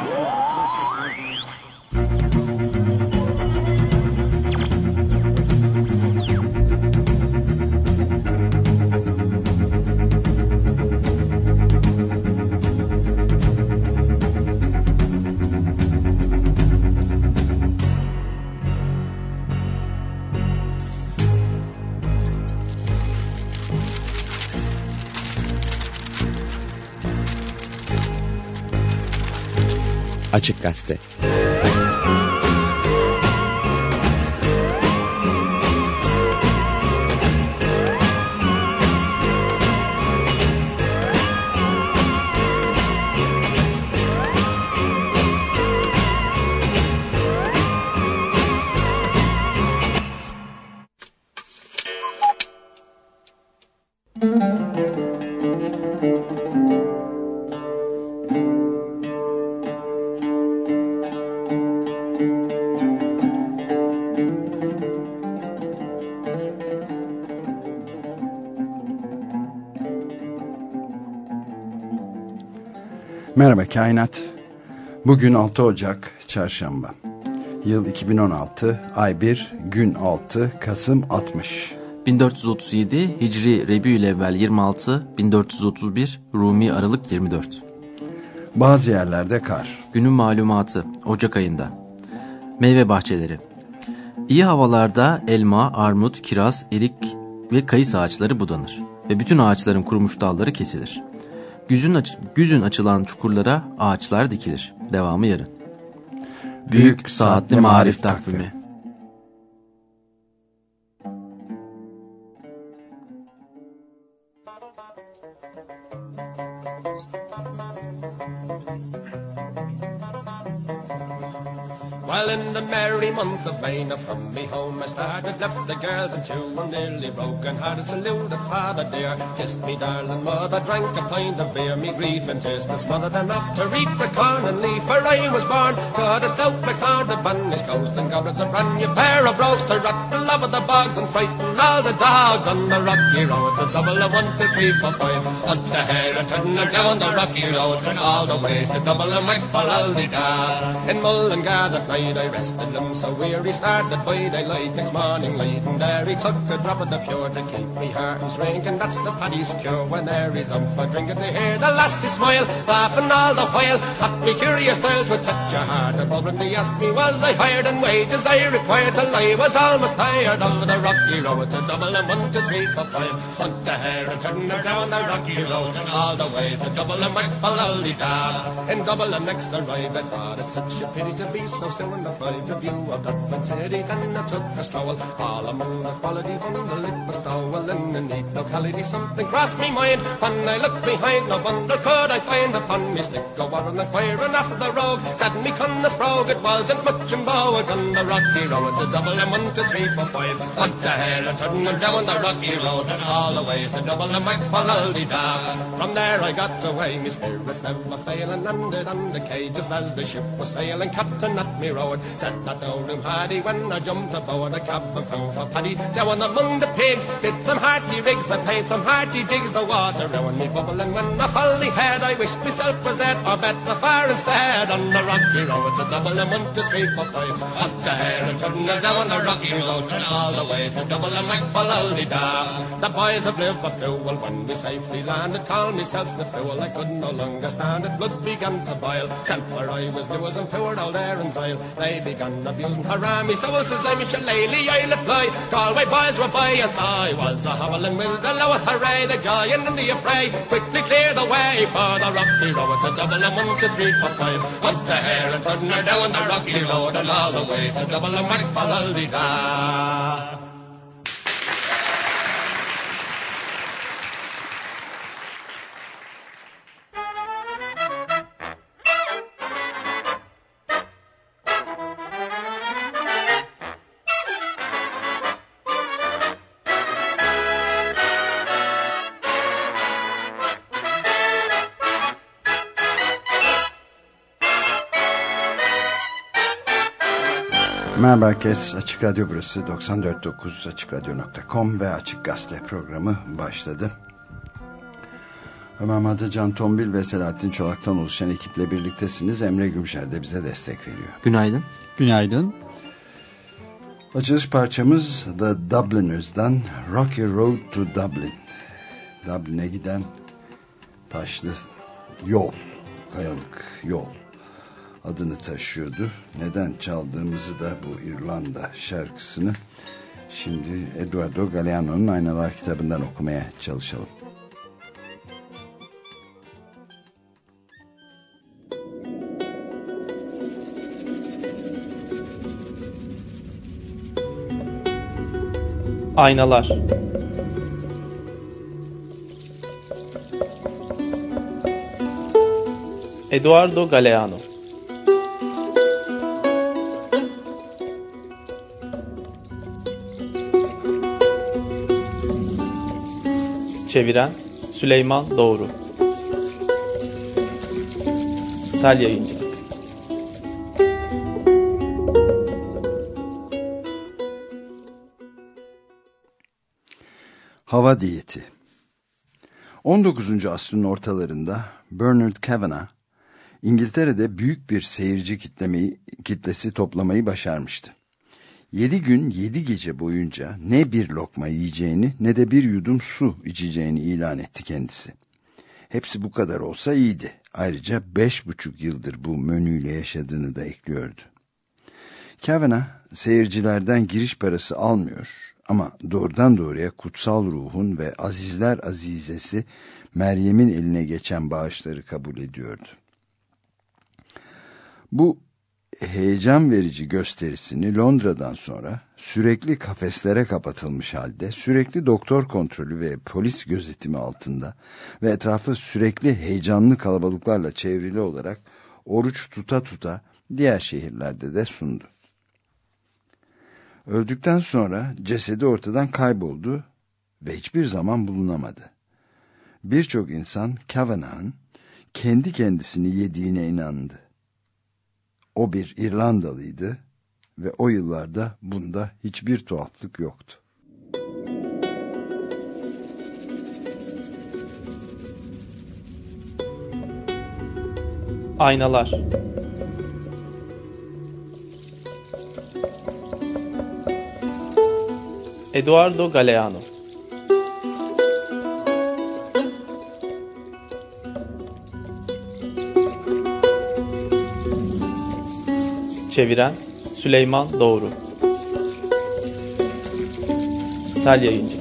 Açık Gazete Merhaba Kainat. Bugün 6 Ocak Çarşamba. Yıl 2016, ay 1, gün 6, Kasım 60. 1437 Hicri Rebiülevvel 26, 1431 Rumi Aralık 24. Bazı yerlerde kar. Günün malumatı Ocak ayında. Meyve bahçeleri. İyi havalarda elma, armut, kiraz, erik ve kayısı ağaçları budanır ve bütün ağaçların kurumuş dalları kesilir. Güzün, aç güzün açılan çukurlara ağaçlar dikilir. Devamı yarın. Büyük, Saatli Marif Takvimi the merry month of now from me home I started, left the girls and two, and nearly broken hearted, saluted father dear, kissed me darling mother, drank a pint of beer, me grief and tears smothered enough to reap the corn and leaf, for I was born, God a stout McLeod, a banished ghost, and goblins, a brand new pair of brogues to rock the love of the bogs and frighten all the dogs on the rocky road. It's a double of one, two, three, four, five, up the hair turn her down the rocky road, and all the ways to double and make for all the da. In Mullingar that night, I rested him so weary started by daylight. Next morning late and there he took a drop of the pure to keep me heart and drink and that's the paddy's cure when there is um for drinking. They hear the lassie smile laughing all the while. At me curious style to touch your heart. And problem they asked me was I hired and wages I required till I was almost tired of the rocky road. To double and one to three for five. Hunt the hare and turn her down the rocky road. All the way to double and make for lolly in double and next arrive. I thought it such a pity to be so the five of you of that fancy then I took a stroll all among the quality bundle it was stowel in a neat locality. Something crossed me mind when I looked behind. The bundle could I find upon me stick a warren inquiring after the rogue said me Conneth brogue it wasn't much in bow on the rocky road to double and one to three for five. What the hell and turn down the rocky road. And all the ways to double and make for da from there I got away. Me spirits never failing landed on the cage just as the ship was sailing. Captain at me road Said that no room hardy when I jumped aboard a cab and fell for paddy. Down among the pigs, did some hearty rigs, I played some hearty jigs, the water round me bubbling when I fully heard I wished myself was dead, or better far instead. On the rocky road, a double and one, two, three, four, five. Up the hair and turn down the rocky road, and all the ways to double and make for da. The boys have lived but few, when we safely landed, called myself the fool, I could no longer stand it, blood began to boil. Temper I was new as and poured all there in Zyle. They began her me. So says I'm shillelagh, I'll apply. Galway boys were by, and I was a hobbling with the lower hooray, the giant and the affray. Quickly clear the way for the rocky road. It's a double and one, two, three, four, five. Hunt the hare and turn her down the rocky road, and all the ways to double and whack for da. Merhaba herkes. Açık Radyo burası 94.9 AçıkRadyo.com ve Açık Gazete programı başladı. Ömer Madde, Can Tombil ve Selahattin Çolak'tan oluşan ekiple birliktesiniz. Emre Gümşer de bize destek veriyor. Günaydın. Günaydın. Açılış parçamız The Dubliners'dan Rocky Road to Dublin. Dublin'e giden taşlı yol, kayalık yol adını taşıyordu. Neden çaldığımızı da bu İrlanda şarkısını şimdi Eduardo Galeano'nun Aynalar kitabından okumaya çalışalım. Aynalar Eduardo Galeano Çeviren Süleyman Doğru Sel Yayıncı Hava diyeti 19. asrın ortalarında Bernard Kavanagh İngiltere'de büyük bir seyirci kitlemeyi, kitlesi toplamayı başarmıştı. Yedi gün yedi gece boyunca ne bir lokma yiyeceğini ne de bir yudum su içeceğini ilan etti kendisi. Hepsi bu kadar olsa iyiydi. Ayrıca beş buçuk yıldır bu menüyle yaşadığını da ekliyordu. Kavanagh seyircilerden giriş parası almıyor ama doğrudan doğruya kutsal ruhun ve azizler azizesi Meryem'in eline geçen bağışları kabul ediyordu. Bu heyecan verici gösterisini Londra'dan sonra sürekli kafeslere kapatılmış halde sürekli doktor kontrolü ve polis gözetimi altında ve etrafı sürekli heyecanlı kalabalıklarla çevrili olarak oruç tuta tuta diğer şehirlerde de sundu. Öldükten sonra cesedi ortadan kayboldu ve hiçbir zaman bulunamadı. Birçok insan Kavanagh'ın kendi kendisini yediğine inandı. O bir İrlandalıydı ve o yıllarda bunda hiçbir tuhaflık yoktu. Aynalar Eduardo Galeano Çeviren Süleyman Doğru. Sel Yayıncı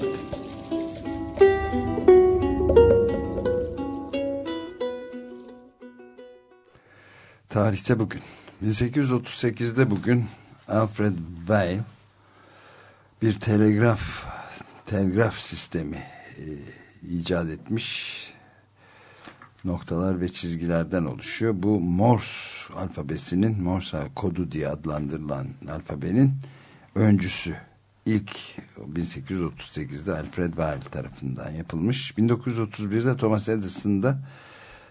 Tarihte bugün. 1838'de bugün Alfred Vail bir telegraf telgraf sistemi e, icat etmiş noktalar ve çizgilerden oluşuyor. Bu Morse alfabesinin Morse kodu diye adlandırılan alfabenin öncüsü. İlk 1838'de Alfred Vail tarafından yapılmış. 1931'de Thomas Edison'da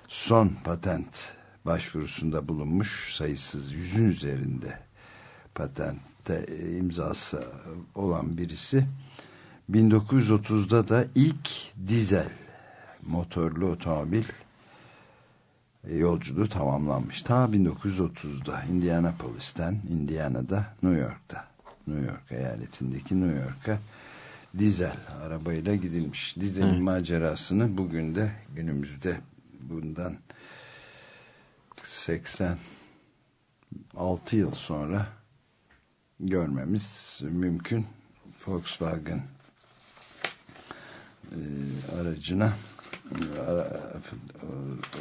son patent başvurusunda bulunmuş sayısız yüzün üzerinde patentte imzası olan birisi 1930'da da ilk dizel motorlu otomobil yolculuğu tamamlanmış. Ta 1930'da Indianapolis'ten Indiana'da New York'ta New York eyaletindeki New York'a dizel arabayla gidilmiş. Dizelin evet. macerasını bugün de günümüzde bundan 86 yıl sonra görmemiz mümkün. Volkswagen e, aracına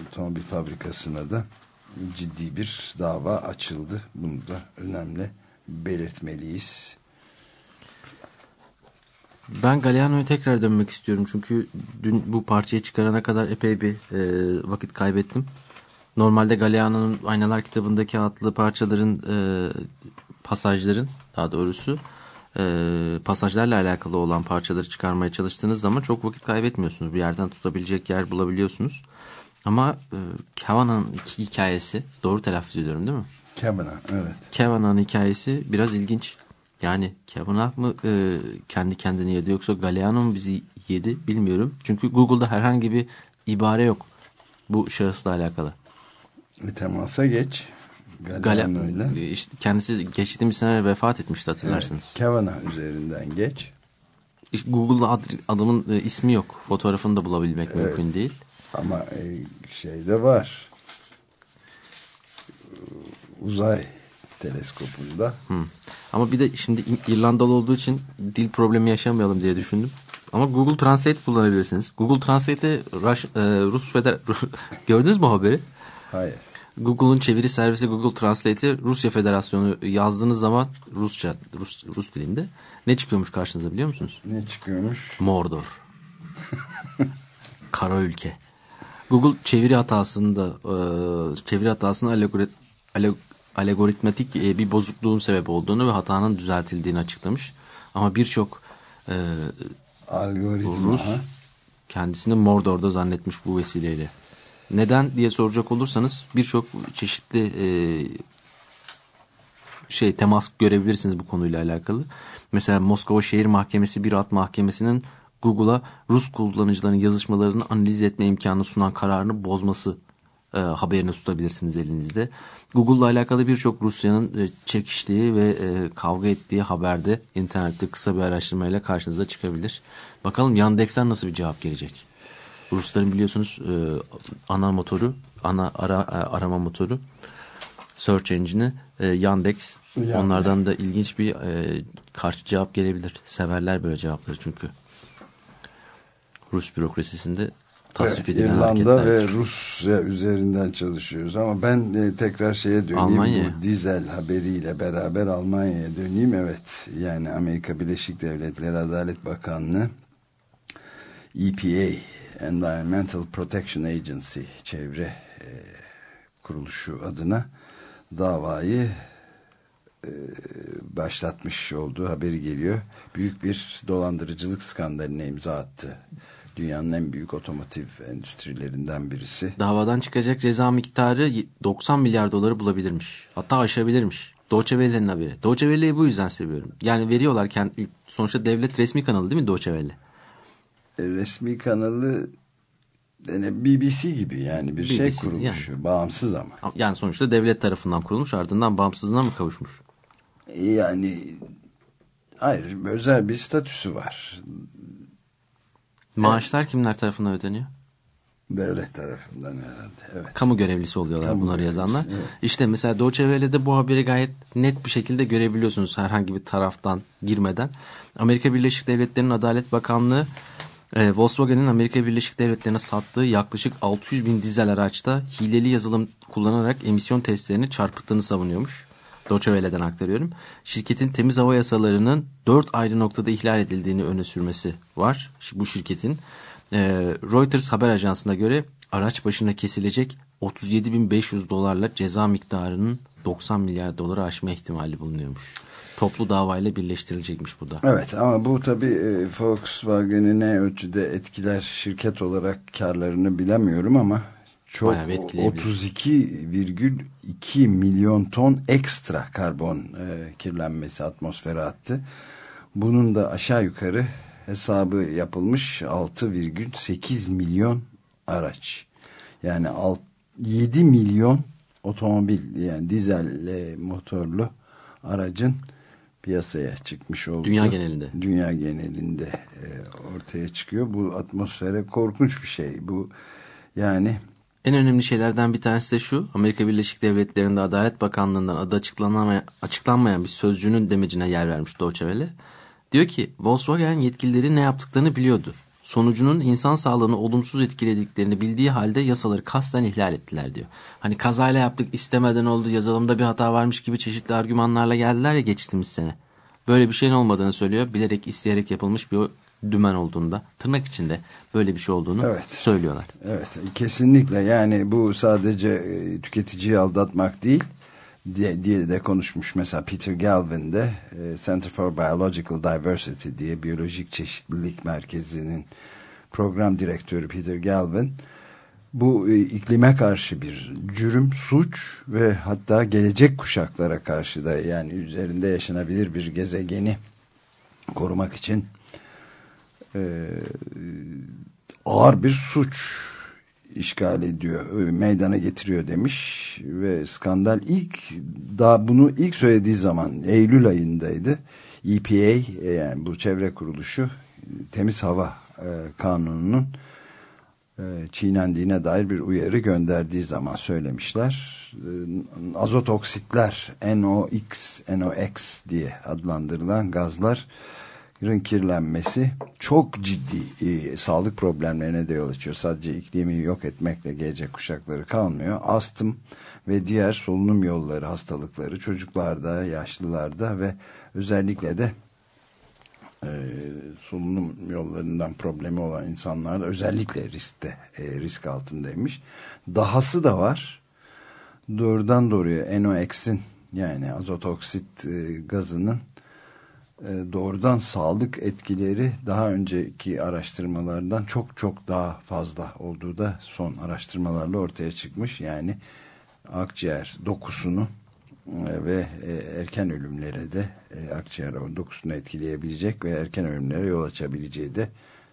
otomobil fabrikasına da ciddi bir dava açıldı. Bunu da önemli belirtmeliyiz. Ben Galeano'ya tekrar dönmek istiyorum. Çünkü dün bu parçayı çıkarana kadar epey bir e, vakit kaybettim. Normalde Galeano'nun Aynalar kitabındaki adlı parçaların e, pasajların daha doğrusu e, pasajlarla alakalı olan parçaları çıkarmaya çalıştığınız zaman çok vakit kaybetmiyorsunuz. Bir yerden tutabilecek yer bulabiliyorsunuz. Ama e, Kavanagh'ın hikayesi doğru telaffuz ediyorum değil mi? Kavanagh evet. Kavanagh'ın hikayesi biraz ilginç. Yani Kavanagh mı e, kendi kendini yedi yoksa Galeano mu bizi yedi bilmiyorum. Çünkü Google'da herhangi bir ibare yok bu şahısla alakalı. E, temasa geç. Galeano'yla. Gale, e, işte kendisi geçtiğimiz sene vefat etmişti hatırlarsınız. Evet, Kavanaugh üzerinden geç. Google'da ad, adamın e, ismi yok. Fotoğrafını da bulabilmek Evet. mümkün değil. Ama e, şeyde var. Uzay teleskopunda. Hı. Ama bir de şimdi İrlandalı olduğu için dil problemi yaşamayalım diye düşündüm. Ama Google Translate kullanabilirsiniz. Google Translate'e Rush- e, Rus Feder... Gördünüz mü haberi? Hayır. Google'un çeviri servisi Google Translate'e Rusya Federasyonu yazdığınız zaman Rusça, Rus, Rus dilinde ne çıkıyormuş karşınıza biliyor musunuz? Ne çıkıyormuş? Mordor. Kara ülke. Google çeviri hatasında e, çeviri hatasının alegori, ale- alegoritmatik e, bir bozukluğun sebep olduğunu ve hatanın düzeltildiğini açıklamış. Ama birçok e, Algoritma. Rus ha? kendisini Mordor'da zannetmiş bu vesileyle. Neden diye soracak olursanız birçok çeşitli e, şey temas görebilirsiniz bu konuyla alakalı. Mesela Moskova Şehir Mahkemesi bir at mahkemesinin Google'a Rus kullanıcıların yazışmalarını analiz etme imkanı sunan kararını bozması e, haberini tutabilirsiniz elinizde. Google'la alakalı birçok Rusya'nın e, çekiştiği ve e, kavga ettiği haberde internette kısa bir araştırmayla karşınıza çıkabilir. Bakalım Yandex'ten nasıl bir cevap gelecek? Rusların biliyorsunuz e, ana motoru, ana ara, e, arama motoru, search engine'i e, Yandex. Yandex. Onlardan da ilginç bir e, karşı cevap gelebilir. Severler böyle cevapları çünkü. Rus bürokrasisinde tasvip Evet, edilen İrlanda hareketler. ve Rusya üzerinden çalışıyoruz ama ben e, tekrar şeye döneyim Almanya. bu dizel haberiyle beraber Almanya'ya döneyim evet yani Amerika Birleşik Devletleri Adalet Bakanlığı EPA Environmental Protection Agency çevre e, kuruluşu adına davayı e, başlatmış olduğu haberi geliyor. Büyük bir dolandırıcılık skandalına imza attı. Dünyanın en büyük otomotiv endüstrilerinden birisi. Davadan çıkacak ceza miktarı 90 milyar doları bulabilirmiş. Hatta aşabilirmiş. Deutsche Welle'nin haberi. Deutsche Welle'yi bu yüzden seviyorum. Yani veriyorlar kendi, sonuçta devlet resmi kanalı değil mi Deutsche Welle? E, resmi kanalı yani BBC gibi yani bir şey BBC, kuruluşu. Bağımsız ama. Yani sonuçta devlet tarafından kurulmuş ardından bağımsızlığına mı kavuşmuş? Yani hayır özel bir statüsü var. Maaşlar kimler tarafından ödeniyor? Devlet tarafından herhalde. Evet. Kamu görevlisi oluyorlar Kamu bunları görevlisi, yazanlar. evet. İşte mesela Deutsche Welle'de bu haberi gayet net bir şekilde görebiliyorsunuz herhangi bir taraftan girmeden. Amerika Birleşik Devletleri'nin Adalet Bakanlığı e, Volkswagen'in Amerika Birleşik Devletleri'ne sattığı yaklaşık 600 bin dizel araçta hileli yazılım kullanarak emisyon testlerini çarpıttığını savunuyormuş. Deutsche Welle'den aktarıyorum. Şirketin temiz hava yasalarının 4 ayrı noktada ihlal edildiğini öne sürmesi var. Bu şirketin. E, Reuters haber ajansına göre araç başına kesilecek 37.500 dolarla ceza miktarının 90 milyar doları aşma ihtimali bulunuyormuş. Toplu davayla birleştirilecekmiş bu da. Evet ama bu tabii e, Volkswagen'i ne ölçüde etkiler şirket olarak karlarını bilemiyorum ama çok Bayağı bir etkileyebilir. 32,2 milyon ton ekstra karbon e, kirlenmesi atmosfere attı. Bunun da aşağı yukarı hesabı yapılmış 6,8 milyon araç. Yani alt- 7 milyon otomobil yani dizel e, motorlu aracın piyasaya çıkmış olduğu. Dünya genelinde. Dünya genelinde e, ortaya çıkıyor. Bu atmosfere korkunç bir şey. Bu yani En önemli şeylerden bir tanesi de şu. Amerika Birleşik Devletleri'nde Adalet Bakanlığı'ndan adı açıklanamayan, açıklanmayan bir sözcünün demecine yer vermiş Welle. Diyor ki Volkswagen yetkilileri ne yaptıklarını biliyordu. Sonucunun insan sağlığını olumsuz etkilediklerini bildiği halde yasaları kasten ihlal ettiler diyor. Hani kazayla yaptık istemeden oldu yazılımda bir hata varmış gibi çeşitli argümanlarla geldiler ya geçtiğimiz sene. Böyle bir şeyin olmadığını söylüyor. Bilerek isteyerek yapılmış bir dümen olduğunda tırnak içinde böyle bir şey olduğunu Evet. söylüyorlar. Evet kesinlikle yani bu sadece e, tüketiciyi aldatmak değil diye, diye de konuşmuş. Mesela Peter Galvin de e, Center for Biological Diversity diye biyolojik çeşitlilik merkezinin program direktörü Peter Galvin. Bu e, iklime karşı bir cürüm, suç ve hatta gelecek kuşaklara karşı da yani üzerinde yaşanabilir bir gezegeni korumak için e, ağır bir suç işgal ediyor, e, meydana getiriyor demiş ve skandal ilk daha bunu ilk söylediği zaman Eylül ayındaydı. EPA e, yani bu çevre kuruluşu temiz hava e, kanununun e, çiğnendiğine dair bir uyarı gönderdiği zaman söylemişler. E, azot oksitler NOx, NOx diye adlandırılan gazlar kirlenmesi çok ciddi e, sağlık problemlerine de yol açıyor. Sadece iklimi yok etmekle gelecek kuşakları kalmıyor. Astım ve diğer solunum yolları hastalıkları çocuklarda, yaşlılarda ve özellikle de e, solunum yollarından problemi olan insanlar özellikle riskte, e, risk altındaymış. Dahası da var. Doğrudan doğruya NOx'in yani azot oksit e, gazının doğrudan sağlık etkileri daha önceki araştırmalardan çok çok daha fazla olduğu da son araştırmalarla ortaya çıkmış. Yani akciğer dokusunu e, ve e, erken ölümlere de akciğer dokusunu etkileyebilecek ve erken ölümlere yol açabileceği de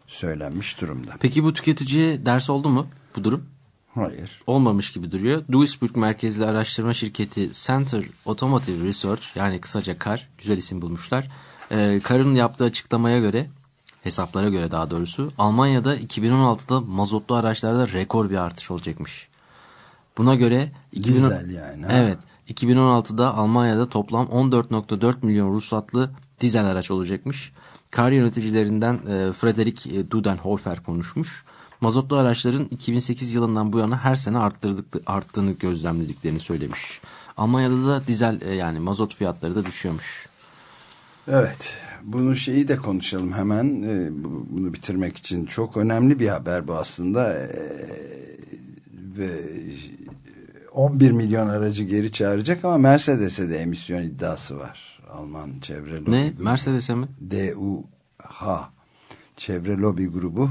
söylenmiş durumda. Peki bu tüketiciye ders oldu mu bu durum? Hayır. Olmamış gibi duruyor. Duisburg merkezli araştırma şirketi Center Automotive Research yani kısaca CAR güzel isim bulmuşlar e, Karın yaptığı açıklamaya göre hesaplara göre daha doğrusu Almanya'da 2016'da mazotlu araçlarda rekor bir artış olacakmış. Buna göre 2000, Dizel yani. Evet. 2016'da Almanya'da toplam 14.4 milyon ruhsatlı dizel araç olacakmış. Kar yöneticilerinden e, Frederik e, Dudenhofer konuşmuş. Mazotlu araçların 2008 yılından bu yana her sene arttırdık, arttığını gözlemlediklerini söylemiş. Almanya'da da dizel e, yani mazot fiyatları da düşüyormuş. Evet, bunu şeyi de konuşalım hemen. Ee, bunu bitirmek için çok önemli bir haber bu aslında. Ee, ve 11 milyon aracı geri çağıracak ama Mercedes'e de emisyon iddiası var. Alman çevre lobi Ne? Mercedes'e mi? DUH çevre lobi grubu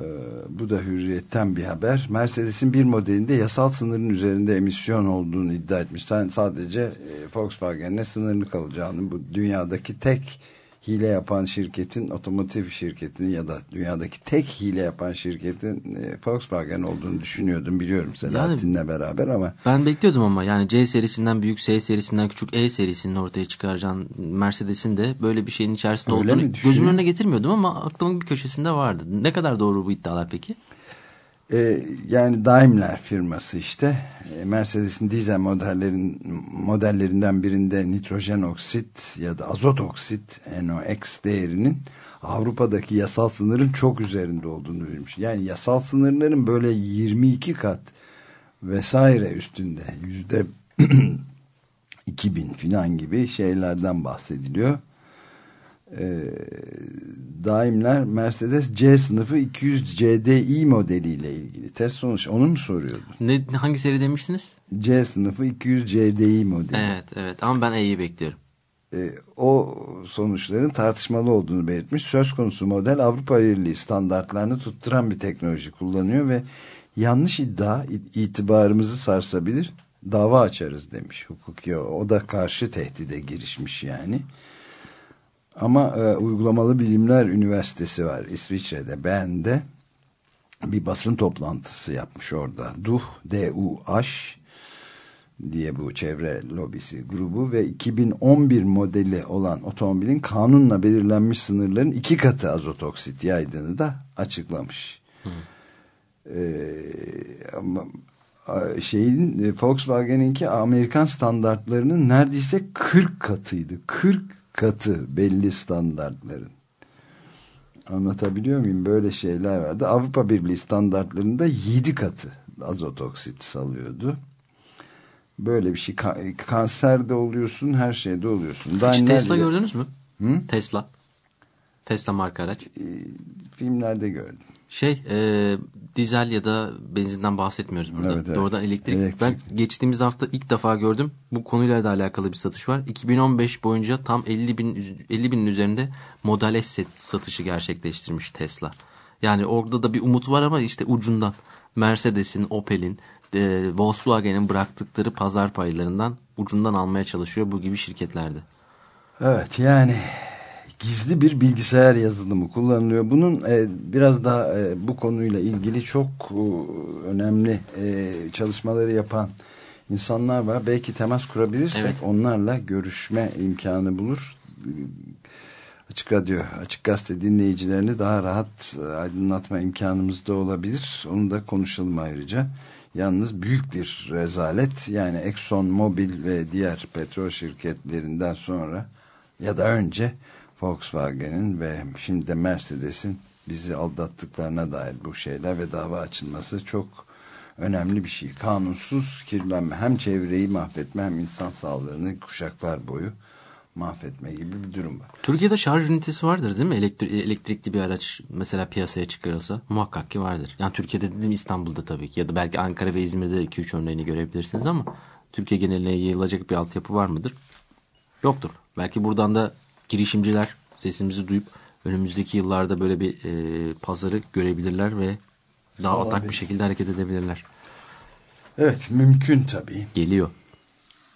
ee, bu da hürriyetten bir haber. Mercedes'in bir modelinde yasal sınırın üzerinde emisyon olduğunu iddia etmiş. Sen sadece e, Volkswagen'le sınırlı kalacağını bu dünyadaki tek hile yapan şirketin otomotiv şirketinin ya da dünyadaki tek hile yapan şirketin e, Volkswagen olduğunu düşünüyordum biliyorum Selahattin'le yani, beraber ama. Ben bekliyordum ama yani C serisinden büyük C serisinden küçük E serisinin ortaya çıkaracağın Mercedes'in de böyle bir şeyin içerisinde Öyle olduğunu gözümün önüne getirmiyordum ama aklımın bir köşesinde vardı. Ne kadar doğru bu iddialar peki? Ee, yani Daimler firması işte e, Mercedes'in dizel modellerin modellerinden birinde nitrojen oksit ya da azot oksit NOx değerinin Avrupa'daki yasal sınırın çok üzerinde olduğunu vermiş. Yani yasal sınırların böyle 22 kat vesaire üstünde yüzde 2000 filan gibi şeylerden bahsediliyor e, Daimler Mercedes C sınıfı 200 CDI modeliyle ilgili test sonuç onu mu soruyordun? Ne, hangi seri demiştiniz? C sınıfı 200 CDI modeli. Evet evet ama ben E'yi bekliyorum. E, o sonuçların tartışmalı olduğunu belirtmiş. Söz konusu model Avrupa Birliği standartlarını tutturan bir teknoloji kullanıyor ve yanlış iddia itibarımızı sarsabilir dava açarız demiş hukuki o da karşı tehdide girişmiş yani. Ama e, Uygulamalı Bilimler Üniversitesi var İsviçre'de. Ben de bir basın toplantısı yapmış orada. DUH, D-U-H diye bu çevre lobisi grubu ve 2011 modeli olan otomobilin kanunla belirlenmiş sınırların iki katı azot oksit yaydığını da açıklamış. Hı. Ee, ama şeyin e, Volkswagen'inki Amerikan standartlarının neredeyse 40 katıydı. 40 katı belli standartların. Anlatabiliyor muyum? Böyle şeyler vardı. Avrupa Birliği standartlarında yedi katı azot oksit salıyordu. Böyle bir şey. Ka de oluyorsun, her şeyde oluyorsun. Hiç Tesla diye... gördünüz mü? Hı? Tesla. Tesla marka araç. E, filmlerde gördüm. Şey e, dizel ya da benzinden bahsetmiyoruz burada. Evet, evet. Doğrudan elektrik. elektrik. Ben geçtiğimiz hafta ilk defa gördüm. Bu konuyla da alakalı bir satış var. 2015 boyunca tam 50 bin 50 binin üzerinde Model S satışı gerçekleştirmiş Tesla. Yani orada da bir umut var ama işte ucundan Mercedes'in, Opel'in, e, Volkswagen'in bıraktıkları pazar paylarından ucundan almaya çalışıyor bu gibi şirketlerde. Evet yani gizli bir bilgisayar yazılımı kullanılıyor. Bunun e, biraz daha e, bu konuyla ilgili çok e, önemli e, çalışmaları yapan insanlar var. Belki temas kurabilirsek Evet. onlarla görüşme imkanı bulur. Açık Radyo, Açık Gazete dinleyicilerini daha rahat e, aydınlatma imkanımız da olabilir. Onu da konuşalım ayrıca. Yalnız büyük bir rezalet yani Exxon Mobil ve diğer petrol şirketlerinden sonra ya da önce Volkswagen'in ve şimdi de Mercedes'in bizi aldattıklarına dair bu şeyler ve dava açılması çok önemli bir şey. Kanunsuz kirlenme hem çevreyi mahvetme hem insan sağlığını kuşaklar boyu mahvetme gibi bir durum var. Türkiye'de şarj ünitesi vardır değil mi? Elektri- elektrikli bir araç mesela piyasaya çıkarılsa muhakkak ki vardır. Yani Türkiye'de dedim İstanbul'da tabii ki ya da belki Ankara ve İzmir'de 2-3 örneğini görebilirsiniz ama Türkiye geneline yayılacak bir altyapı var mıdır? Yoktur. Belki buradan da girişimciler sesimizi duyup önümüzdeki yıllarda böyle bir e, pazarı görebilirler ve daha atak Olabilir. bir şekilde hareket edebilirler. Evet mümkün tabii. Geliyor.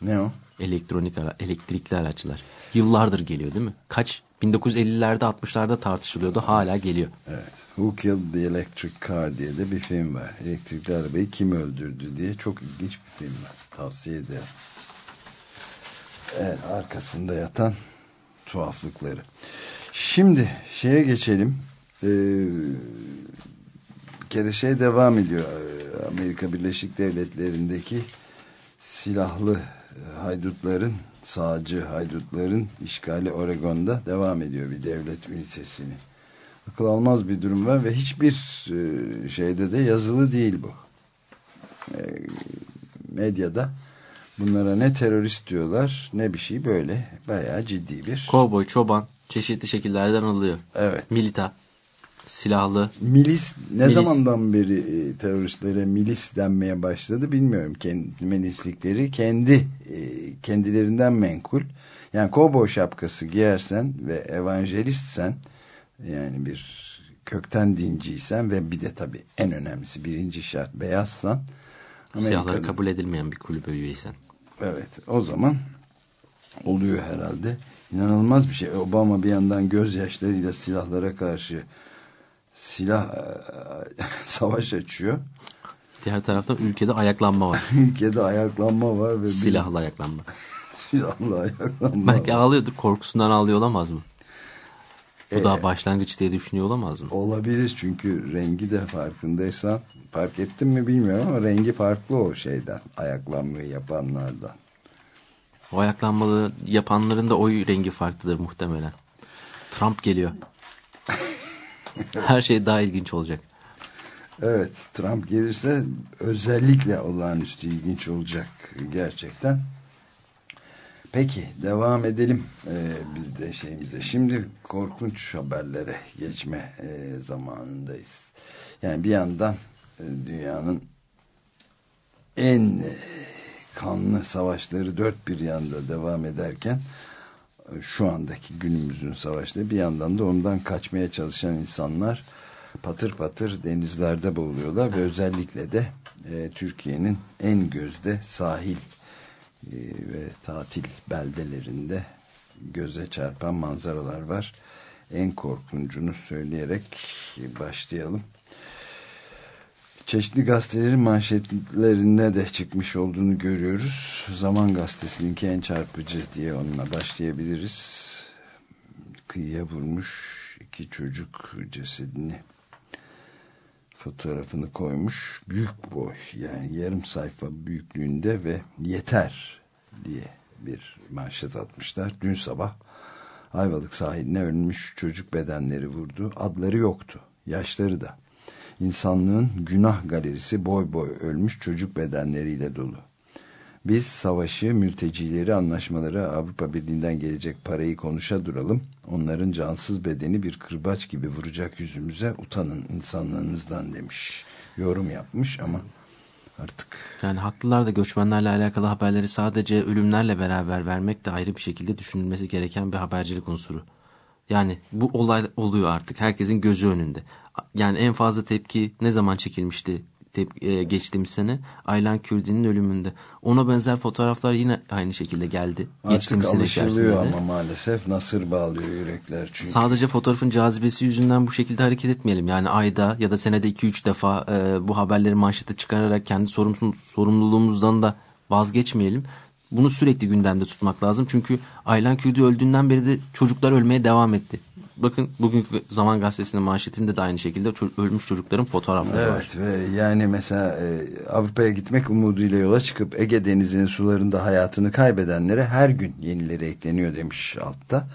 Ne o? Elektronik ara, elektrikli araçlar. Yıllardır geliyor değil mi? Kaç? 1950'lerde 60'larda tartışılıyordu hala geliyor. Evet. Who Killed the Electric Car diye de bir film var. Elektrikli arabayı kim öldürdü diye çok ilginç bir film var. Tavsiye ederim. Evet, arkasında yatan tuhaflıkları. Şimdi şeye geçelim. Ee, kere şey devam ediyor. Ee, Amerika Birleşik Devletleri'ndeki silahlı e, haydutların, sağcı haydutların işgali Oregon'da devam ediyor bir devlet ünitesini. Akıl almaz bir durum var ve hiçbir e, şeyde de yazılı değil bu. E, medyada bunlara ne terörist diyorlar ne bir şey böyle bayağı ciddi bir Kovboy, çoban çeşitli şekillerden alıyor. evet Milita, silahlı. milis ne Milis. zamandan beri e, teröristlere milis denmeye başladı bilmiyorum kendi milislikleri kendi e, kendilerinden menkul yani kovboy şapkası giyersen ve evangelistsen yani bir kökten dinciysen ve bir de tabii en önemlisi birinci şart beyazsan Siyahları Amerika'da- kabul edilmeyen bir kulübe üyeysen. Evet o zaman oluyor herhalde. İnanılmaz bir şey. Obama bir yandan gözyaşlarıyla silahlara karşı silah e, savaş açıyor. Diğer taraftan ülkede ayaklanma var. Ülkede ayaklanma var ve bir Silahlı ayaklanma. silahlı ayaklanma Belki var. ağlıyordur korkusundan ağlıyor olamaz mı? Bu Ee, daha başlangıç diye düşünüyor olamaz mı? Olabilir çünkü rengi de farkındaysan fark ettin mi bilmiyorum ama rengi farklı o şeyden ayaklanmayı yapanlardan. O ayaklanmalı yapanların da oy rengi farklıdır muhtemelen. Trump geliyor. Her şey daha ilginç olacak. Evet Trump gelirse özellikle olağanüstü ilginç olacak gerçekten. Peki devam edelim ee, biz de şeyimize. Şimdi korkunç haberlere geçme e, zamanındayız. Yani bir yandan dünyanın en e, kanlı savaşları dört bir yanda devam ederken e, şu andaki günümüzün savaşları bir yandan da ondan kaçmaya çalışan insanlar patır patır denizlerde boğuluyorlar ve özellikle de e, Türkiye'nin en gözde sahil e, ve tatil beldelerinde göze çarpan manzaralar var. En korkuncunu söyleyerek başlayalım. Çeşitli gazetelerin manşetlerinde de çıkmış olduğunu görüyoruz. Zaman Gazetesi'ninki en çarpıcı diye onunla başlayabiliriz. Kıyıya vurmuş iki çocuk cesedini fotoğrafını koymuş. Büyük boy yani yarım sayfa büyüklüğünde ve yeter diye bir manşet atmışlar. Dün sabah Ayvalık sahiline ölmüş çocuk bedenleri vurdu. Adları yoktu. Yaşları da. İnsanlığın günah galerisi boy boy ölmüş çocuk bedenleriyle dolu. Biz savaşı, mültecileri, anlaşmaları, Avrupa Birliği'nden gelecek parayı konuşa duralım. Onların cansız bedeni bir kırbaç gibi vuracak yüzümüze utanın insanlığınızdan demiş. Yorum yapmış ama artık Yani haklılar da göçmenlerle alakalı haberleri sadece ölümlerle beraber vermek de ayrı bir şekilde düşünülmesi gereken bir habercilik unsuru. Yani bu olay oluyor artık herkesin gözü önünde. Yani en fazla tepki ne zaman çekilmişti tep- e, geçtiğimiz sene Aylan Kürdi'nin ölümünde. Ona benzer fotoğraflar yine aynı şekilde geldi. Artık geçtiğimiz sene içerisinde de. ama maalesef nasır bağlıyor yürekler çünkü. Sadece fotoğrafın cazibesi yüzünden bu şekilde hareket etmeyelim. Yani ayda ya da senede 2-3 defa e, bu haberleri manşete çıkararak kendi sorumsuz, sorumluluğumuzdan da vazgeçmeyelim. Bunu sürekli gündemde tutmak lazım. Çünkü Aylan Kürdi öldüğünden beri de çocuklar ölmeye devam etti. Bakın bugünkü Zaman Gazetesi'nin manşetinde de aynı şekilde ölmüş çocukların fotoğrafları var. Evet ve yani mesela e, Avrupa'ya gitmek umuduyla yola çıkıp Ege Denizi'nin sularında hayatını kaybedenlere her gün yenileri ekleniyor demiş altta.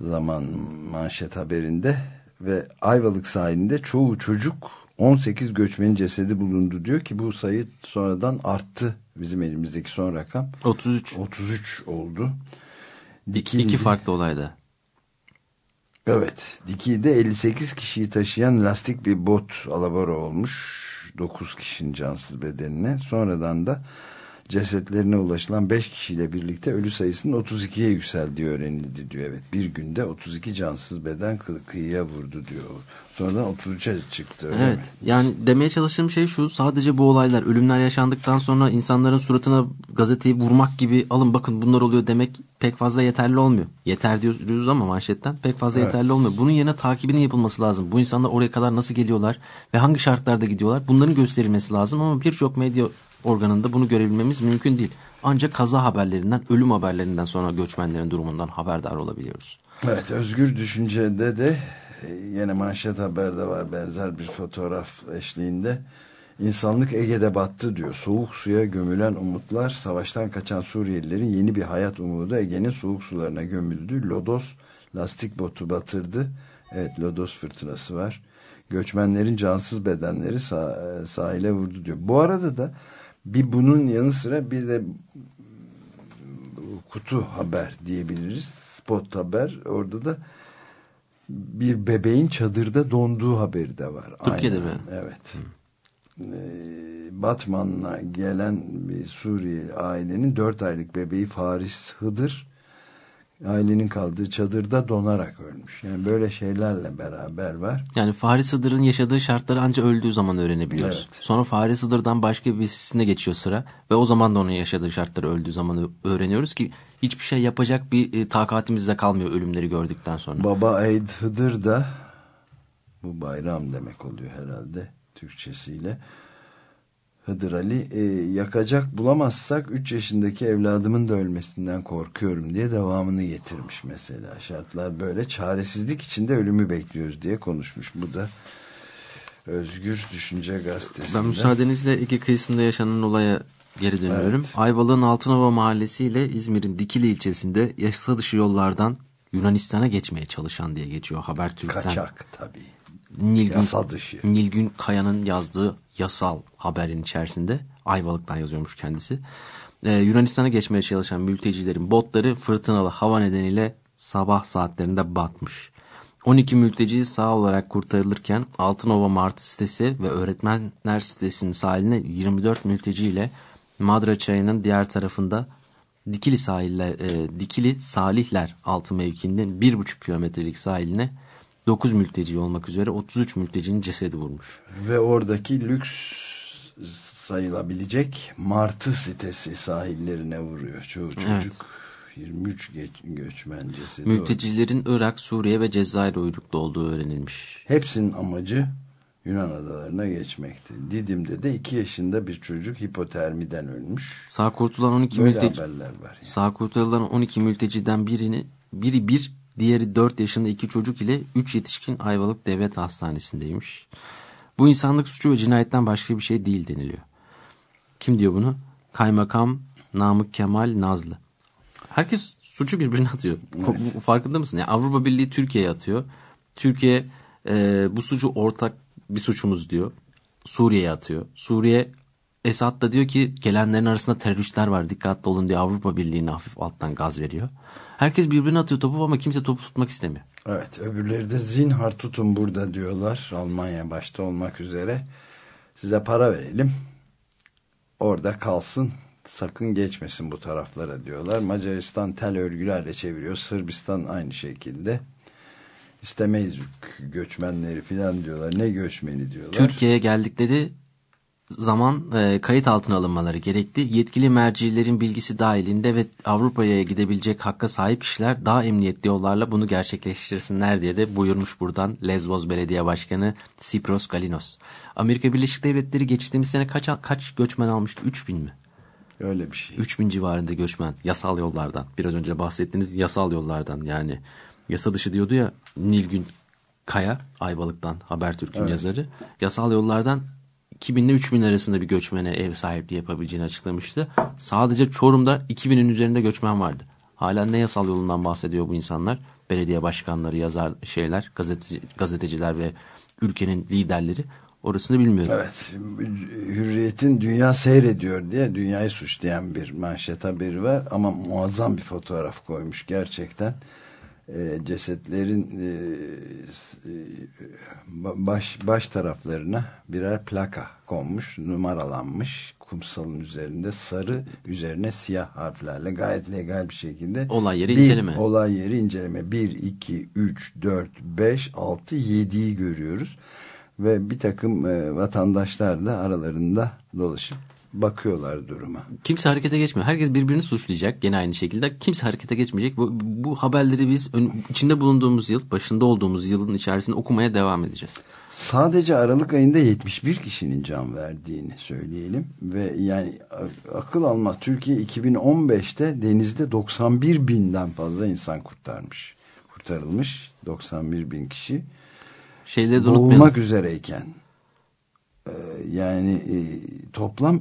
Zaman manşet haberinde ve Ayvalık sahilinde çoğu çocuk 18 göçmenin cesedi bulundu diyor ki bu sayı sonradan arttı. Bizim elimizdeki son rakam 33 33 oldu. iki, Dikili- iki farklı olayda. Evet. Diki'de 58 kişiyi taşıyan lastik bir bot alabora olmuş. 9 kişinin cansız bedenine. Sonradan da cesetlerine ulaşılan 5 kişiyle birlikte ölü sayısının 32'ye yükseldiği öğrenildi diyor. Evet bir günde 32 cansız beden kı- kıyıya vurdu diyor. Sonradan 33'e çıktı. öyle Evet. mi? Yani demeye çalıştığım şey şu. Sadece bu olaylar, ölümler yaşandıktan sonra insanların suratına gazeteyi vurmak gibi alın bakın bunlar oluyor demek pek fazla yeterli olmuyor. Yeter diyoruz ama manşetten pek fazla yeterli olmuyor. Bunun yerine takibinin yapılması lazım. Bu insanlar oraya kadar nasıl geliyorlar ve hangi şartlarda gidiyorlar? Bunların gösterilmesi lazım ama birçok medya organında bunu görebilmemiz mümkün değil. Ancak kaza haberlerinden, ölüm haberlerinden sonra göçmenlerin durumundan haberdar olabiliyoruz. Evet Özgür Düşünce'de de e, yine manşet haberde var benzer bir fotoğraf eşliğinde. İnsanlık Ege'de battı diyor. Soğuk suya gömülen umutlar savaştan kaçan Suriyelilerin yeni bir hayat umudu Ege'nin soğuk sularına gömüldü. Lodos lastik botu batırdı. Evet Lodos fırtınası var. Göçmenlerin cansız bedenleri sah- e, sahile vurdu diyor. Bu arada da bir bunun yanı sıra bir de kutu haber diyebiliriz. Spot haber. Orada da bir bebeğin çadırda donduğu haberi de var. Türkiye'de Aynen, mi? Evet. Ee, Batman'a gelen bir Suriyeli ailenin dört aylık bebeği Faris Hıdır ailenin kaldığı çadırda donarak ölmüş. Yani böyle şeylerle beraber var. Yani Fahri Sıdır'ın yaşadığı şartları ancak öldüğü zaman öğrenebiliyoruz. Evet. Sonra Fahri Sıdır'dan başka birisine geçiyor sıra ve o zaman da onun yaşadığı şartları öldüğü zaman öğreniyoruz ki hiçbir şey yapacak bir e, takatimiz de kalmıyor ölümleri gördükten sonra. Baba Eid Hıdır da bu bayram demek oluyor herhalde Türkçesiyle. Hıdır Ali e, yakacak bulamazsak 3 yaşındaki evladımın da ölmesinden korkuyorum diye devamını getirmiş mesela. Şartlar böyle çaresizlik içinde ölümü bekliyoruz diye konuşmuş. Bu da Özgür Düşünce Gazetesi'nde. Ben müsaadenizle Ege kıyısında yaşanan olaya geri dönüyorum. Evet. Ayvalık'ın Altınova Mahallesi ile İzmir'in Dikili ilçesinde yasa dışı yollardan Yunanistan'a geçmeye çalışan diye geçiyor Habertürk'ten. Kaçak tabii. Nilgün, Yasa dışı. Nilgün Kaya'nın yazdığı yasal haberin içerisinde Ayvalık'tan yazıyormuş kendisi. Ee, Yunanistan'a geçmeye çalışan mültecilerin botları fırtınalı hava nedeniyle sabah saatlerinde batmış. 12 mülteci sağ olarak kurtarılırken Altınova Martı sitesi ve öğretmenler sitesinin sahiline 24 mülteci ile Madra Çayı'nın diğer tarafında Dikili sahiller, e, Dikili Salihler altı mevkiinde 1,5 kilometrelik sahiline 9 mülteci olmak üzere 33 mültecinin cesedi vurmuş. Ve oradaki lüks sayılabilecek Martı sitesi sahillerine vuruyor. Çoğu çocuk Evet. 23 geç, göçmen cesedi. Mültecilerin Irak, Suriye ve Cezayir uyruklu olduğu öğrenilmiş. Hepsinin amacı Yunan adalarına geçmekti. Didim'de de 2 yaşında bir çocuk hipotermiden ölmüş. Sağ kurtulan 12 Böyle mülteci haberler var. Yani. Sağ kurtarılan 12 mülteciden birini biri bir, diğeri 4 yaşında iki çocuk ile 3 yetişkin Ayvalık Devlet Hastanesi'ndeymiş. Bu insanlık suçu ve cinayetten başka bir şey değil deniliyor. Kim diyor bunu? Kaymakam Namık Kemal Nazlı. Herkes suçu birbirine atıyor. Bu- Farkında mısın? Yani Avrupa Birliği Türkiye'ye atıyor. Türkiye e, bu suçu ortak bir suçumuz diyor. Suriye'ye atıyor. Suriye Esad da diyor ki gelenlerin arasında teröristler var dikkatli olun diye Avrupa Birliği'ne hafif alttan gaz veriyor. Herkes birbirine atıyor topu ama kimse topu tutmak istemiyor. Evet öbürleri de zinhar tutun burada diyorlar. Almanya başta olmak üzere. Size para verelim. Orada kalsın. Sakın geçmesin bu taraflara diyorlar. Macaristan tel örgülerle çeviriyor. Sırbistan aynı şekilde. İstemeyiz göçmenleri falan diyorlar. Ne göçmeni diyorlar. Türkiye'ye geldikleri zaman e, kayıt altına alınmaları gerekli. Yetkili mercilerin bilgisi dahilinde ve Avrupa'ya gidebilecek hakka sahip kişiler daha emniyetli yollarla bunu gerçekleştirsinler diye de buyurmuş buradan Lesbos Belediye Başkanı Sipros Galinos. Amerika Birleşik Devletleri geçtiğimiz sene kaç kaç göçmen almıştı? 3000 mi? Öyle bir şey. 3000 civarında göçmen yasal yollardan. Biraz önce bahsettiğiniz yasal yollardan yani yasa dışı diyordu ya Nilgün Kaya Ayvalık'tan Habertürk'ün Evet. yazarı. Yasal yollardan 2000 ile 3000 arasında bir göçmene ev sahipliği yapabileceğini açıklamıştı. Sadece Çorum'da 2000'in üzerinde göçmen vardı. Hala ne yasal yolundan bahsediyor bu insanlar? Belediye başkanları, yazar şeyler, gazeteci, gazeteciler ve ülkenin liderleri. Orasını bilmiyorum. Evet, Hürriyet'in dünya seyrediyor diye dünyayı suçlayan bir manşet haberi var ama muazzam bir fotoğraf koymuş gerçekten. E, cesetlerin e, e, baş, baş taraflarına birer plaka konmuş, numaralanmış kumsalın üzerinde sarı üzerine siyah harflerle gayet legal bir şekilde. Olay yeri Bir, inceleme. Olay yeri inceleme. 1, 2, 3, 4, 5, 6, 7'yi görüyoruz. Ve bir takım e, vatandaşlar da aralarında dolaşıp bakıyorlar duruma. Kimse harekete geçmiyor. Herkes birbirini suçlayacak gene aynı şekilde. Kimse harekete geçmeyecek. Bu, bu haberleri biz ön- içinde bulunduğumuz yıl, başında olduğumuz yılın içerisinde okumaya devam edeceğiz. Sadece Aralık ayında 71 kişinin can verdiğini söyleyelim. Ve yani akıl almaz. Türkiye 2015'te denizde 91 binden fazla insan kurtarmış. Kurtarılmış 91 bin kişi. Şeyleri de unutmayalım. Boğulmak üzereyken. Ee, yani e, toplam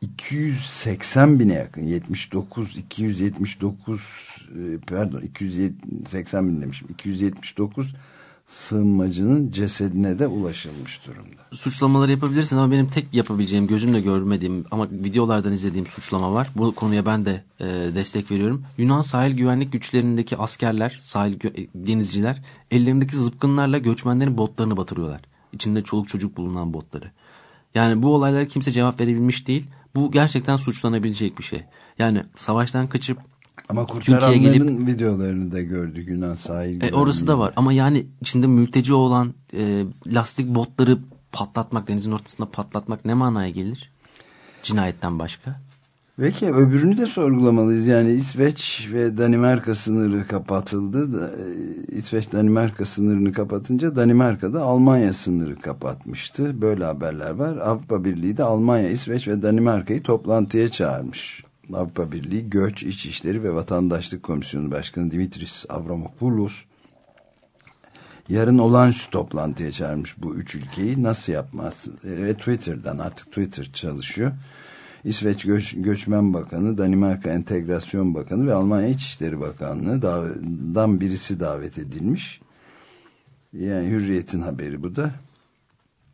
280 bine yakın 79 279 e, pardon 280 bin demişim 279 sığınmacının cesedine de ulaşılmış durumda. suçlamaları yapabilirsin ama benim tek yapabileceğim gözümle görmediğim ama videolardan izlediğim suçlama var. Bu konuya ben de e, destek veriyorum. Yunan sahil güvenlik güçlerindeki askerler, sahil e, denizciler ellerindeki zıpkınlarla göçmenlerin botlarını batırıyorlar. İçinde çoluk çocuk bulunan botları. Yani bu olaylara kimse cevap verebilmiş değil. Bu gerçekten suçlanabilecek bir şey. Yani savaştan kaçıp Ama Türkiye'ye kurtaranların videolarını da gördük Yunan sahil. E, orası da var ama yani içinde mülteci olan e, lastik botları patlatmak, denizin ortasında patlatmak ne manaya gelir? Cinayetten başka. Peki öbürünü de sorgulamalıyız. Yani İsveç ve Danimarka sınırı kapatıldı. E, İsveç Danimarka sınırını kapatınca Danimarka da Almanya sınırı kapatmıştı. Böyle haberler var. Avrupa Birliği de Almanya, İsveç ve Danimarka'yı toplantıya çağırmış. Avrupa Birliği Göç, İçişleri ve Vatandaşlık Komisyonu Başkanı Dimitris Avramopoulos yarın olağanüstü toplantıya çağırmış bu üç ülkeyi. Nasıl yapmaz? E, Twitter'dan artık Twitter çalışıyor. İsveç Göç, Göçmen Bakanı, Danimarka Entegrasyon Bakanı ve Almanya İçişleri Bakanlığı'dan birisi davet edilmiş. Yani Hürriyet'in haberi bu da.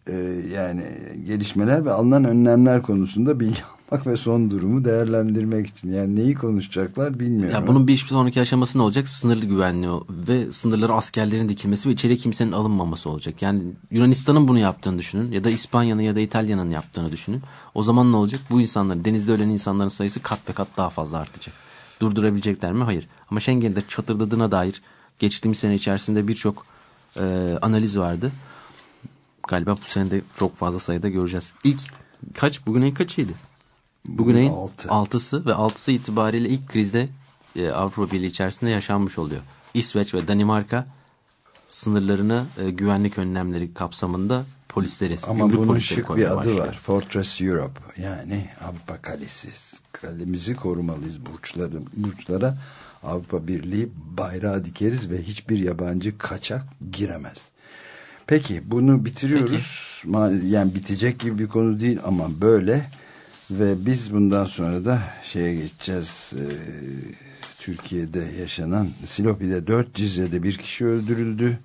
Ee, yani gelişmeler ve alınan önlemler konusunda bilgi almak ve son durumu değerlendirmek için. Yani neyi konuşacaklar bilmiyorum. Ya bunun bir sonraki aşaması ne olacak? Sınırlı güvenliği ve sınırlara askerlerin dikilmesi ve içeri kimsenin alınmaması olacak. Yani Yunanistan'ın bunu yaptığını düşünün ya da İspanya'nın ya da İtalya'nın yaptığını düşünün. O zaman ne olacak? Bu insanların denizde ölen insanların sayısı kat be kat daha fazla artacak. Durdurabilecekler mi? Hayır. Ama Schengen'de çatırdadığına dair geçtiğimiz sene içerisinde birçok e, analiz vardı. Galiba bu sene de çok fazla sayıda göreceğiz. İlk kaç? Bugün ayın kaçıydı? Bugün ayın altı. altısı ve altısı itibariyle ilk krizde e, Avrupa Birliği içerisinde yaşanmış oluyor. İsveç ve Danimarka sınırlarını e, güvenlik önlemleri kapsamında polisleri, Ama bunun polisleri şık bir adı başlıyor. var. Fortress Europe. Yani Avrupa Kalesi. Kalemizi korumalıyız burçları, burçlara. Avrupa Birliği bayrağı dikeriz ve hiçbir yabancı kaçak giremez. Peki bunu bitiriyoruz. Ma- Yani bitecek gibi bir konu değil ama böyle ve biz bundan sonra da şeye geçeceğiz. Ee, Türkiye'de yaşanan Silopi'de 4 Cizre'de bir kişi öldürüldü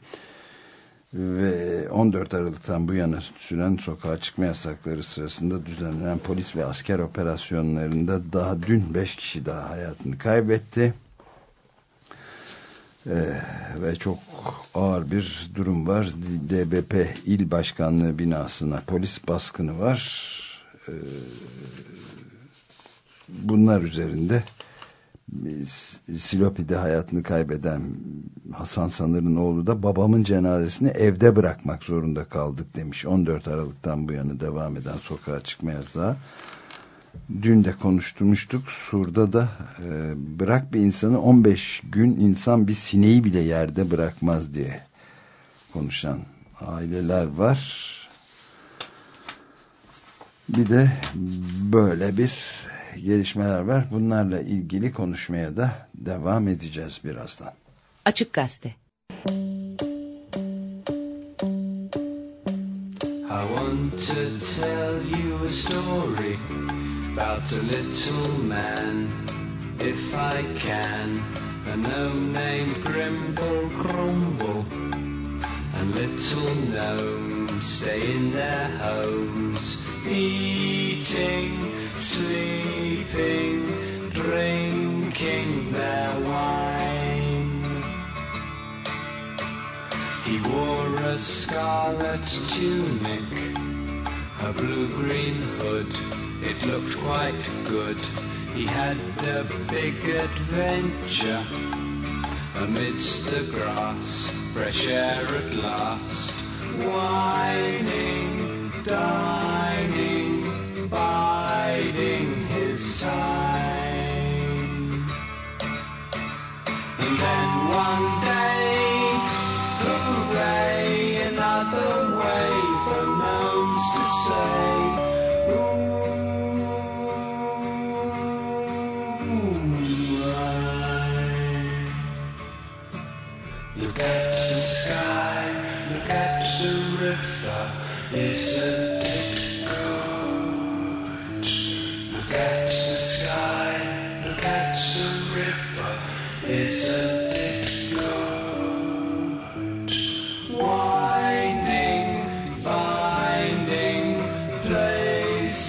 ve 14 Aralık'tan bu yana süren sokağa çıkma yasakları sırasında düzenlenen polis ve asker operasyonlarında daha dün 5 kişi daha hayatını kaybetti. Ee, ve çok ağır bir durum var. DBP İl Başkanlığı binasına polis baskını var. Ee, bunlar üzerinde Silopi'de hayatını kaybeden Hasan Sanır'ın oğlu da babamın cenazesini evde bırakmak zorunda kaldık demiş. 14 Aralık'tan bu yana devam eden sokağa çıkma yasağı. Dün de konuşturmuştuk. Sur'da da e, bırak bir insanı 15 gün insan bir sineği bile yerde bırakmaz diye konuşan aileler var. Bir de böyle bir gelişmeler var. Bunlarla ilgili konuşmaya da devam edeceğiz birazdan. Açık Gazete I want to tell you a story about a little man, if I can. A gnome named Grimble Grumble, and little gnomes stay in their homes, eating, sleeping, drinking their wine. He wore a scarlet tunic, a blue-green hood. It looked quite good. He had a big adventure amidst the grass, fresh air at last. Whining, dining, biding his time. And then one day,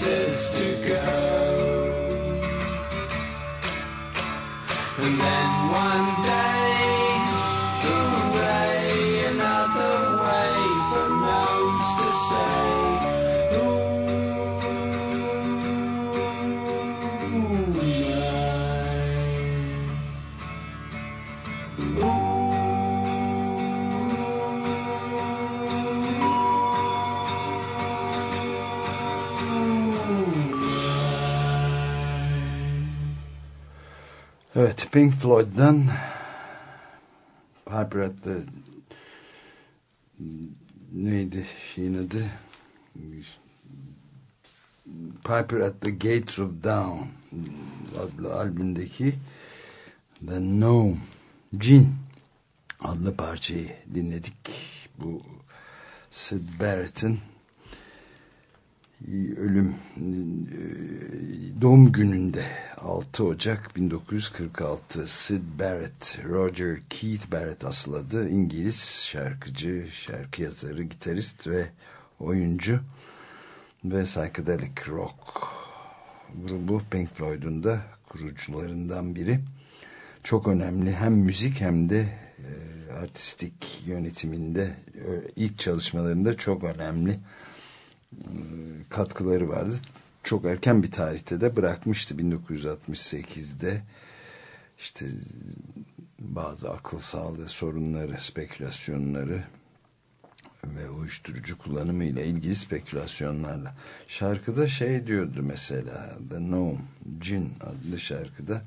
places to go. And then one Evet Pink Floyd'dan Piper at the neydi şeyin adı Piper at the Gates of Dawn adlı albümdeki The Gnome Cin adlı parçayı dinledik. Bu Sid Barrett'ın ölüm e, doğum gününde 6 Ocak 1946 Sid Barrett, Roger Keith Barrett asıl adı İngiliz şarkıcı, şarkı yazarı, gitarist ve oyuncu ve psychedelic rock grubu Pink Floyd'un da kurucularından biri. Çok önemli hem müzik hem de e, artistik yönetiminde e, ilk çalışmalarında çok önemli katkıları vardı. Çok erken bir tarihte de bırakmıştı 1968'de işte bazı akıl sağlığı sorunları, spekülasyonları ve uyuşturucu kullanımı ile ilgili spekülasyonlarla. Şarkıda şey diyordu mesela The Gnome, Cin adlı şarkıda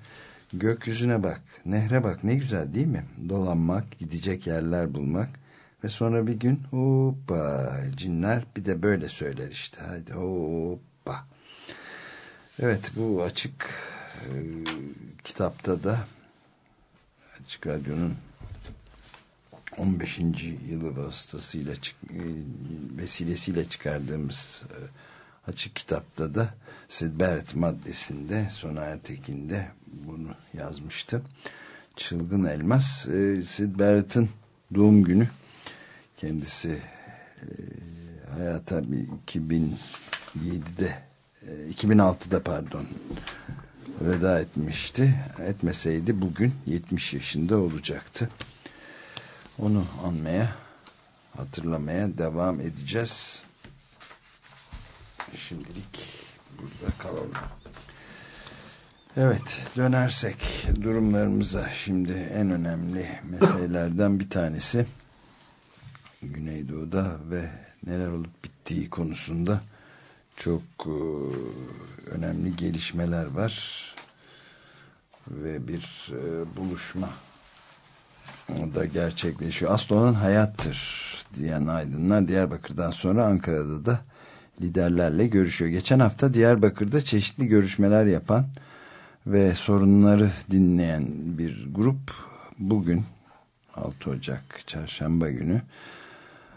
gökyüzüne bak, nehre bak ne güzel değil mi? Dolanmak, gidecek yerler bulmak ve sonra bir gün hoppa cinler bir de böyle söyler işte. Haydi hoppa. Evet bu açık e, kitapta da Açık Radyo'nun 15. yılı vasıtasıyla çık, e, vesilesiyle çıkardığımız e, açık kitapta da Sid Barrett maddesinde Sona Ertekin'de bunu yazmıştı. Çılgın Elmas e, Sid Barrett'ın doğum günü kendisi e, hayata 2007'de e, 2006'da pardon veda etmişti. Etmeseydi bugün 70 yaşında olacaktı. Onu anmaya, hatırlamaya devam edeceğiz. Şimdilik burada kalalım. Evet dönersek durumlarımıza şimdi en önemli meselelerden bir tanesi Güneydoğu'da ve neler olup bittiği konusunda çok e, önemli gelişmeler var ve bir e, buluşma da gerçekleşiyor. Aslı olan hayattır diyen aydınlar Diyarbakır'dan sonra Ankara'da da liderlerle görüşüyor. Geçen hafta Diyarbakır'da çeşitli görüşmeler yapan ve sorunları dinleyen bir grup bugün 6 Ocak çarşamba günü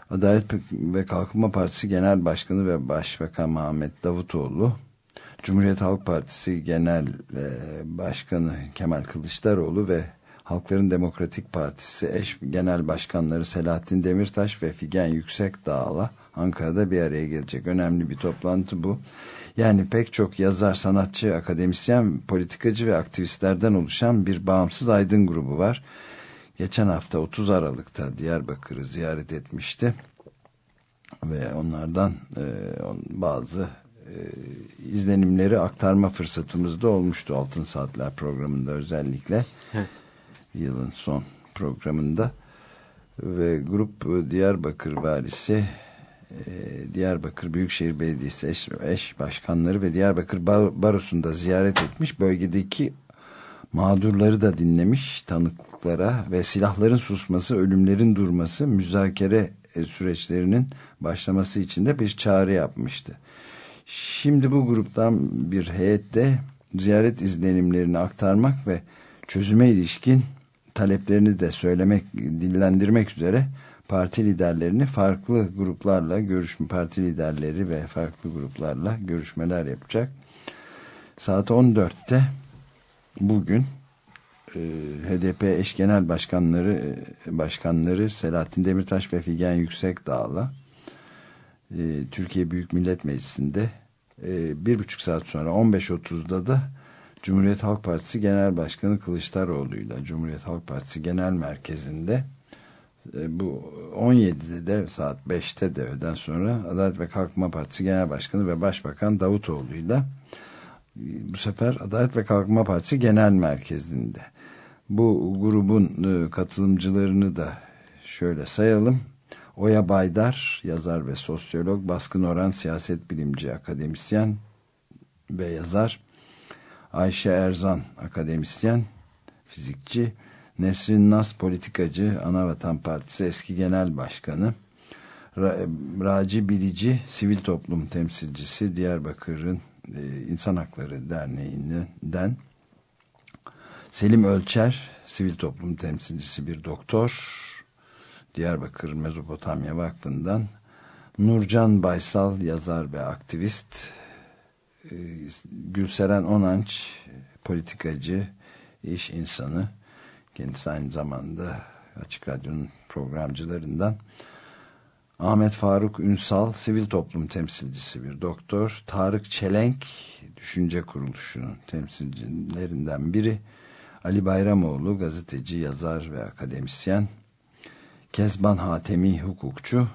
Adalet ve Kalkınma Partisi Genel Başkanı ve Başbakan Mehmet Davutoğlu Cumhuriyet Halk Partisi Genel e, Başkanı Kemal Kılıçdaroğlu ve Halkların Demokratik Partisi eş genel başkanları Selahattin Demirtaş ve Figen Yüksekdağ'la Ankara'da bir araya gelecek. Önemli bir toplantı bu. Yani pek çok yazar, sanatçı, akademisyen, politikacı ve aktivistlerden oluşan bir bağımsız aydın grubu var. Geçen hafta 30 Aralık'ta Diyarbakır'ı ziyaret etmişti. Ve onlardan e, bazı e, izlenimleri aktarma fırsatımız da olmuştu Altın Saatler programında özellikle. Evet. Yılın son programında. Ve grup Diyarbakır valisi e, Diyarbakır Büyükşehir Belediyesi eş, eş başkanları ve Diyarbakır Bar Barosu'nu da ziyaret etmiş. Bölgedeki mağdurları da dinlemiş tanıklıklara ve silahların susması, ölümlerin durması, müzakere e, süreçlerinin başlaması için de bir çağrı yapmıştı. Şimdi bu gruptan bir heyette ziyaret izlenimlerini aktarmak ve çözüme ilişkin taleplerini de söylemek, dillendirmek üzere parti liderlerini farklı gruplarla görüşme parti liderleri ve farklı gruplarla görüşmeler yapacak. Saat 14'te bugün e, HDP eş genel başkanları e, başkanları Selahattin Demirtaş ve Figen Yüksekdağ'la e, Türkiye Büyük Millet Meclisi'nde bir buçuk saat sonra 15.30'da da Cumhuriyet Halk Partisi Genel Başkanı Kılıçdaroğlu'yla Cumhuriyet Halk Partisi Genel Merkezi'nde bu 17'de de saat 5'te de öden sonra Adalet ve Kalkınma Partisi Genel Başkanı ve Başbakan Davutoğlu'yla e, bu sefer Adalet ve Kalkınma Partisi Genel Merkezi'nde. Bu grubun e, katılımcılarını da şöyle sayalım. Oya Baydar, yazar ve sosyolog, Baskın Oran siyaset bilimci, akademisyen ve yazar. Ayşe Erzan, akademisyen, fizikçi. Nesrin Nas, politikacı, Anavatan Partisi eski genel başkanı. Ra Raci Bilici, sivil toplum temsilcisi, Diyarbakır'ın e, İnsan Hakları Derneği'nden. Selim Ölçer, sivil toplum temsilcisi bir doktor. Diyarbakır Mezopotamya Vakfı'ndan Nurcan Baysal yazar ve aktivist e, Gülseren Onanç politikacı iş insanı kendisi aynı zamanda Açık Radyo'nun programcılarından Ahmet Faruk Ünsal sivil toplum temsilcisi bir doktor Tarık Çelenk Düşünce Kuruluşu'nun temsilcilerinden biri Ali Bayramoğlu gazeteci, yazar ve akademisyen Kezban Hatemi hukukçu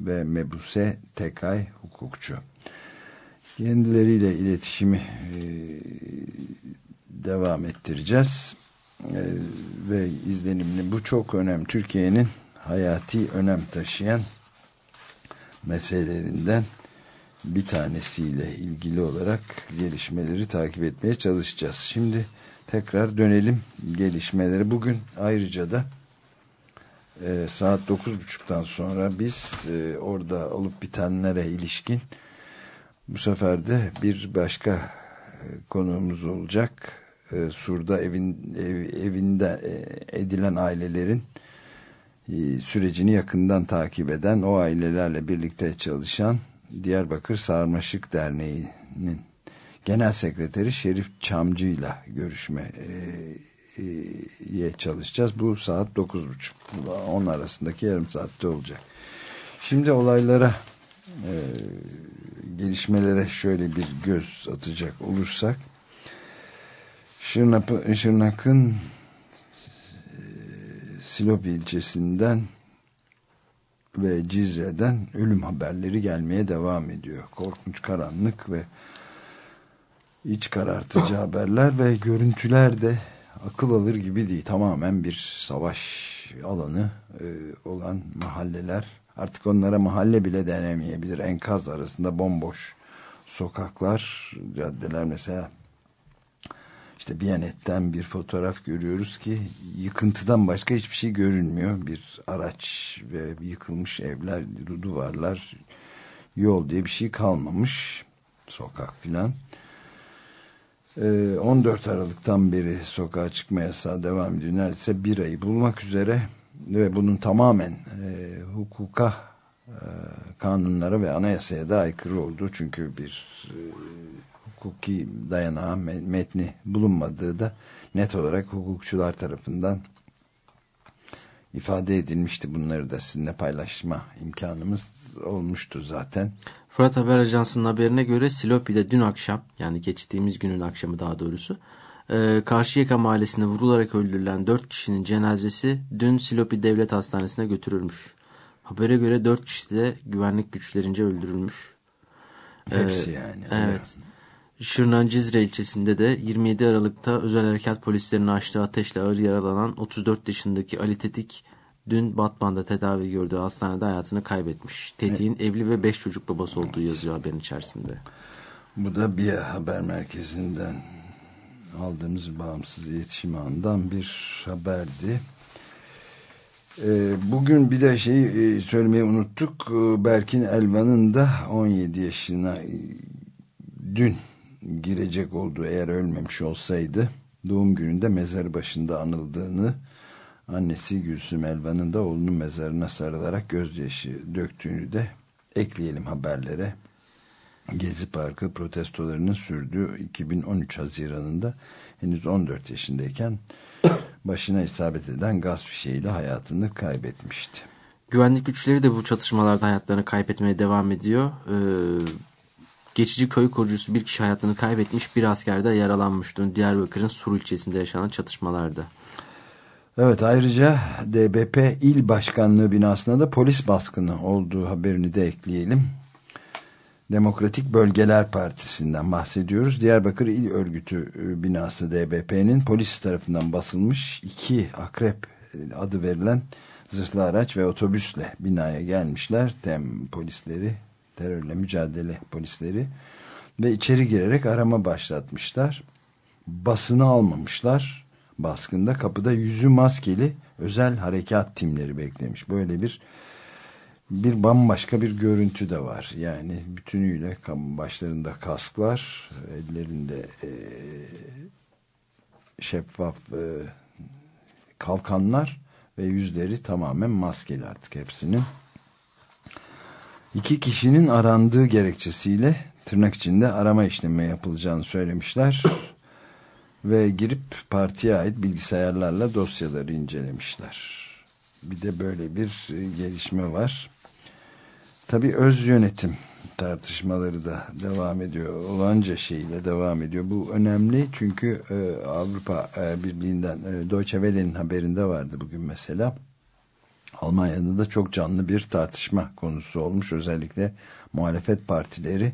ve Mebuse Tekay hukukçu. Kendileriyle iletişimi e, devam ettireceğiz. E, ve izlenimli bu çok önemli. Türkiye'nin hayati önem taşıyan meselelerinden bir tanesiyle ilgili olarak gelişmeleri takip etmeye çalışacağız. Şimdi tekrar dönelim gelişmeleri. Bugün ayrıca da e, saat 9.30'dan sonra biz e, orada olup bitenlere ilişkin bu sefer de bir başka e, konuğumuz olacak. E, Sur'da evin, ev, evinde e, edilen ailelerin sürecini yakından takip eden o ailelerle birlikte çalışan Diyarbakır Sarmaşık Derneği'nin Genel Sekreteri Şerif Çamcı ile görüşme ye çalışacağız. Bu saat 9.30 10 arasındaki yarım saatte olacak. Şimdi olaylara e, gelişmelere şöyle bir göz atacak olursak Şırnak'ın e, Silop ilçesinden ve Cizre'den ölüm haberleri gelmeye devam ediyor. Korkunç karanlık ve İç karartıcı haberler ve görüntüler de akıl alır gibi değil. Tamamen bir savaş alanı e, olan mahalleler. Artık onlara mahalle bile denemeyebilir. Enkaz arasında bomboş sokaklar, caddeler mesela işte Biyanet'ten bir fotoğraf görüyoruz ki yıkıntıdan başka hiçbir şey görünmüyor. Bir araç ve yıkılmış evler, duvarlar, yol diye bir şey kalmamış. Sokak filan. Ee, 14 Aralık'tan beri sokağa çıkma yasağı devam ediyor. Neredeyse bir ayı bulmak üzere ve bunun tamamen e, hukuka, e, kanunlara ve anayasaya da aykırı olduğu çünkü bir e, hukuki dayanağı metni bulunmadığı da net olarak hukukçular tarafından ifade edilmişti. Bunları da sizinle paylaşma imkanımız olmuştu zaten. Fırat Haber Ajansı'nın haberine göre Silopi'de dün akşam yani geçtiğimiz günün akşamı daha doğrusu e, Karşıyaka mahallesinde vurularak öldürülen 4 kişinin cenazesi dün Silopi Devlet Hastanesi'ne götürülmüş. Habere göre 4 kişi de güvenlik güçlerince öldürülmüş. Hepsi ee, yani. Evet. Şırnan Cizre ilçesinde de 27 Aralık'ta özel harekat polislerinin açtığı ateşle ağır yaralanan 34 yaşındaki Ali Tetik dün Batman'da tedavi gördüğü hastanede hayatını kaybetmiş. Tetik'in evet. evli ve 5 çocuk babası olduğu evet. yazıyor haberin içerisinde. Bu da bir haber merkezinden aldığımız bağımsız iletişim ağından bir haberdi. Ee, bugün bir de şeyi söylemeyi unuttuk. Ee, Berkin Elvan'ın da 17 yaşına e, dün girecek olduğu eğer ölmemiş olsaydı doğum gününde mezarı başında anıldığını annesi Gülsüm Elvan'ın da oğlunun mezarına sarılarak gözyaşı döktüğünü de ekleyelim haberlere. Gezi Parkı protestolarının sürdüğü 2013 Haziran'ında henüz 14 yaşındayken başına isabet eden gaz fişeğiyle hayatını kaybetmişti. Güvenlik güçleri de bu çatışmalarda hayatlarını kaybetmeye devam ediyor. Ee, geçici köy korucusu bir kişi hayatını kaybetmiş, bir asker de yaralanmıştı. Diyarbakır'ın Sur ilçesinde yaşanan çatışmalarda. Evet ayrıca DBP il başkanlığı binasına da polis baskını olduğu haberini de ekleyelim. Demokratik Bölgeler Partisi'nden bahsediyoruz. Diyarbakır İl Örgütü e, binası DBP'nin polis tarafından basılmış iki akrep e, adı verilen zırhlı araç ve otobüsle binaya gelmişler. Tem polisleri, terörle mücadele polisleri ve içeri girerek arama başlatmışlar. Basını almamışlar. Baskında kapıda yüzü maskeli özel harekat timleri beklemiş. Böyle bir bir bambaşka bir görüntü de var. Yani bütünüyle başlarında kasklar, ellerinde e, şeffaf e, kalkanlar ve yüzleri tamamen maskeli artık hepsinin. İki kişinin arandığı gerekçesiyle tırnak içinde arama işlemi yapılacağını söylemişler. ve girip partiye ait bilgisayarlarla dosyaları incelemişler. Bir de böyle bir e, gelişme var. Tabii öz yönetim tartışmaları da devam ediyor. Olanca şeyle devam ediyor. Bu önemli çünkü e, Avrupa e, Birliği'nden e, Deutsche Welle'nin haberinde vardı bugün mesela. Almanya'da da çok canlı bir tartışma konusu olmuş. Özellikle muhalefet partileri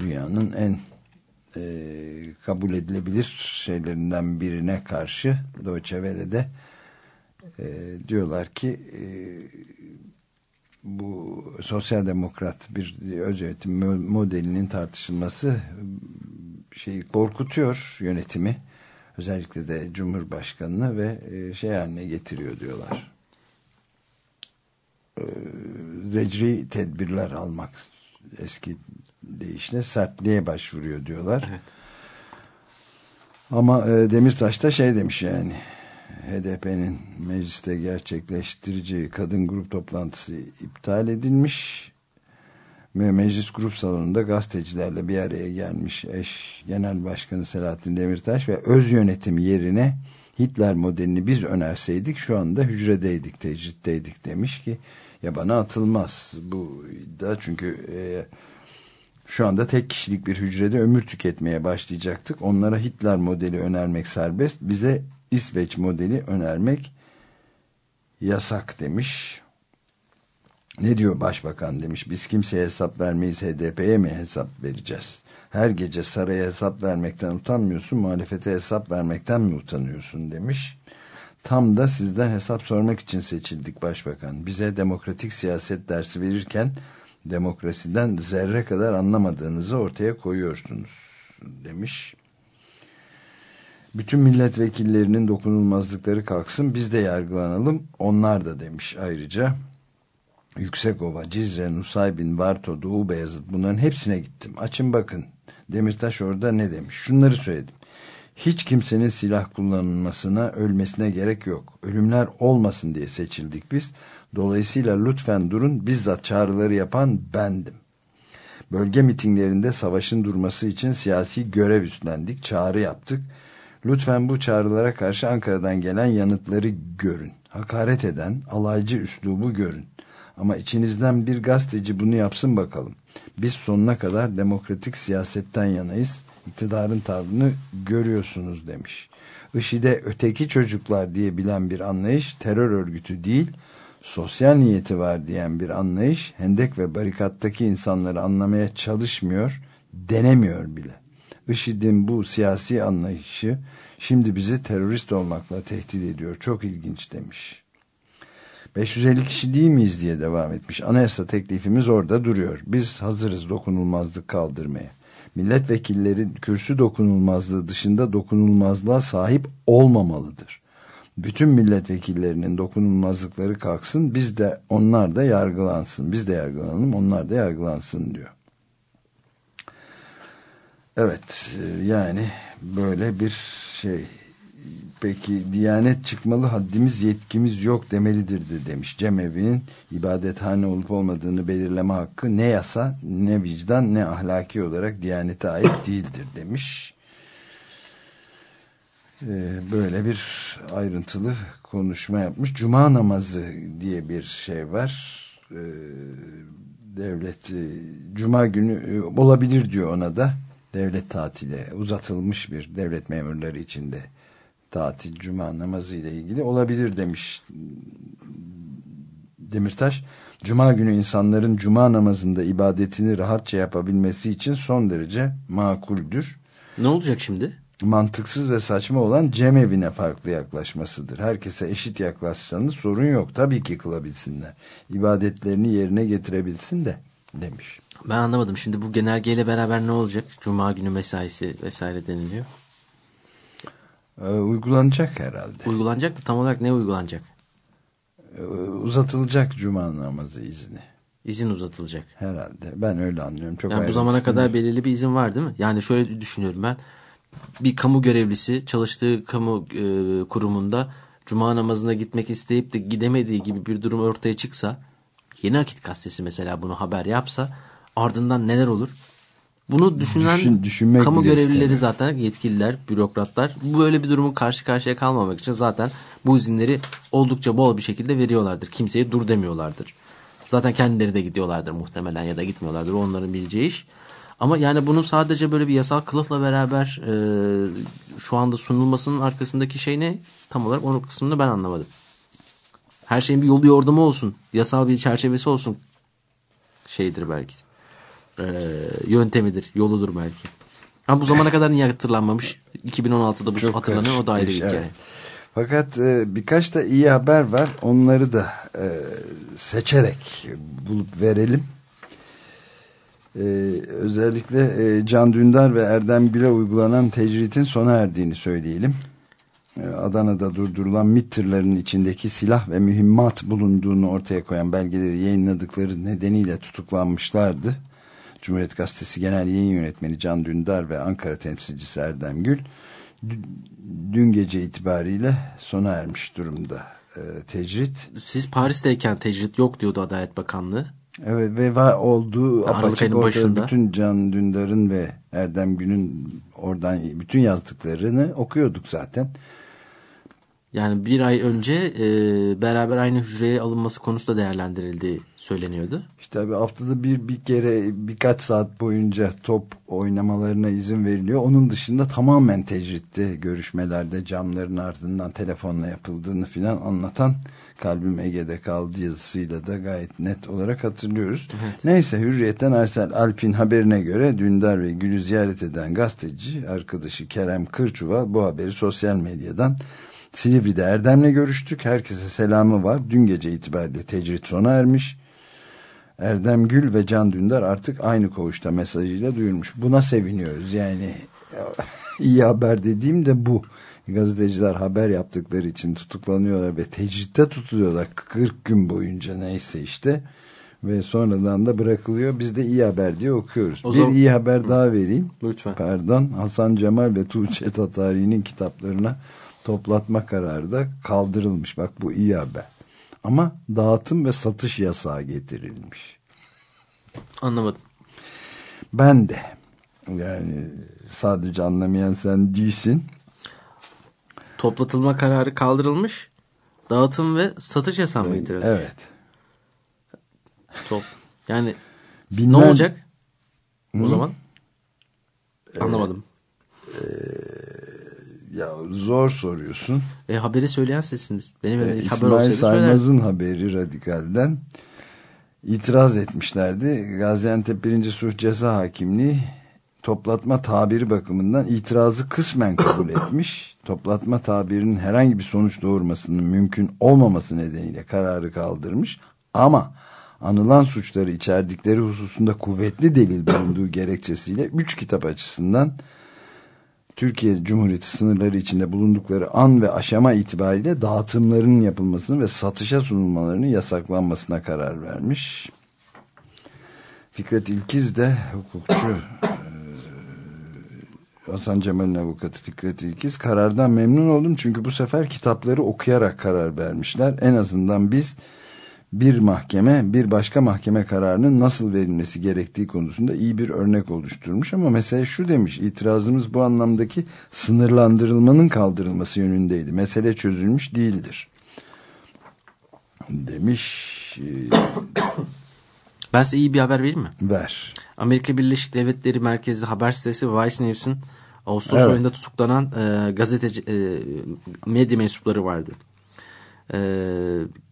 dünyanın en e, kabul edilebilir şeylerinden birine karşı Deutsche Welle'de e, diyorlar ki e, bu sosyal demokrat bir öz yönetim modelinin tartışılması şeyi korkutuyor yönetimi özellikle de Cumhurbaşkanını ve e, şey haline getiriyor diyorlar e, zecri tedbirler almak eski deyişle sertliğe başvuruyor diyorlar evet. ama e, Demirtaş da şey demiş yani HDP'nin mecliste gerçekleştirici kadın grup toplantısı iptal edilmiş ve meclis grup salonunda gazetecilerle bir araya gelmiş eş genel başkanı Selahattin Demirtaş ve öz yönetim yerine Hitler modelini biz önerseydik şu anda hücredeydik, tecritteydik demiş ki ya bana atılmaz bu iddia çünkü e, şu anda tek kişilik bir hücrede ömür tüketmeye başlayacaktık. Onlara Hitler modeli önermek serbest. Bize İsveç modeli önermek yasak demiş. Ne diyor başbakan demiş. Biz kimseye hesap vermeyiz HDP'ye mi hesap vereceğiz? Her gece saraya hesap vermekten utanmıyorsun, muhalefete hesap vermekten mi utanıyorsun demiş. Tam da sizden hesap sormak için seçildik başbakan. Bize demokratik siyaset dersi verirken demokrasiden zerre kadar anlamadığınızı ortaya koyuyorsunuz demiş. Bütün milletvekillerinin dokunulmazlıkları kalksın biz de yargılanalım onlar da demiş ayrıca. Yüksekova, Cizre, Nusaybin, Varto, Doğu Beyazıt bunların hepsine gittim. Açın bakın. Demirtaş orada ne demiş? Şunları söyledim. Hiç kimsenin silah kullanılmasına, ölmesine gerek yok. Ölümler olmasın diye seçildik biz. Dolayısıyla lütfen durun. Bizzat çağrıları yapan bendim. Bölge mitinglerinde savaşın durması için siyasi görev üstlendik. Çağrı yaptık. Lütfen bu çağrılara karşı Ankara'dan gelen yanıtları görün. Hakaret eden, alaycı üslubu görün. Ama içinizden bir gazeteci bunu yapsın bakalım. Biz sonuna kadar demokratik siyasetten yanayız. İktidarın tavrını görüyorsunuz demiş. IŞİD'e öteki çocuklar diye bilen bir anlayış terör örgütü değil, sosyal niyeti var diyen bir anlayış hendek ve barikattaki insanları anlamaya çalışmıyor, denemiyor bile. IŞİD'in bu siyasi anlayışı şimdi bizi terörist olmakla tehdit ediyor. Çok ilginç demiş. 550 kişi değil miyiz diye devam etmiş. Anayasa teklifimiz orada duruyor. Biz hazırız dokunulmazlık kaldırmaya. Milletvekilleri kürsü dokunulmazlığı dışında dokunulmazlığa sahip olmamalıdır. Bütün milletvekillerinin dokunulmazlıkları kalksın, biz de onlar da yargılansın. Biz de yargılanalım, onlar da yargılansın diyor. Evet, e, yani böyle bir şey peki Diyanet çıkmalı haddimiz yetkimiz yok demelidir de demiş. Cemevi'nin ibadethane olup olmadığını belirleme hakkı ne yasa ne vicdan ne ahlaki olarak Diyanet'e ait değildir demiş. Ee, böyle bir ayrıntılı konuşma yapmış. Cuma namazı diye bir şey var. Ee, devlet e, Cuma günü e, olabilir diyor ona da. Devlet tatile uzatılmış bir devlet memurları içinde tatil cuma namazı ile ilgili olabilir demiş Demirtaş. Cuma günü insanların cuma namazında ibadetini rahatça yapabilmesi için son derece makuldür. Ne olacak şimdi? Mantıksız ve saçma olan cemevine farklı yaklaşmasıdır. Herkese eşit yaklaşsanız sorun yok. Tabii ki kılabilsinler. İbadetlerini yerine getirebilsin de demiş. Ben anlamadım. Şimdi bu genelgeyle beraber ne olacak? Cuma günü mesaisi vesaire deniliyor. Ee, uygulanacak herhalde. Uygulanacak da tam olarak ne uygulanacak? Ee, uzatılacak cuma namazı izni. İzin uzatılacak. Herhalde. Ben öyle anlıyorum. Çok Yani bu zamana kadar belirli bir izin var değil mi? Yani şöyle düşünüyorum ben. Bir kamu görevlisi çalıştığı kamu e, kurumunda cuma namazına gitmek isteyip de gidemediği gibi bir durum ortaya çıksa Yeni Akit gazetesi mesela bunu haber yapsa ardından neler olur? Bunu düşünen Düşün- düşünmek kamu görevlileri zaten yetkililer, bürokratlar böyle bir durumun karşı karşıya kalmamak için zaten bu izinleri oldukça bol bir şekilde veriyorlardır. Kimseye dur demiyorlardır. Zaten kendileri de gidiyorlardır muhtemelen ya da gitmiyorlardır. Onların bileceği iş. Ama yani bunun sadece böyle bir yasal kılıfla beraber e, şu anda sunulmasının arkasındaki şey ne? Tam olarak onun kısmını ben anlamadım. Her şeyin bir yolu yordamı olsun. Yasal bir çerçevesi olsun. Şeydir belki. E, yöntemidir. Yoludur belki. Ama bu zamana kadar niye hatırlanmamış? 2016'da bu Çok hatırlanıyor. O da ayrı bir hikaye. evet. Fakat e, birkaç da iyi haber var. Onları da e, seçerek bulup verelim. E, özellikle e, Can Dündar ve Erdem Gül'e uygulanan tecritin sona erdiğini söyleyelim. E, Adana'da durdurulan MİT tırlarının içindeki silah ve mühimmat bulunduğunu ortaya koyan belgeleri yayınladıkları nedeniyle tutuklanmışlardı. Cumhuriyet Gazetesi Genel Yayın Yönetmeni Can Dündar ve Ankara temsilcisi Erdem Gül dün- gece itibariyle sona ermiş durumda e, tecrit. Siz Paris'teyken tecrit yok diyordu Adalet Bakanlığı. Evet ve var olduğu Aralık apaçık ortada başında. bütün Can Dündar'ın ve Erdem Gül'ün oradan bütün yazdıklarını okuyorduk zaten. Yani bir ay önce e, beraber aynı hücreye alınması konusu da değerlendirildiği söyleniyordu. İşte abi haftada bir bir kere birkaç saat boyunca top oynamalarına izin veriliyor. Onun dışında tamamen tecritte görüşmelerde camların ardından telefonla yapıldığını filan anlatan Kalbim Ege'de kaldı yazısıyla da gayet net olarak hatırlıyoruz. Neyse Hürriyet'ten Aysel Alp'in haberine göre Dündar ve Gül'ü ziyaret eden gazeteci arkadaşı Kerem Kırçuval bu haberi sosyal medyadan Silivri'de Erdem'le görüştük. Herkese selamı var. Dün gece itibariyle tecrit sona ermiş. Erdem Gül ve Can Dündar artık aynı koğuşta mesajıyla duyurmuş. Buna seviniyoruz. Yani iyi haber dediğim de bu. Gazeteciler haber yaptıkları için tutuklanıyorlar ve tecritte tutuluyorlar 40 gün boyunca neyse işte. Ve sonradan da bırakılıyor. Biz de iyi haber diye okuyoruz. O bir zaman- iyi haber daha vereyim. Lütfen. Pardon. Hasan Cemal ve Tuğçe Tatari'nin kitaplarına toplatma kararı da kaldırılmış. Bak bu iyi haber. Ama dağıtım ve satış yasağı getirilmiş. Anlamadım. Ben de yani sadece anlamayan sen değilsin. Toplatılma kararı kaldırılmış. Dağıtım ve satış yasağı mı getirilmiş? Evet. Top. Yani Binler- ne olacak o zaman? Anlamadım. Ya zor soruyorsun. E, haberi söyleyen sizsiniz. Benim haber İsmail olsaydı söylerdim. Saymaz'ın haberi Radikal'den itiraz etmişlerdi. Gaziantep 1. Suç Ceza Hakimliği toplatma tabiri bakımından itirazı kısmen kabul etmiş. Toplatma tabirinin herhangi bir sonuç doğurmasının mümkün olmaması nedeniyle kararı kaldırmış. Ama anılan suçları içerdikleri hususunda kuvvetli delil bulunduğu gerekçesiyle 3 kitap açısından Türkiye Cumhuriyeti sınırları içinde bulundukları an ve aşama itibariyle dağıtımlarının yapılmasını ve satışa sunulmalarının yasaklanmasına karar vermiş. Fikret İlkiz de hukukçu eee, Hasan Cemal'in avukatı Fikret İlkiz karardan memnun oldum çünkü bu sefer kitapları okuyarak karar vermişler. En azından biz bir mahkeme bir başka mahkeme kararının nasıl verilmesi gerektiği konusunda iyi bir örnek oluşturmuş ama mesele şu demiş itirazımız bu anlamdaki sınırlandırılmanın kaldırılması yönündeydi. Mesele çözülmüş değildir. Demiş e, Ben size iyi bir haber vereyim mi? ver. Amerika Birleşik Devletleri merkezli haber sitesi Vice News'in Ağustos Evet. ayında tutuklanan e, gazeteci e, medya mensupları vardı. E,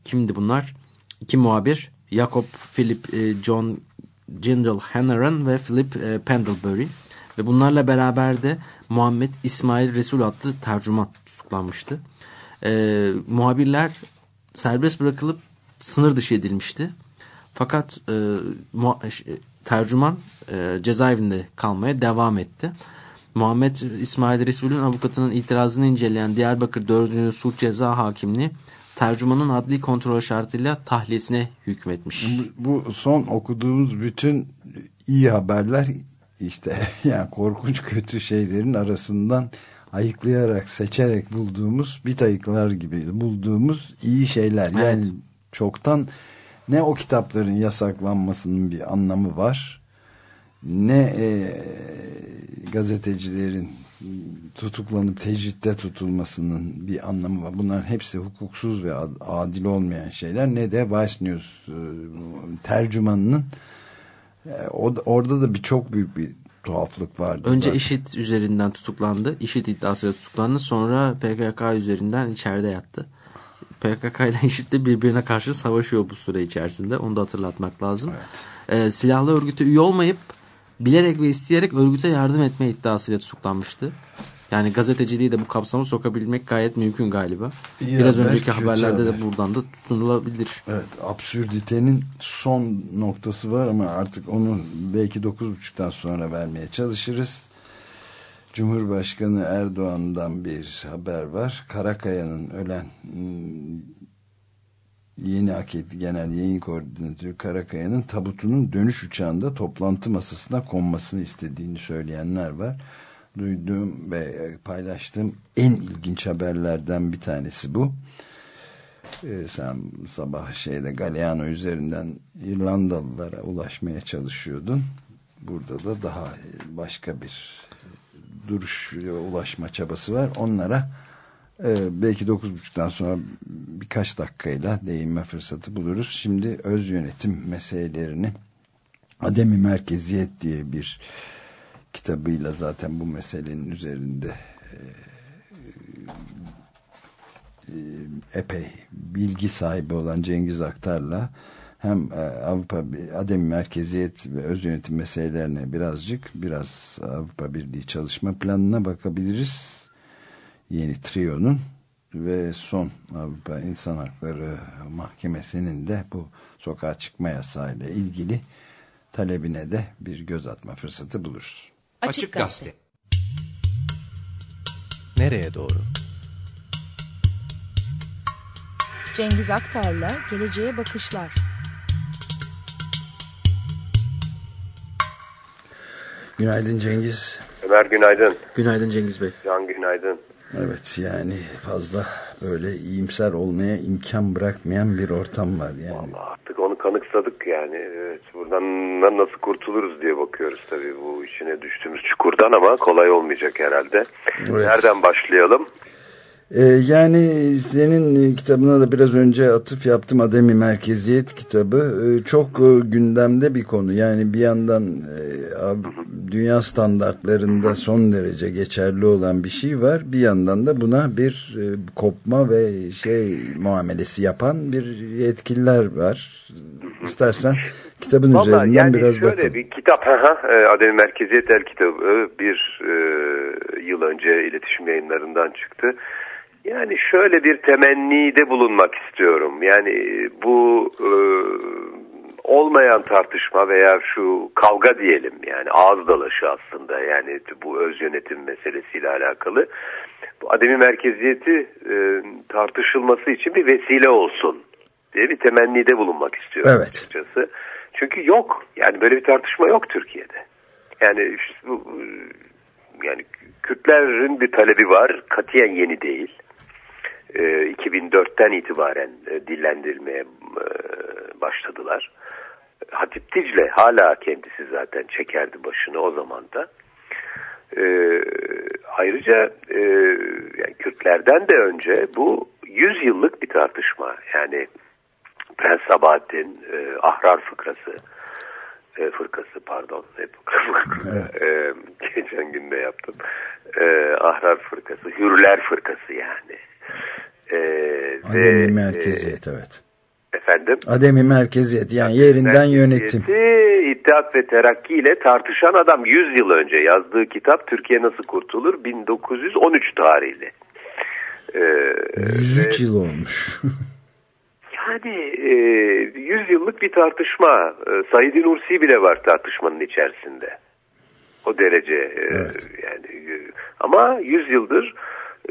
kimdi bunlar? İki muhabir Jacob Philip e, John Jindal Hannaran ve Philip e, Pendlebury ve bunlarla beraber de Muhammed İsmail Resul adlı tercüman tutuklanmıştı. E, muhabirler serbest bırakılıp sınır dışı edilmişti. Fakat e, ş- tercüman e, cezaevinde kalmaya devam etti. Muhammed İsmail Resul'ün avukatının itirazını inceleyen Diyarbakır 4. Sulh Ceza Hakimliği tercümanın adli kontrol şartıyla tahliyesine hükmetmiş. Bu, bu son okuduğumuz bütün iyi haberler işte yani korkunç kötü şeylerin arasından ayıklayarak seçerek bulduğumuz bit ayıklar gibi bulduğumuz iyi şeyler. Yani Evet. çoktan ne o kitapların yasaklanmasının bir anlamı var ne e, gazetecilerin tutuklanıp tecritte tutulmasının bir anlamı var. Bunların hepsi hukuksuz ve ad- adil olmayan şeyler. Ne de Vice News e, tercümanının e, orada da bir çok büyük bir tuhaflık vardı. Önce zaten. IŞİD üzerinden tutuklandı. IŞİD iddiasıyla tutuklandı. Sonra PKK üzerinden içeride yattı. PKK ile IŞİD de birbirine karşı savaşıyor bu süre içerisinde. Onu da hatırlatmak lazım. Ee, silahlı örgüte üye olmayıp bilerek ve isteyerek örgüte yardım etme iddiasıyla tutuklanmıştı. Yani gazeteciliği de bu kapsama sokabilmek gayet mümkün galiba. İyi Biraz önceki haberlerde haber. de buradan da tutunulabilir. Evet absürditenin son noktası var ama artık onu belki 9.30'dan sonra vermeye çalışırız. Cumhurbaşkanı Erdoğan'dan bir haber var. Karakaya'nın ölen hmm, yeni AKP Genel Yayın Koordinatörü Karakaya'nın tabutunun dönüş uçağında toplantı masasına konmasını istediğini söyleyenler var. Duyduğum ve paylaştığım en ilginç haberlerden bir tanesi bu. Ee, sen sabah şeyde Galeano üzerinden İrlandalılara ulaşmaya çalışıyordun. Burada da daha başka bir duruş ve ulaşma çabası var. Onlara Ee, belki 9.30'dan sonra birkaç dakikayla değinme fırsatı buluruz. Şimdi öz yönetim meselelerini Ademi Merkeziyet diye bir kitabıyla zaten bu meselenin üzerinde e, e, epey bilgi sahibi olan Cengiz Aktar'la hem e, Avrupa Ademi Merkeziyet ve öz yönetim meselelerine birazcık biraz Avrupa Birliği çalışma planına bakabiliriz. Yeni trionun ve son Avrupa İnsan Hakları Mahkemesi'nin de bu sokağa çıkma yasayla ilgili talebine de bir göz atma fırsatı buluruz. Açık Gazete. Nereye doğru? Cengiz Aktar'la Geleceğe Bakışlar. Günaydın Cengiz. Ömer günaydın. Günaydın Cengiz Bey. Can günaydın. Evet yani fazla böyle iyimser olmaya imkan bırakmayan bir ortam var yani. Artık onu kanıksadık yani. Evet, buradan na- nasıl kurtuluruz diye bakıyoruz tabii bu içine düştüğümüz çukurdan ama kolay olmayacak herhalde. Evet. Nereden başlayalım? Ee, yani senin kitabına da biraz önce atıf yaptım Ademi Merkeziyet kitabı Ee, çok e, gündemde bir konu yani bir yandan e, dünya standartlarında son derece geçerli olan bir şey var bir yandan da buna bir e, kopma ve şey muamelesi yapan bir yetkililer var İstersen kitabın Vallahi üzerinden yani biraz şöyle bakalım. bir kitap hı hı, e, Adem Merkeziyet El kitabı bir e, yıl önce iletişim yayınlarından çıktı. Yani şöyle bir temennide bulunmak istiyorum. Yani bu e, olmayan tartışma veya şu kavga diyelim yani ağız dalaşı aslında yani bu öz yönetim meselesiyle alakalı. Bu ademi merkeziyeti e, tartışılması için bir vesile olsun diye bir temennide bulunmak istiyorum Evet. açıkçası. Çünkü yok yani böyle bir tartışma yok Türkiye'de. Yani bu yani Kürtlerin bir talebi var katiyen yeni değil. E, 2004'ten itibaren e, dillendirilmeye e, başladılar. Hatip Dicle hala kendisi zaten çekerdi başını o zaman da. E, ayrıca e, yani Kürtlerden de önce bu 100 yıllık bir tartışma. Yani Prens Sabahattin, e, Ahrar Fıkrası, e, fırkası pardon, hep e, geçen gün de yaptım. E, Ahrar Fırkası, Hürler Fırkası yani. E, Ademi ve, Merkeziyet evet. e, efendim? Ademi Merkeziyet yani yerinden yönetim. İttihat ve Terakki ile tartışan adam 100 yıl önce yazdığı kitap Türkiye Nasıl Kurtulur 1913 tarihli. E, 103 yıl olmuş. Yani e, 100 yıllık bir tartışma. E, Said Nursi bile var tartışmanın içerisinde. O derece e, yani e, ama 100 yıldır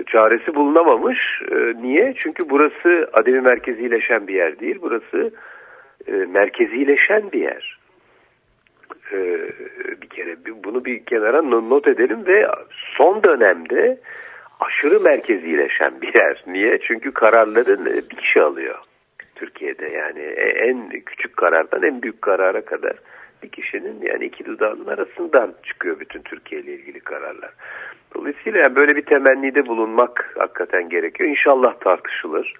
çaresi bulunamamış. E, niye? Çünkü burası ademi merkezileşen bir yer değil. Burası e, merkezileşen bir yer. E, bir kere bunu bir kenara no- not edelim ve son dönemde aşırı merkezileşen bir yer. Niye? Çünkü kararların e, bir kişi alıyor. Türkiye'de yani en küçük karardan en büyük karara kadar bir kişinin yani iki dudağının arasından çıkıyor bütün Türkiye ile ilgili kararlar. Dolayısıyla yani böyle bir temennide bulunmak hakikaten gerekiyor. İnşallah tartışılır.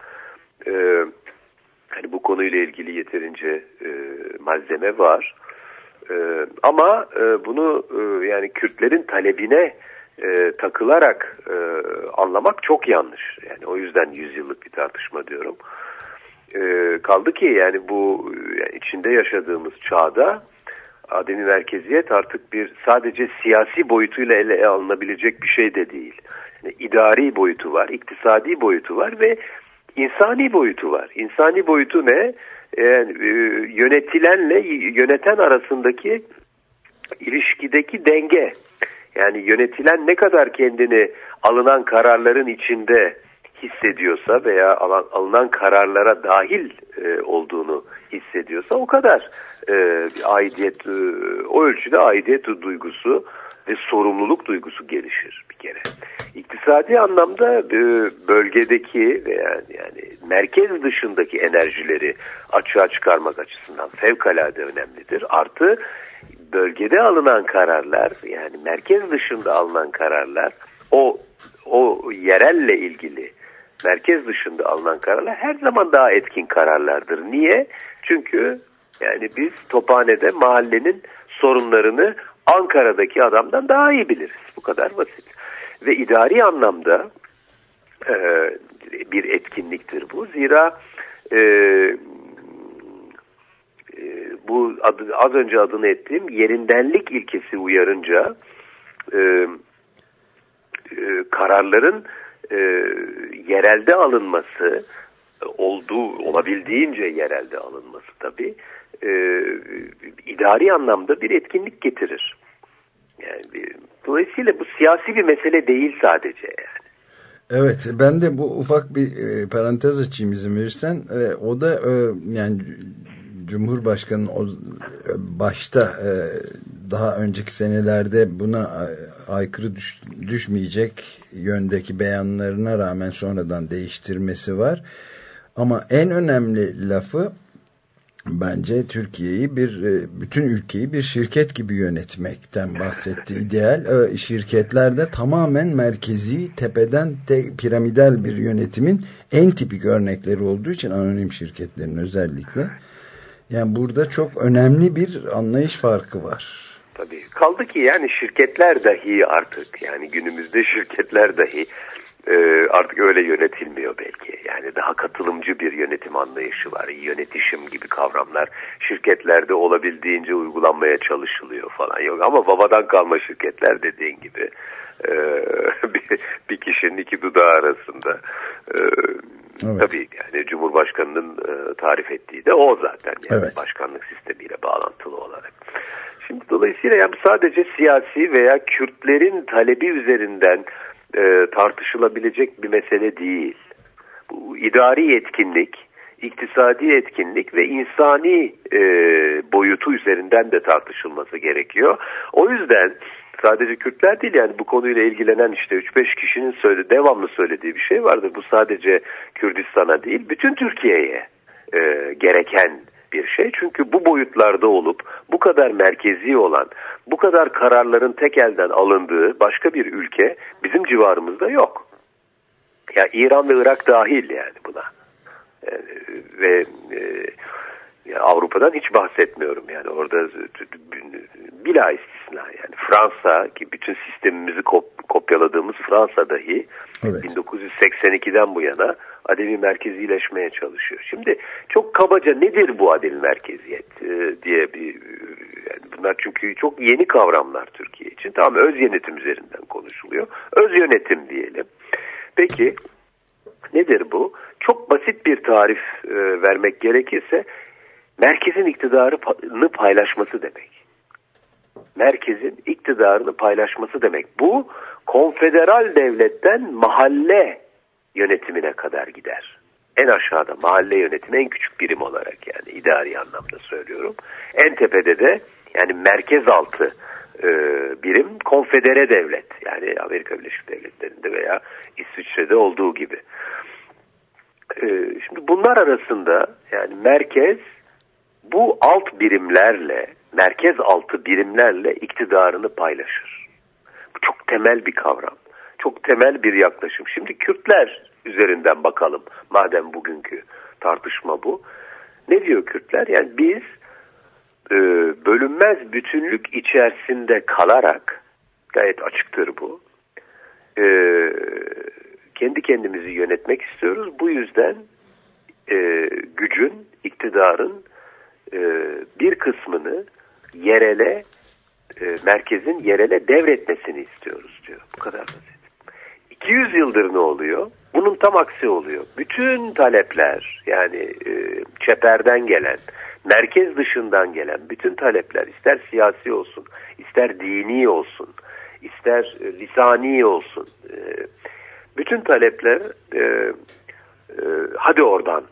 Ee, hani bu konuyla ilgili yeterince e, malzeme var. Ee, ama e, bunu e, yani Kürtlerin talebine e, takılarak e, anlamak çok yanlış. Yani o yüzden yüzyıllık bir tartışma diyorum. E, kaldı ki yani bu yani içinde yaşadığımız çağda ademi merkeziyet artık bir sadece siyasi boyutuyla ele alınabilecek bir şey de değil. Yani idari boyutu var, iktisadi boyutu var ve insani boyutu var. İnsani boyutu ne? Yani, e, yönetilenle yöneten arasındaki ilişkideki denge. Yani yönetilen ne kadar kendini alınan kararların içinde hissediyorsa veya alan- alınan kararlara dahil e, olduğunu hissediyorsa o kadar e, aidiyet e, o ölçüde aidiyet duygusu ve sorumluluk duygusu gelişir bir kere. İktisadi anlamda e, bölgedeki veya yani merkez dışındaki enerjileri açığa çıkarmak açısından fevkalade önemlidir. Artı bölgede alınan kararlar yani merkez dışında alınan kararlar o o yerelle ilgili merkez dışında alınan kararlar her zaman daha etkin kararlardır. Niye? Çünkü yani biz Tophane'de mahallenin sorunlarını Ankara'daki adamdan daha iyi biliriz. Bu kadar basit. Ve idari anlamda e, bir etkinliktir bu. Zira e, e, bu adı, az önce adını ettiğim yerindenlik ilkesi uyarınca e, e, kararların e, yerelde alınması olduğu olabildiğince yerelde alınması tabii e, idari anlamda bir etkinlik getirir. Yani dolayısıyla bu siyasi bir mesele değil sadece yani. Evet ben de bu ufak bir e, parantez açayım izin verirsen. E, o da e, yani Cumhurbaşkanı'nın o, e, başta e, daha önceki senelerde buna a- aykırı düş, düşmeyecek yöndeki beyanlarına rağmen sonradan değiştirmesi var. Ama en önemli lafı bence Türkiye'yi bir e, bütün ülkeyi bir şirket gibi yönetmekten bahsetti. İdeal e, şirketlerde tamamen merkezi tepeden te, piramidal bir yönetimin en tipik örnekleri olduğu için anonim şirketlerin özellikle. Yani burada çok önemli bir anlayış farkı var. Tabii. Kaldı ki yani şirketler dahi artık yani günümüzde şirketler dahi e, artık öyle yönetilmiyor belki. Yani daha katılımcı bir yönetim anlayışı var. Yönetişim gibi kavramlar şirketlerde olabildiğince uygulanmaya çalışılıyor falan. Yok ama babadan kalma şirketler dediğin gibi e, bir, bir kişinin iki dudağı arasında e, Evet. tabii yani Cumhurbaşkanı'nın e, tarif ettiği de o zaten yani Evet. başkanlık sistemiyle bağlantılı olarak. Şimdi dolayısıyla yani sadece siyasi veya Kürtlerin talebi üzerinden e, tartışılabilecek bir mesele değil. Bu idari yetkinlik, iktisadi yetkinlik ve insani e, boyutu üzerinden de tartışılması gerekiyor. O yüzden sadece Kürtler değil yani bu konuyla ilgilenen işte 3-5 kişinin söyle, devamlı söylediği bir şey vardır. Bu sadece Kürdistan'a değil bütün Türkiye'ye e, gereken bir şey. Çünkü bu boyutlarda olup bu kadar merkezi olan, bu kadar kararların tek elden alındığı başka bir ülke bizim civarımızda yok. Ya İran ve Irak dahil yani buna. Yani, ve e, Avrupa'dan hiç bahsetmiyorum yani orada bila istisna yani Fransa ki bütün sistemimizi kop- kopyaladığımız Fransa dahi Evet. 1982'den bu yana ademi merkezileşmeye çalışıyor. Şimdi çok kabaca nedir bu adil merkeziyet e, diye bir yani bunlar çünkü çok yeni kavramlar Türkiye için. Tamam öz yönetim üzerinden konuşuluyor. Öz yönetim diyelim. Peki nedir bu? Çok basit bir tarif e, vermek gerekirse merkezin iktidarını paylaşması demek. Merkezin iktidarını paylaşması demek. Bu konfederal devletten mahalle yönetimine kadar gider. En aşağıda mahalle yönetimi en küçük birim olarak yani idari anlamda söylüyorum. En tepede de yani merkez altı e, birim konfedere devlet. Yani Amerika Birleşik Devletleri'nde veya İsviçre'de olduğu gibi. E, şimdi bunlar arasında yani merkez bu alt birimlerle, merkez altı birimlerle iktidarını paylaşır. Bu çok temel bir kavram. Çok temel bir yaklaşım. Şimdi Kürtler üzerinden bakalım. Madem bugünkü tartışma bu. Ne diyor Kürtler? Yani biz e, bölünmez bütünlük içerisinde kalarak gayet açıktır bu. E, kendi kendimizi yönetmek istiyoruz. Bu yüzden e, gücün, iktidarın e, bir kısmını yerele, e, merkezin yerele devretmesini istiyoruz diyor. Bu kadar basit. 200 yıldır ne oluyor? Bunun tam aksi oluyor. Bütün talepler yani e, çeperden gelen, merkez dışından gelen bütün talepler ister siyasi olsun, ister dini olsun, ister e, lisani olsun. E, bütün talepler e, e, hadi oradan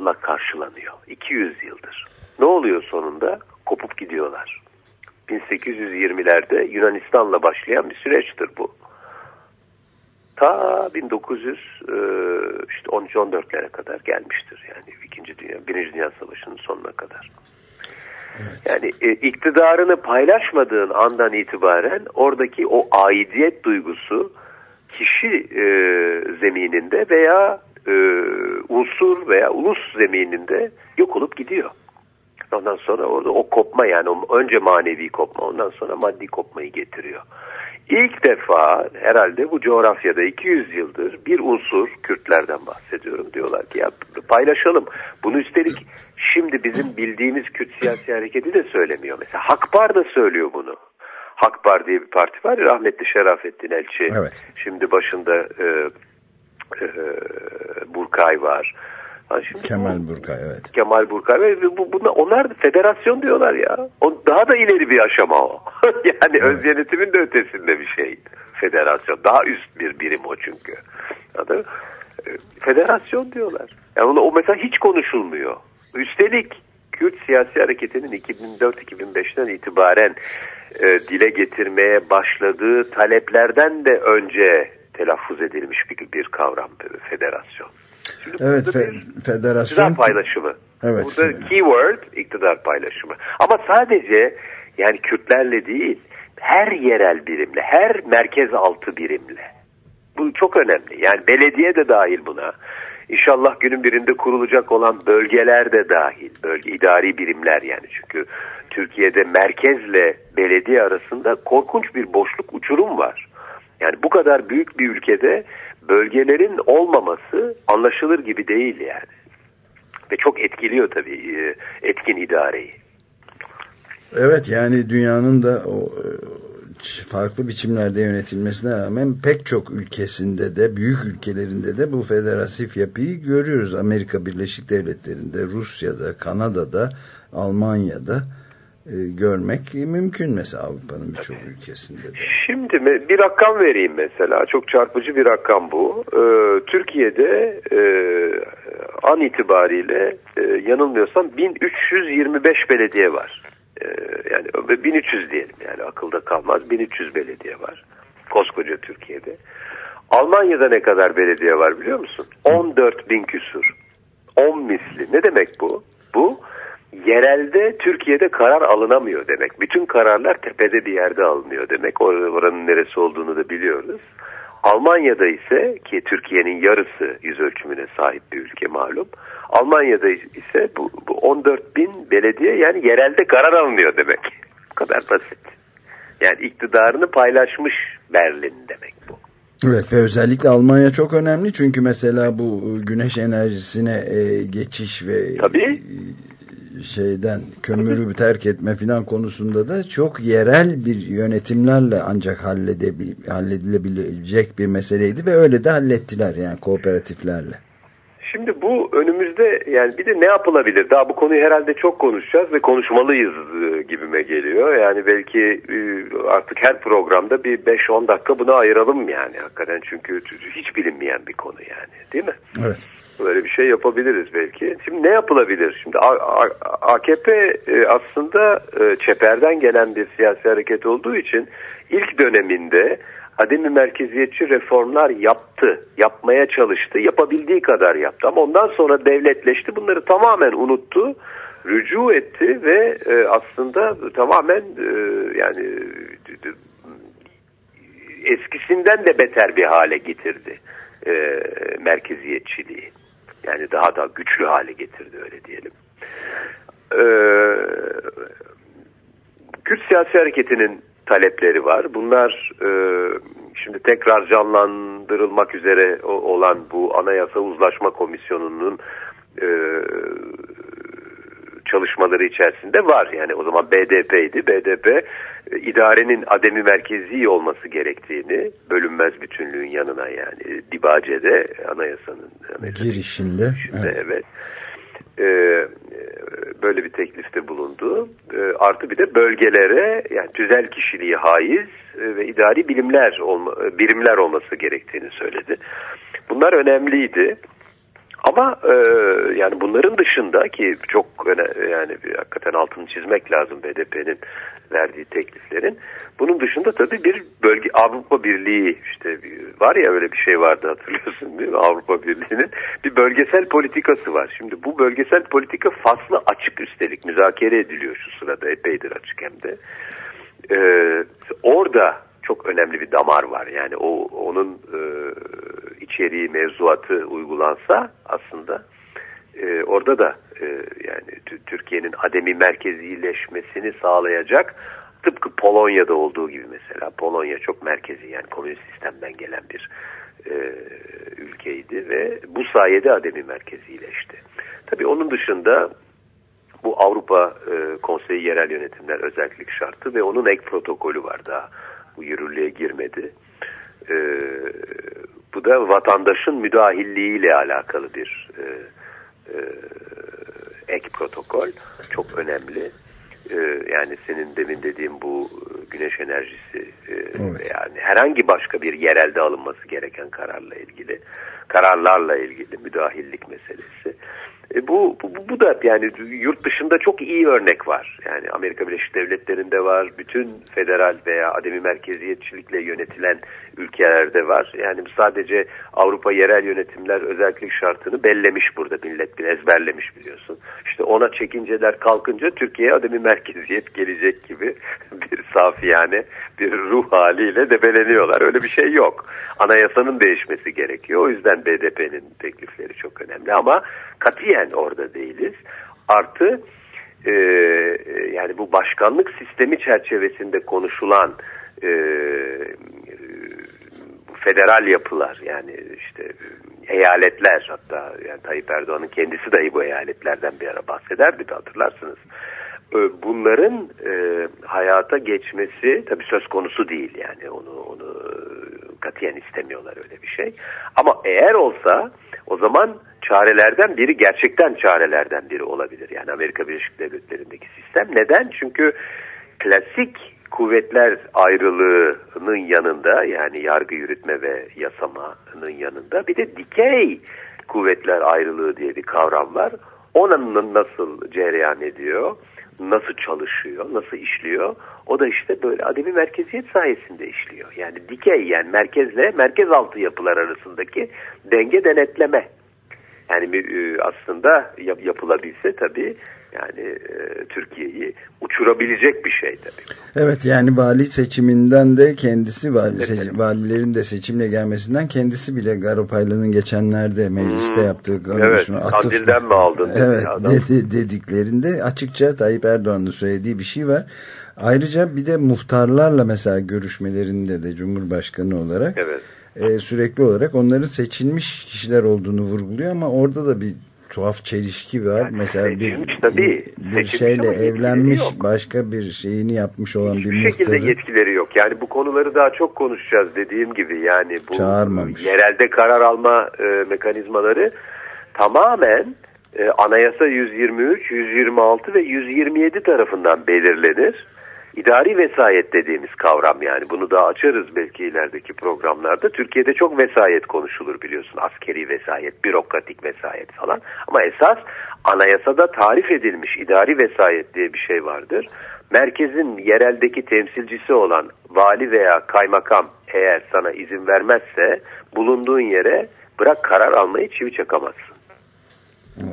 la karşılanıyor. 200 yıldır. Ne oluyor sonunda? Kopup gidiyorlar. 1820'lerde Yunanistan'la başlayan bir süreçtir bu. Ta 1900 e, işte 13-14'lere kadar gelmiştir. Yani İkinci Dünya, Birinci Dünya Savaşı'nın sonuna kadar. Yani e, iktidarını paylaşmadığın andan itibaren oradaki o aidiyet duygusu kişi e, zemininde veya e, unsur veya ulus zemininde yok olup gidiyor. Ondan sonra orada o kopma yani önce manevi kopma ondan sonra maddi kopmayı getiriyor. İlk defa herhalde bu coğrafyada 200 yıldır bir unsur Kürtlerden bahsediyorum diyorlar ki ya paylaşalım. Bunu üstelik şimdi bizim bildiğimiz Kürt siyasi hareketi de söylemiyor. Mesela Hakbar da söylüyor bunu. Hakbar diye bir parti var rahmetli Şerafettin Elçi. Evet. Şimdi başında e, e, Burkay var. Şimdi Kemal bu- Burkay evet. Kemal Burkay ve bu, buna, onlar da federasyon diyorlar ya. O daha da ileri bir aşama o. yani öz yönetimin de ötesinde bir şey. Federasyon. Daha üst bir birim o çünkü. Anladın mı? E, Federasyon diyorlar. Yani o mesela hiç konuşulmuyor. Üstelik Kürt siyasi hareketinin 2004-2005'ten itibaren e, dile getirmeye başladığı taleplerden de önce telaffuz edilmiş bir, bir kavram federasyon. Şimdi Evet fe- federasyon İktidar paylaşımı. Evet. Burada keyword iktidar paylaşımı. Ama sadece yani Kürtlerle değil, her yerel birimle, her merkez altı birimle. Bu çok önemli. Yani belediye de dahil buna. İnşallah günün birinde kurulacak olan bölgeler de dahil. Bölge idari birimler yani. Çünkü Türkiye'de merkezle belediye arasında korkunç bir boşluk uçurum var. Yani bu kadar büyük bir ülkede bölgelerin olmaması anlaşılır gibi değil yani. Ve çok etkiliyor tabii e, etkin idareyi. Evet yani dünyanın da o e, farklı biçimlerde yönetilmesine rağmen pek çok ülkesinde de büyük ülkelerinde de bu federatif yapıyı görüyoruz. Amerika Birleşik Devletleri'nde, Rusya'da, Kanada'da, Almanya'da görmek mümkün mesela Avrupa'nın birçok ülkesinde de. Şimdi bir rakam vereyim mesela. Çok çarpıcı bir rakam bu. Ee, Türkiye'de e, an itibariyle e, yanılmıyorsam 1325 belediye var. Yani 1300 diyelim yani akılda kalmaz 1300 belediye var. Koskoca Türkiye'de. Almanya'da ne kadar belediye var biliyor musun? 14 bin küsur. 10 misli. Ne demek bu? Bu yerelde Türkiye'de karar alınamıyor demek. Bütün kararlar tepede bir yerde alınıyor demek. Or- Oranın neresi olduğunu da biliyoruz. Almanya'da ise ki Türkiye'nin yarısı yüz ölçümüne sahip bir ülke malum. Almanya'da ise bu, bu 14 bin belediye yani yerelde karar alınıyor demek. Bu kadar basit. Yani iktidarını paylaşmış Berlin demek bu. Evet ve özellikle Almanya çok önemli çünkü mesela bu e, güneş enerjisine e, geçiş ve Tabii. Şeyden kömürü terk etme filan konusunda da çok yerel bir yönetimlerle ancak halledilebilecek bir meseleydi ve öyle de hallettiler yani kooperatiflerle. Şimdi bu önümüzde yani bir de ne yapılabilir? Daha bu konuyu herhalde çok konuşacağız ve konuşmalıyız e, gibime geliyor. Yani belki e, artık her programda bir 5-10 dakika buna ayıralım yani hakikaten çünkü hiç bilinmeyen bir konu yani değil mi? Evet. Böyle bir şey yapabiliriz belki. Şimdi ne yapılabilir? Şimdi AKP e, aslında e, çeperden gelen bir siyasi hareket olduğu için ilk döneminde ademi merkeziyetçi reformlar yaptı, yapmaya çalıştı, yapabildiği kadar yaptı. Ama ondan sonra devletleşti, bunları tamamen unuttu, rücu etti ve e, aslında tamamen yani eskisinden de beter bir hale getirdi merkeziyetçiliği. Yani daha da güçlü hale getirdi öyle diyelim. Ee, Kürt siyasi hareketinin talepleri var. Bunlar e, şimdi tekrar canlandırılmak üzere olan bu Anayasa Uzlaşma Komisyonu'nun e, çalışmaları içerisinde var. Yani o zaman BDP'ydi. BDP e, idarenin ademi merkezi olması gerektiğini bölünmez bütünlüğün yanına yani Dibace'de anayasanın, Girişinde. Evet. Evet. Ee, e, böyle bir teklifte bulundu. Artı bir de bölgelere yani tüzel kişiliği haiz e, ve idari bilimler olma, e, birimler olması gerektiğini söyledi. Bunlar önemliydi. Ama e, yani bunların dışında ki çok öne, yani hakikaten altını çizmek lazım BDP'nin verdiği tekliflerin. Bunun dışında tabii bir bölge Avrupa Birliği işte var ya öyle bir şey vardı hatırlıyorsun değil mi? Avrupa Birliği'nin bir bölgesel politikası var. Şimdi bu bölgesel politika faslı açık üstelik müzakere ediliyor şu sırada epeydir açık hem de. Ee, orada çok önemli bir damar var. Yani o onun e, içeriği, mevzuatı uygulansa aslında e, orada da e, yani Tü- Türkiye'nin ademi merkezileşmesini sağlayacak tıpkı Polonya'da olduğu gibi mesela Polonya çok merkezi yani komünist sistemden gelen bir e, ülkeydi ve bu sayede ademi merkezileşti. Tabii onun dışında bu Avrupa e, Konseyi Yerel Yönetimler Özellik Şartı ve onun ek protokolü var daha bu yürürlüğe girmedi. E, bu da vatandaşın müdahilliğiyle alakalı bir e, e, ek protokol çok önemli. E, yani senin demin dediğin bu e, güneş enerjisi e, Evet. yani herhangi başka bir yerelde alınması gereken kararla ilgili kararlarla ilgili müdahillik meselesi. E, bu, bu, bu da yani yurt dışında çok iyi örnek var. Yani Amerika Birleşik Devletleri'nde var. Bütün federal veya ademi merkeziyetçilikle yönetilen ülkelerde var. Yani sadece Avrupa yerel yönetimler özellik şartını bellemiş burada millet bir ezberlemiş biliyorsun. İşte ona çekinceler kalkınca Türkiye'ye ademi merkeziyet gelecek gibi bir safiyane bir ruh haliyle debeleniyorlar. Öyle bir şey yok. Anayasanın değişmesi gerekiyor. O yüzden BDP'nin teklifleri çok önemli ama katiyen orada değiliz. Artı e, yani bu başkanlık sistemi çerçevesinde konuşulan e, federal yapılar yani işte eyaletler hatta yani Tayyip Erdoğan'ın kendisi dahi bu eyaletlerden bir ara bahsederdi de hatırlarsınız. E, Bunların e, hayata geçmesi tabii söz konusu değil yani onu onu e, katiyen istemiyorlar öyle bir şey. Ama eğer olsa o zaman çarelerden biri gerçekten çarelerden biri olabilir. Yani Amerika Birleşik Devletleri'ndeki sistem. Neden? Çünkü klasik kuvvetler ayrılığının yanında yani yargı yürütme ve yasamanın yanında bir de dikey kuvvetler ayrılığı diye bir kavram var. Onun nasıl cereyan ediyor, nasıl çalışıyor, nasıl işliyor o da işte böyle ademi merkeziyet sayesinde işliyor. Yani dikey yani merkezle merkez altı yapılar arasındaki denge denetleme. Yani e, aslında yap- yapılabilse tabii yani e, Türkiye'yi uçurabilecek bir şey tabii. Evet yani vali seçiminden de kendisi vali, seçim- valilerin de seçimle gelmesinden kendisi bile Garopaylı'nın geçenlerde mecliste yaptığı konuşma Evet, Kandil'den mi aldın Evet dedi, dediklerinde açıkça Tayyip Erdoğan'ın söylediği bir şey var. Ayrıca bir de muhtarlarla mesela görüşmelerinde de Cumhurbaşkanı olarak Evet. e, sürekli olarak onların seçilmiş kişiler olduğunu vurguluyor ama orada da bir tuhaf çelişki var. Mesela bir, tabii. bir şeyle evlenmiş yok. başka bir şeyini yapmış olan bir Hiçbir şekilde muhtarı yetkileri yok. Yani bu konuları daha çok konuşacağız dediğim gibi. Yani bu Çağırmamış. yerelde karar alma e, mekanizmaları tamamen e, Anayasa 123, 126 ve 127 tarafından belirlenir. İdari vesayet dediğimiz kavram yani bunu da açarız belki ilerideki programlarda. Türkiye'de çok vesayet konuşulur biliyorsun. Askeri vesayet, bürokratik vesayet falan. Ama esas anayasada tarif edilmiş idari vesayet diye bir şey vardır. Merkezin yereldeki temsilcisi olan vali veya kaymakam eğer sana izin vermezse bulunduğun yere bırak karar almayı çivi çakamazsın.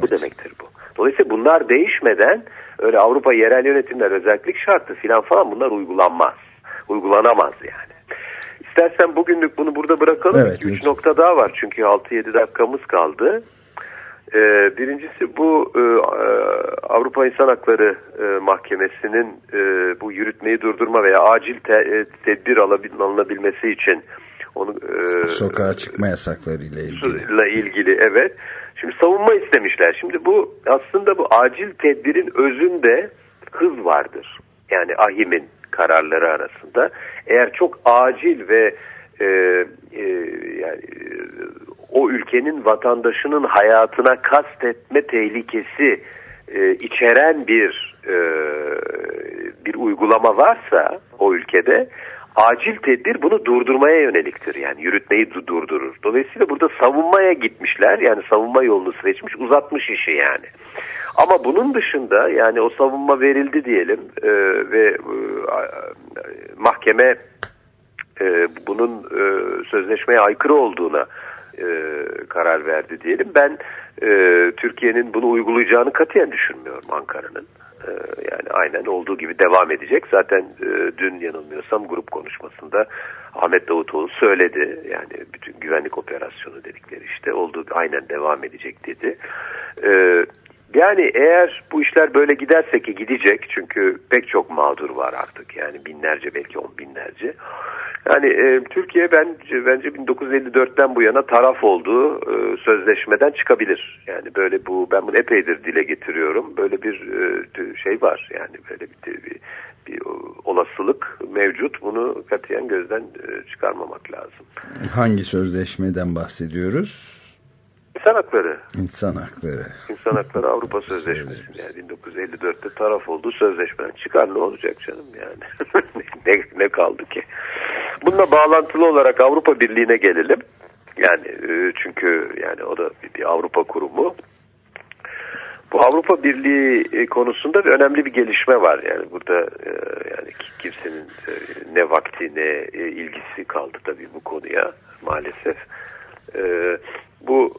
Bu demektir bu. Dolayısıyla bunlar değişmeden öyle Avrupa yerel yönetimler özellik şartı filan falan bunlar uygulanmaz. Uygulanamaz yani. İstersen bugünlük bunu burada bırakalım. Evet, 3 lütfen. nokta daha var çünkü 6-7 dakikamız kaldı. Ee, birincisi bu e, Avrupa İnsan Hakları e, Mahkemesi'nin e, bu yürütmeyi durdurma veya acil te- e, tedbir alınabilmesi için onu e, sokağa çıkma yasaklarıyla ilgili. ile ilgili evet. Şimdi savunma istemişler. Şimdi bu aslında bu acil tedbirin özünde hız vardır. Yani ahimin kararları arasında. Eğer çok acil ve e, e, yani e, o ülkenin vatandaşının hayatına kastetme tehlikesi e, içeren bir e, bir uygulama varsa o ülkede acil tedbir bunu durdurmaya yöneliktir. Yani yürütmeyi du- durdurur. Dolayısıyla burada savunmaya gitmişler. Yani savunma yolunu seçmiş, uzatmış işi yani. Ama bunun dışında yani o savunma verildi diyelim e, ve e, mahkeme e, bunun e, sözleşmeye aykırı olduğuna e, karar verdi diyelim. Ben e, Türkiye'nin bunu uygulayacağını katiyen düşünmüyorum Ankara'nın. E, yani aynen olduğu gibi devam edecek. Zaten e, dün yanılmıyorsam grup konuşmasında Ahmet Davutoğlu söyledi. Yani bütün güvenlik operasyonu dedikleri işte olduğu aynen devam edecek dedi. E, yani eğer bu işler böyle giderse ki gidecek çünkü pek çok mağdur var artık yani binlerce belki on binlerce. Yani e, Türkiye bence, bence 1954'ten bu yana taraf olduğu e, sözleşmeden çıkabilir. Yani böyle bu ben bunu epeydir dile getiriyorum. Böyle bir e, şey var yani böyle bir, bir, bir olasılık mevcut. Bunu katiyen gözden e, çıkarmamak lazım. Hangi sözleşmeden bahsediyoruz? İnsan hakları. İnsan hakları. İnsan hakları Avrupa Sözleşmesi. Yani 1954'te taraf olduğu sözleşmeden çıkar ne olacak canım yani. ne, ne kaldı ki? Bununla bağlantılı olarak Avrupa Birliği'ne gelelim. Yani e, çünkü yani o da bir, bir Avrupa kurumu. Bu Avrupa Birliği e, konusunda bir önemli bir gelişme var. Yani burada e, yani kimsenin ne vakti ne ilgisi kaldı tabii bu konuya maalesef. Bu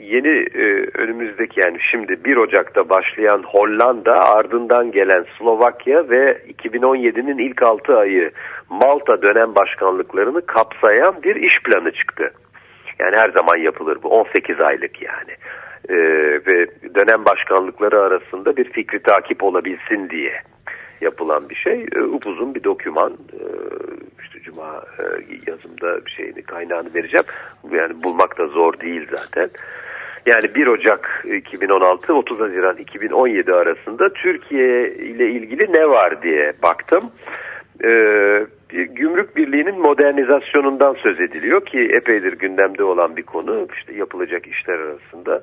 yeni önümüzdeki yani şimdi 1 Ocak'ta başlayan Hollanda ardından gelen Slovakya ve 2017'nin ilk 6 ayı Malta dönem başkanlıklarını kapsayan bir iş planı çıktı. Yani her zaman yapılır bu 18 aylık yani. Ee, ve dönem başkanlıkları arasında bir fikri takip olabilsin diye yapılan bir şey. Ee, upuzun bir doküman. İşte Cuma e, yazımda bir şeyini kaynağını vereceğim. Yani bulmak da zor değil zaten. Yani 1 Ocak 2016 30 Haziran 2017 arasında Türkiye ile ilgili ne var diye baktım. Ee, Gümrük Birliği'nin modernizasyonundan söz ediliyor ki epeydir gündemde olan bir konu işte yapılacak işler arasında.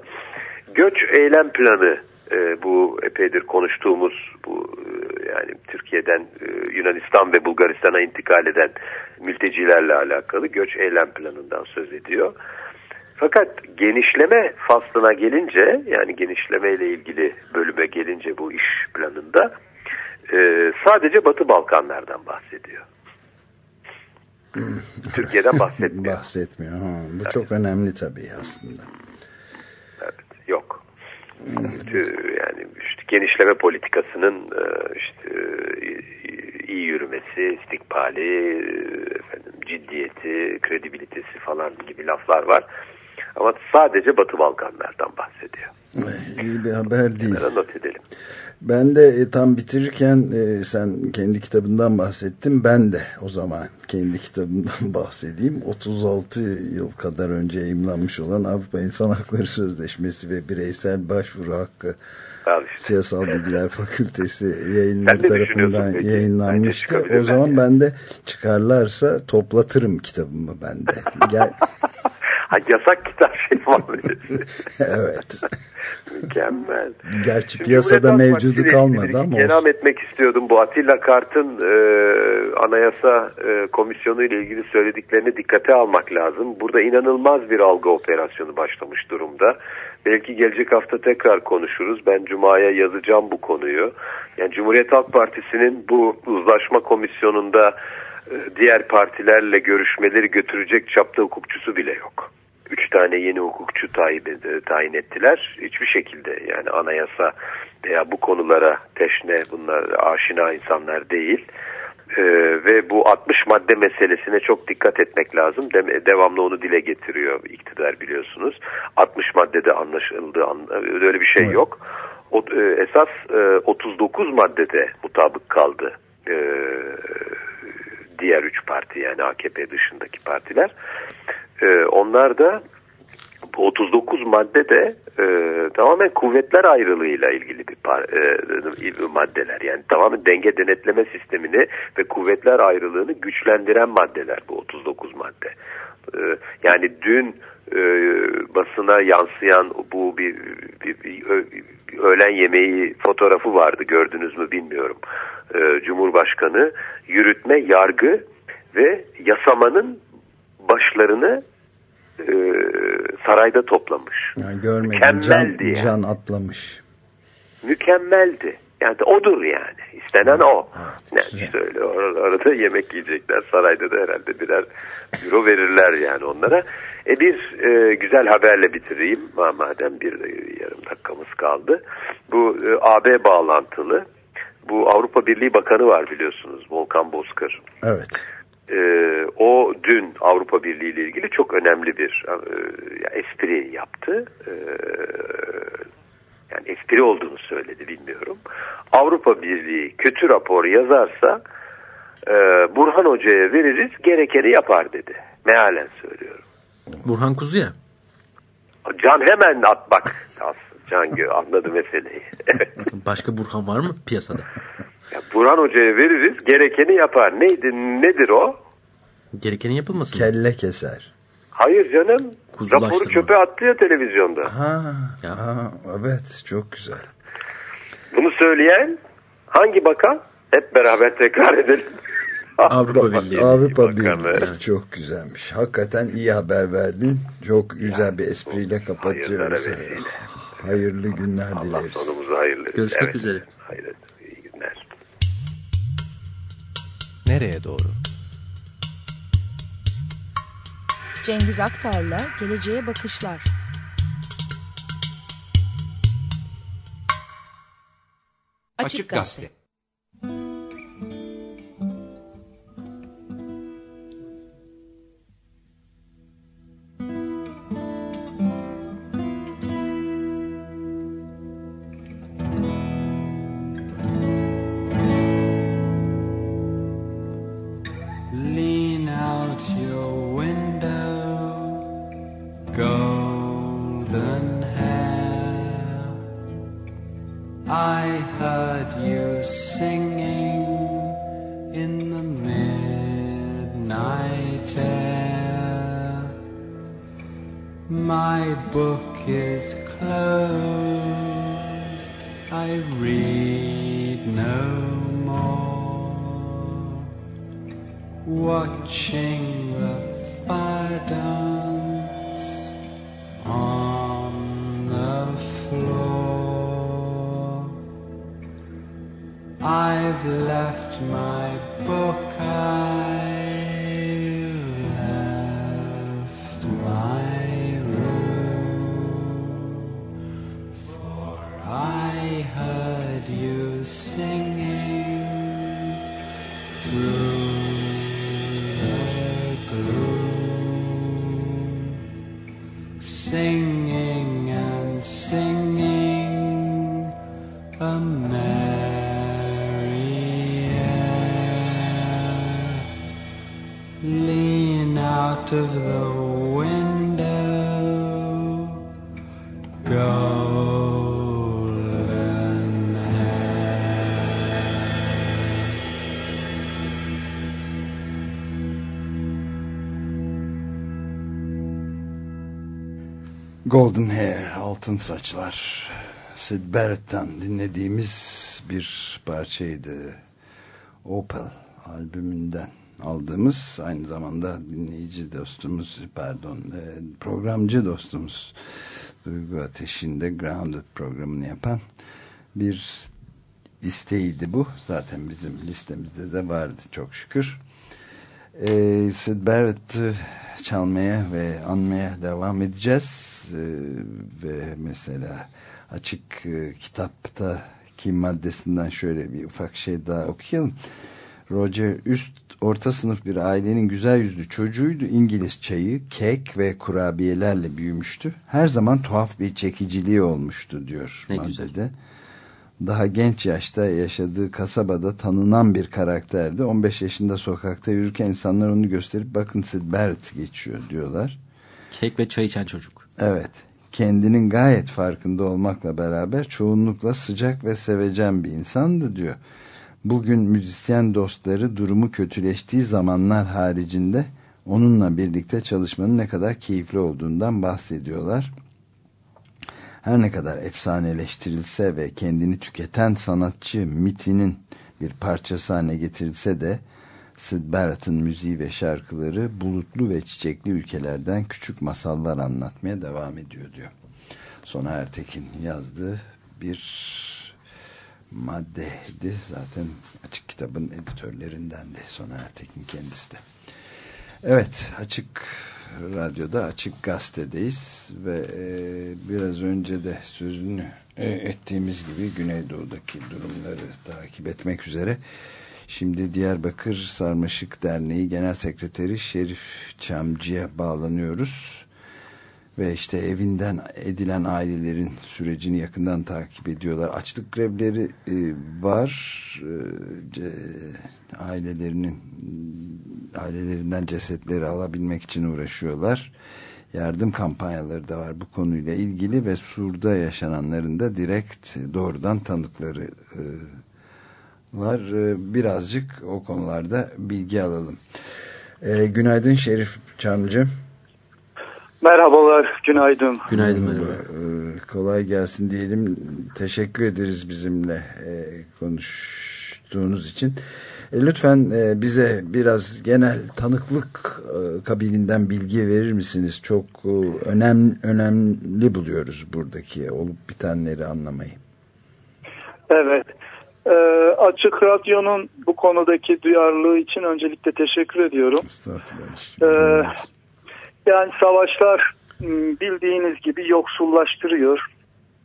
Göç eylem planı e, bu epeydir konuştuğumuz bu e, yani Türkiye'den e, Yunanistan ve Bulgaristan'a intikal eden mültecilerle alakalı göç eylem planından söz ediyor. Fakat genişleme faslına gelince yani genişleme ile ilgili bölüme gelince bu iş planında e, sadece Batı Balkanlardan bahsediyor. Türkiye'den bahsetmiyor. bahsetmiyor. Ha, bu çok önemli tabii aslında. Yani işte genişleme politikasının e, işte iyi yürümesi, istikbali, efendim, ciddiyeti, kredibilitesi falan gibi laflar var. Ama sadece Batı Balkanlardan bahsediyor. İyi bir haber değil. Kenara not edelim. Ben de e, tam bitirirken e, sen kendi kitabından bahsettin. Ben de o zaman kendi kitabımdan bahsedeyim. 36 yıl kadar önce yayımlanmış olan Avrupa İnsan Hakları Sözleşmesi ve Bireysel Başvuru Hakkı işte. Siyasal Bilgiler Fakültesi yayınları tarafından yayınlanmıştı. O zaman ben de çıkarlarsa toplatırım kitabımı ben de. Gel... Ha, yasak kitap şey var evet. Mükemmel. Gerçi Şimdi piyasada mevcudu kalmadı ama Kelam etmek istiyordum. Bu Atilla Kart'ın e, anayasa e, komisyonu ile ilgili söylediklerini dikkate almak lazım. Burada inanılmaz bir algı operasyonu başlamış durumda. Belki gelecek hafta tekrar konuşuruz. Ben Cuma'ya yazacağım bu konuyu. Yani Cumhuriyet Halk Partisi'nin bu uzlaşma komisyonunda e, diğer partilerle görüşmeleri götürecek çapta hukukçusu bile yok üç tane yeni hukukçu tayin, tayin ettiler. Hiçbir şekilde yani anayasa veya bu konulara teşne bunlar aşina insanlar değil. Ee, ve bu 60 madde meselesine çok dikkat etmek lazım. De, devamlı onu dile getiriyor iktidar biliyorsunuz. 60 maddede anlaşıldı. An, öyle bir şey evet. yok. O, e, esas e, 39 maddede mutabık kaldı. E, diğer üç parti yani AKP dışındaki partiler. E, onlar da bu 39 madde de e, tamamen kuvvetler ayrılığıyla ilgili bir par, e, maddeler. Yani tamamen denge denetleme sistemini ve kuvvetler ayrılığını güçlendiren maddeler bu 39 madde. E, yani dün e, basına yansıyan bu bir, bir, bir, bir öğlen yemeği fotoğrafı vardı gördünüz mü bilmiyorum. E, Cumhurbaşkanı yürütme, yargı ve yasamanın başlarını e, sarayda toplamış. Yani görmedim. Mükemmeldi can, yani. can atlamış. Mükemmeldi. Yani odur yani. İstenen o. Evet, yani işte öyle arada yemek yiyecekler. Sarayda da herhalde birer euro verirler yani onlara. E bir e, güzel haberle bitireyim. Ma- Madem bir yarım dakikamız kaldı. Bu e, AB bağlantılı. Bu Avrupa Birliği Bakanı var biliyorsunuz. Volkan Bozkır. Evet. Ee, o dün Avrupa Birliği ile ilgili çok önemli bir e, espri yaptı. Ee, yani espri olduğunu söyledi bilmiyorum. Avrupa Birliği kötü rapor yazarsa e, Burhan Hoca'ya veririz gerekeni yapar dedi. Mealen söylüyorum. Burhan Kuzu'ya. Can hemen at bak. Can Gö- anladı meseleyi. Başka Burhan var mı piyasada? Ya Burhan Hoca'ya veririz gerekeni yapar. Neydi nedir o? Gerekenin yapılmasın. mı? Kelle keser. Hayır canım. Raporu çöpe attı ya televizyonda. Ha, Ya. ha, evet çok güzel. Bunu söyleyen hangi bakan? Hep beraber tekrar edelim. Avrupa Birliği. Avrupa. Birliği çok güzelmiş. Hakikaten iyi haber verdin. Çok güzel bir espriyle kapatıyoruz. vesile. Hayırlı günler Allah dileriz. sonumuzu hayırlı. Görüşmek üzere. Hayırlı, iyi günler. Nereye doğru? Cengiz Aktar'la Geleceğe Bakışlar. Açık Gazete. Golden Hair, Altın Saçlar. Sid Barrett'tan dinlediğimiz bir parçaydı. Opel albümünden aldığımız aynı zamanda dinleyici dostumuz pardon e, programcı dostumuz Duygu Ateş'inde Grounded programını yapan bir isteğiydi bu. Zaten bizim listemizde de vardı çok şükür. Ee, Sid Barrett'ı çalmaya ve anmaya devam edeceğiz. Ee, ve mesela açık e, kitaptaki maddesinden şöyle bir ufak şey daha okuyalım. Roger üst orta sınıf bir ailenin güzel yüzlü çocuğuydu. İngiliz çayı, kek ve kurabiyelerle büyümüştü. Her zaman tuhaf bir çekiciliği olmuştu diyor Ne maddede. güzel. Daha genç yaşta yaşadığı kasabada tanınan bir karakterdi. 15 yaşında sokakta yürürken insanlar onu gösterip bakın Sid Barrett geçiyor diyorlar. Kek ve çay içen çocuk. Evet. Kendinin gayet farkında olmakla beraber çoğunlukla sıcak ve sevecen bir insandı diyor. Bugün müzisyen dostları durumu kötüleştiği zamanlar haricinde onunla birlikte çalışmanın ne kadar keyifli olduğundan bahsediyorlar. Her ne kadar efsaneleştirilse ve kendini tüketen sanatçı mitinin bir parçası haline getirilse de Sid Barrett'ın müziği ve şarkıları bulutlu ve çiçekli ülkelerden küçük masallar anlatmaya devam ediyor diyor. Sona Ertekin yazdığı bir maddeydi. Zaten Açık Kitab'ın editörlerindendi Soner Ertekin kendisi de. Evet Açık Radyo'da Açık Gazete'deyiz ve e, biraz önce de sözünü e, ettiğimiz gibi Güneydoğu'daki durumları takip etmek üzere Şimdi Diyarbakır Sarmaşık Derneği Genel Sekreteri Şerif Çamcı'ya bağlanıyoruz. Ve işte evinden edilen ailelerin sürecini yakından takip ediyorlar. Açlık grevleri e, var. E, ailelerinin ailelerinden cesetleri alabilmek için uğraşıyorlar. Yardım kampanyaları da var bu konuyla ilgili ve Sur'da yaşananların da direkt doğrudan tanıkları e, var. E, birazcık o konularda bilgi alalım. E, günaydın Şerif Çamcı. Merhabalar, günaydın. Günaydın merhaba. Ee, kolay gelsin diyelim. Teşekkür ederiz bizimle e, konuştuğunuz için. E, lütfen e, bize biraz genel tanıklık e, kabilinden bilgi verir misiniz? Çok e, önemli, önemli buluyoruz buradaki olup bitenleri anlamayı. Evet. E, Açık Radyo'nun bu konudaki duyarlılığı için öncelikle teşekkür ediyorum. E, yani savaşlar bildiğiniz gibi yoksullaştırıyor.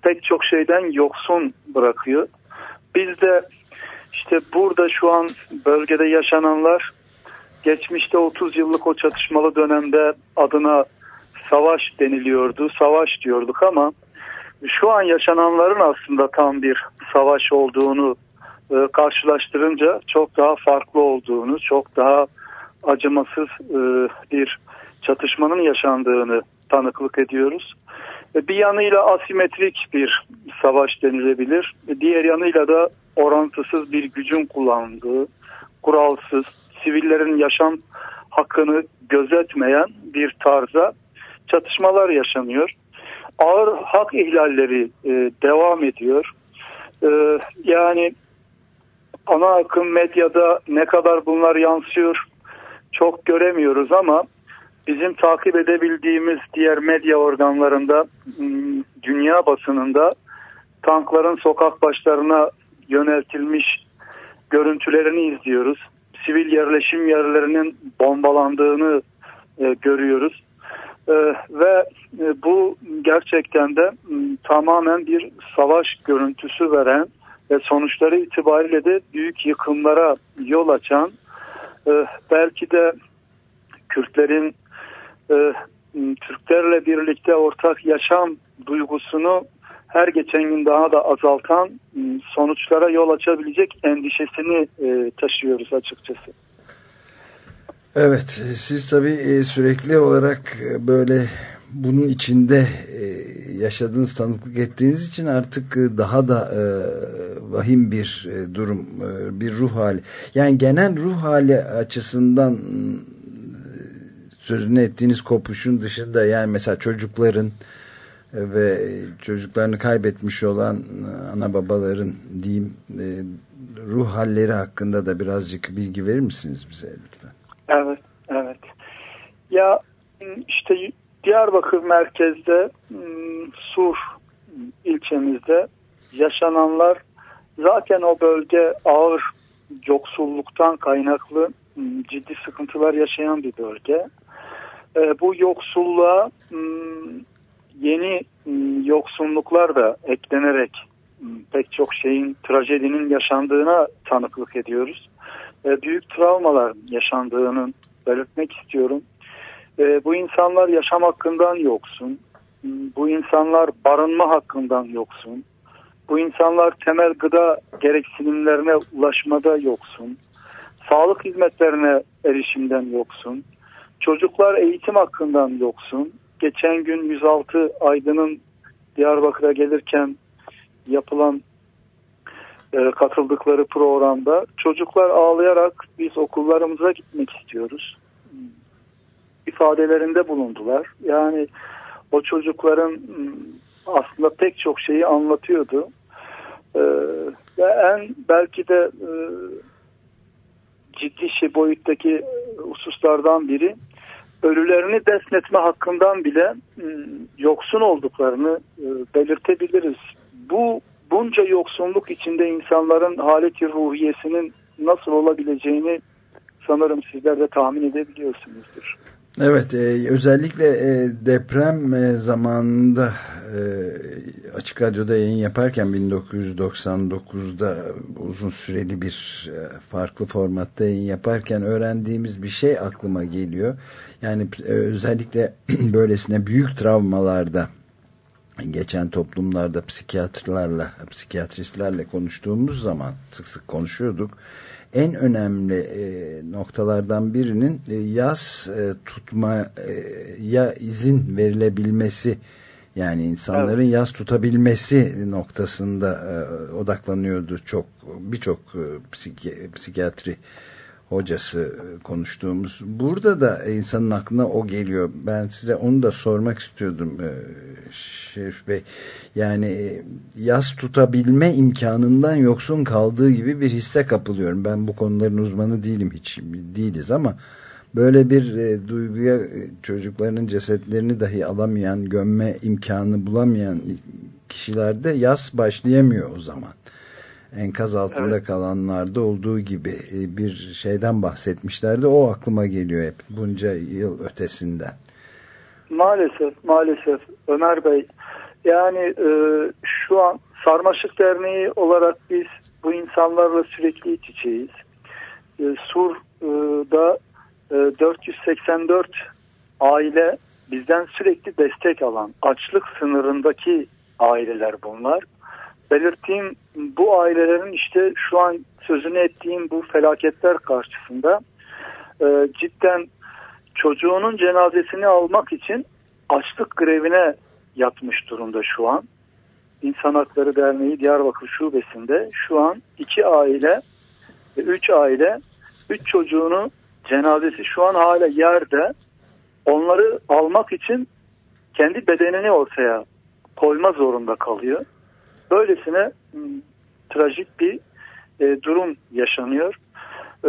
Pek çok şeyden yoksun bırakıyor. Biz de işte burada şu an bölgede yaşananlar geçmişte 30 yıllık o çatışmalı dönemde adına savaş deniliyordu. Savaş diyorduk ama şu an yaşananların aslında tam bir savaş olduğunu e, karşılaştırınca çok daha farklı olduğunu, çok daha acımasız e, bir çatışmanın yaşandığını tanıklık ediyoruz. Bir yanıyla asimetrik bir savaş denilebilir. Diğer yanıyla da orantısız bir gücün kullandığı, kuralsız, sivillerin yaşam hakkını gözetmeyen bir tarza çatışmalar yaşanıyor. Ağır hak ihlalleri e, devam ediyor. E, yani ana akım medyada ne kadar bunlar yansıyor çok göremiyoruz ama bizim takip edebildiğimiz diğer medya organlarında dünya basınında tankların sokak başlarına yöneltilmiş görüntülerini izliyoruz. Sivil yerleşim yerlerinin bombalandığını e, görüyoruz. E, ve e, bu gerçekten de m, tamamen bir savaş görüntüsü veren ve sonuçları itibariyle de büyük yıkımlara yol açan e, belki de Kürtlerin e, Türklerle birlikte ortak yaşam duygusunu her geçen gün daha da azaltan sonuçlara yol açabilecek endişesini e, taşıyoruz açıkçası. Evet siz tabii e, sürekli olarak e, böyle bunun içinde e, yaşadığınız tanıklık ettiğiniz için artık daha da vahim bir durum bir ruh hali yani genel ruh hali açısından sözünü ettiğiniz kopuşun dışında yani mesela çocukların ve çocuklarını kaybetmiş olan ana babaların diyeyim ruh halleri hakkında da birazcık bilgi verir misiniz bize lütfen? Evet, evet. Ya işte Diyarbakır merkezde Sur ilçemizde yaşananlar zaten o bölge ağır yoksulluktan kaynaklı ciddi sıkıntılar yaşayan bir bölge. Bu yoksulluğa yeni yoksunluklar da eklenerek pek çok şeyin trajedinin yaşandığına tanıklık ediyoruz. Büyük travmalar yaşandığını belirtmek istiyorum. Bu insanlar yaşam hakkından yoksun. Bu insanlar barınma hakkından yoksun. Bu insanlar temel gıda gereksinimlerine ulaşmada yoksun. Sağlık hizmetlerine erişimden yoksun. Çocuklar eğitim hakkından yoksun. Geçen gün 106 Aydın'ın Diyarbakır'a gelirken yapılan e, katıldıkları programda çocuklar ağlayarak biz okullarımıza gitmek istiyoruz ifadelerinde bulundular. Yani o çocukların aslında pek çok şeyi anlatıyordu. Ee, ve en belki de e, ciddi şey boyuttaki hususlardan biri ölülerini defnetme hakkından bile yoksun olduklarını e, belirtebiliriz. Bu bunca yoksunluk içinde insanların haleti ruhiyesinin nasıl olabileceğini sanırım sizler de tahmin edebiliyorsunuzdur. Evet e, özellikle e, deprem e, zamanında e, Açık Radyo'da yayın yaparken 1999'da uzun süreli bir e, farklı formatta yayın yaparken öğrendiğimiz bir şey aklıma geliyor. Yani e, özellikle böylesine büyük travmalarda geçen toplumlarda psikiyatrlarla, psikiyatristlerle konuştuğumuz zaman sık sık konuşuyorduk en önemli e, noktalardan birinin e, yaz e, tutma e, ya izin verilebilmesi yani insanların evet. yaz tutabilmesi noktasında e, odaklanıyordu çok birçok e, psiki, psikiyatri hocası e, konuştuğumuz. Burada da insanın aklına o geliyor. Ben size onu da sormak istiyordum e, Şerif Bey. Yani e, yaz tutabilme imkanından yoksun kaldığı gibi bir hisse kapılıyorum. Ben bu konuların uzmanı değilim hiç değiliz ama böyle bir e, duyguya çocuklarının cesetlerini dahi alamayan, gömme imkanı bulamayan kişilerde yaz başlayamıyor o zaman enkaz altında evet. kalanlarda olduğu gibi e, bir şeyden bahsetmişlerdi. O aklıma geliyor hep bunca yıl ötesinden. Maalesef, maalesef Ömer Bey. Yani e, şu an Sarmaşık Derneği olarak biz bu insanlarla sürekli iç içeyiz. E, Sur'da e, 484 aile bizden sürekli destek alan açlık sınırındaki aileler bunlar belirttiğim bu ailelerin işte şu an sözünü ettiğim bu felaketler karşısında e, cidden çocuğunun cenazesini almak için açlık grevine yatmış durumda şu an. İnsan Hakları Derneği Diyarbakır Şubesi'nde şu an iki aile ve üç aile üç çocuğunu cenazesi şu an hala yerde onları almak için kendi bedenini ortaya koyma zorunda kalıyor. Böylesine trajik bir e, durum yaşanıyor. E,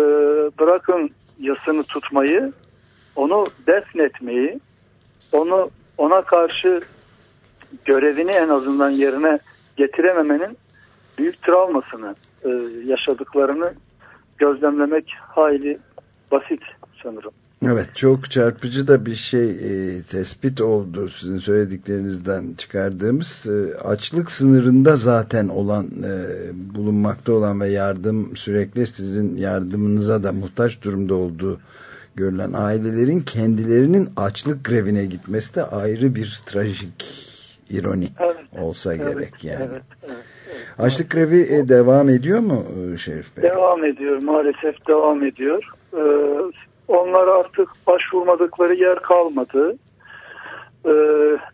bırakın yasını tutmayı, onu defnetmeyi, onu ona karşı görevini en azından yerine getirememenin büyük travmasını e, yaşadıklarını gözlemlemek hayli basit sanırım. Evet çok çarpıcı da bir şey e, tespit oldu sizin söylediklerinizden çıkardığımız e, açlık sınırında zaten olan e, bulunmakta olan ve yardım sürekli sizin yardımınıza da muhtaç durumda olduğu görülen ailelerin kendilerinin açlık grevine gitmesi de ayrı bir trajik ironi evet, olsa evet, gerek yani. Evet, evet. Açlık grevi e, devam ediyor mu e, Şerif Bey? Devam ediyor maalesef devam ediyor. Ee, onlar artık başvurmadıkları yer kalmadı. Ee,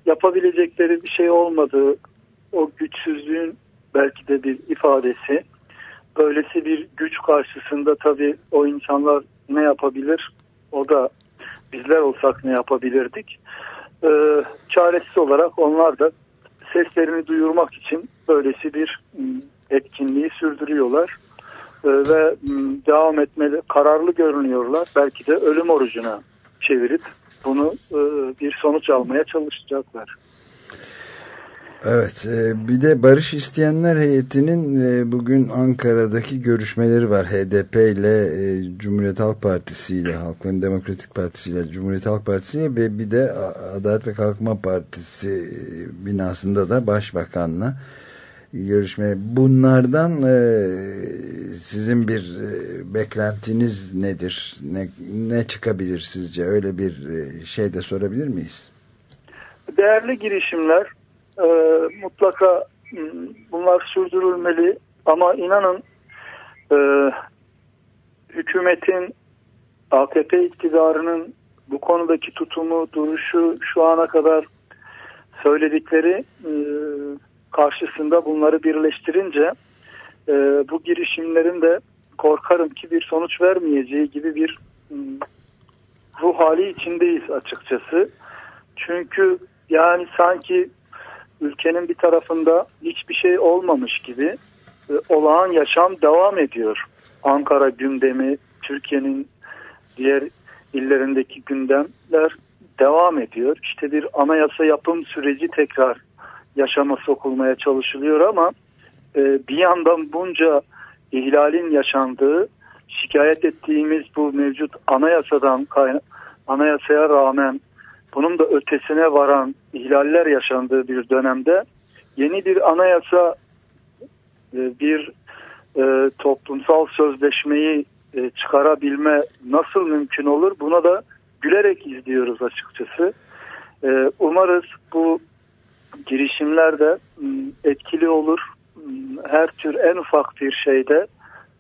yapabilecekleri bir şey olmadı. O güçsüzlüğün belki de bir ifadesi. Böylesi bir güç karşısında tabii o insanlar ne yapabilir? O da bizler olsak ne yapabilirdik? Ee, çaresiz olarak onlar da seslerini duyurmak için böylesi bir ıı, etkinliği sürdürüyorlar. Ee, ve devam etmeli kararlı görünüyorlar. Belki de ölüm orucuna çevirip bunu e, bir sonuç almaya çalışacaklar. Evet e, bir de barış isteyenler heyetinin e, bugün Ankara'daki görüşmeleri var HDP ile Cumhuriyet Halk Partisi ile Halkların Demokratik Partisi ile Cumhuriyet Halk Partisi ve bir de Adalet ve Kalkınma Partisi binasında da başbakanla görüşme. Bunlardan e, sizin bir e, beklentiniz nedir? Ne, ne çıkabilir sizce? Öyle bir e, şey de sorabilir miyiz? Değerli girişimler e, mutlaka bunlar sürdürülmeli ama inanın e, hükümetin AKP iktidarının bu konudaki tutumu, duruşu şu ana kadar söyledikleri e, karşısında bunları birleştirince e, bu girişimlerin de korkarım ki bir sonuç vermeyeceği gibi bir ıı, ruh hali içindeyiz açıkçası. Çünkü yani sanki ülkenin bir tarafında hiçbir şey olmamış gibi e, olağan yaşam devam ediyor. Ankara gündemi, Türkiye'nin diğer illerindeki gündemler devam ediyor. İşte bir anayasa yapım süreci tekrar yaşama sokulmaya çalışılıyor ama e, bir yandan bunca ihlalin yaşandığı şikayet ettiğimiz bu mevcut anayasadan anayasaya rağmen bunun da ötesine varan ihlaller yaşandığı bir dönemde yeni bir anayasa e, bir e, toplumsal sözleşmeyi e, çıkarabilme nasıl mümkün olur? Buna da gülerek izliyoruz açıkçası. E, umarız bu girişimler de m, etkili olur. Her tür en ufak bir şeyde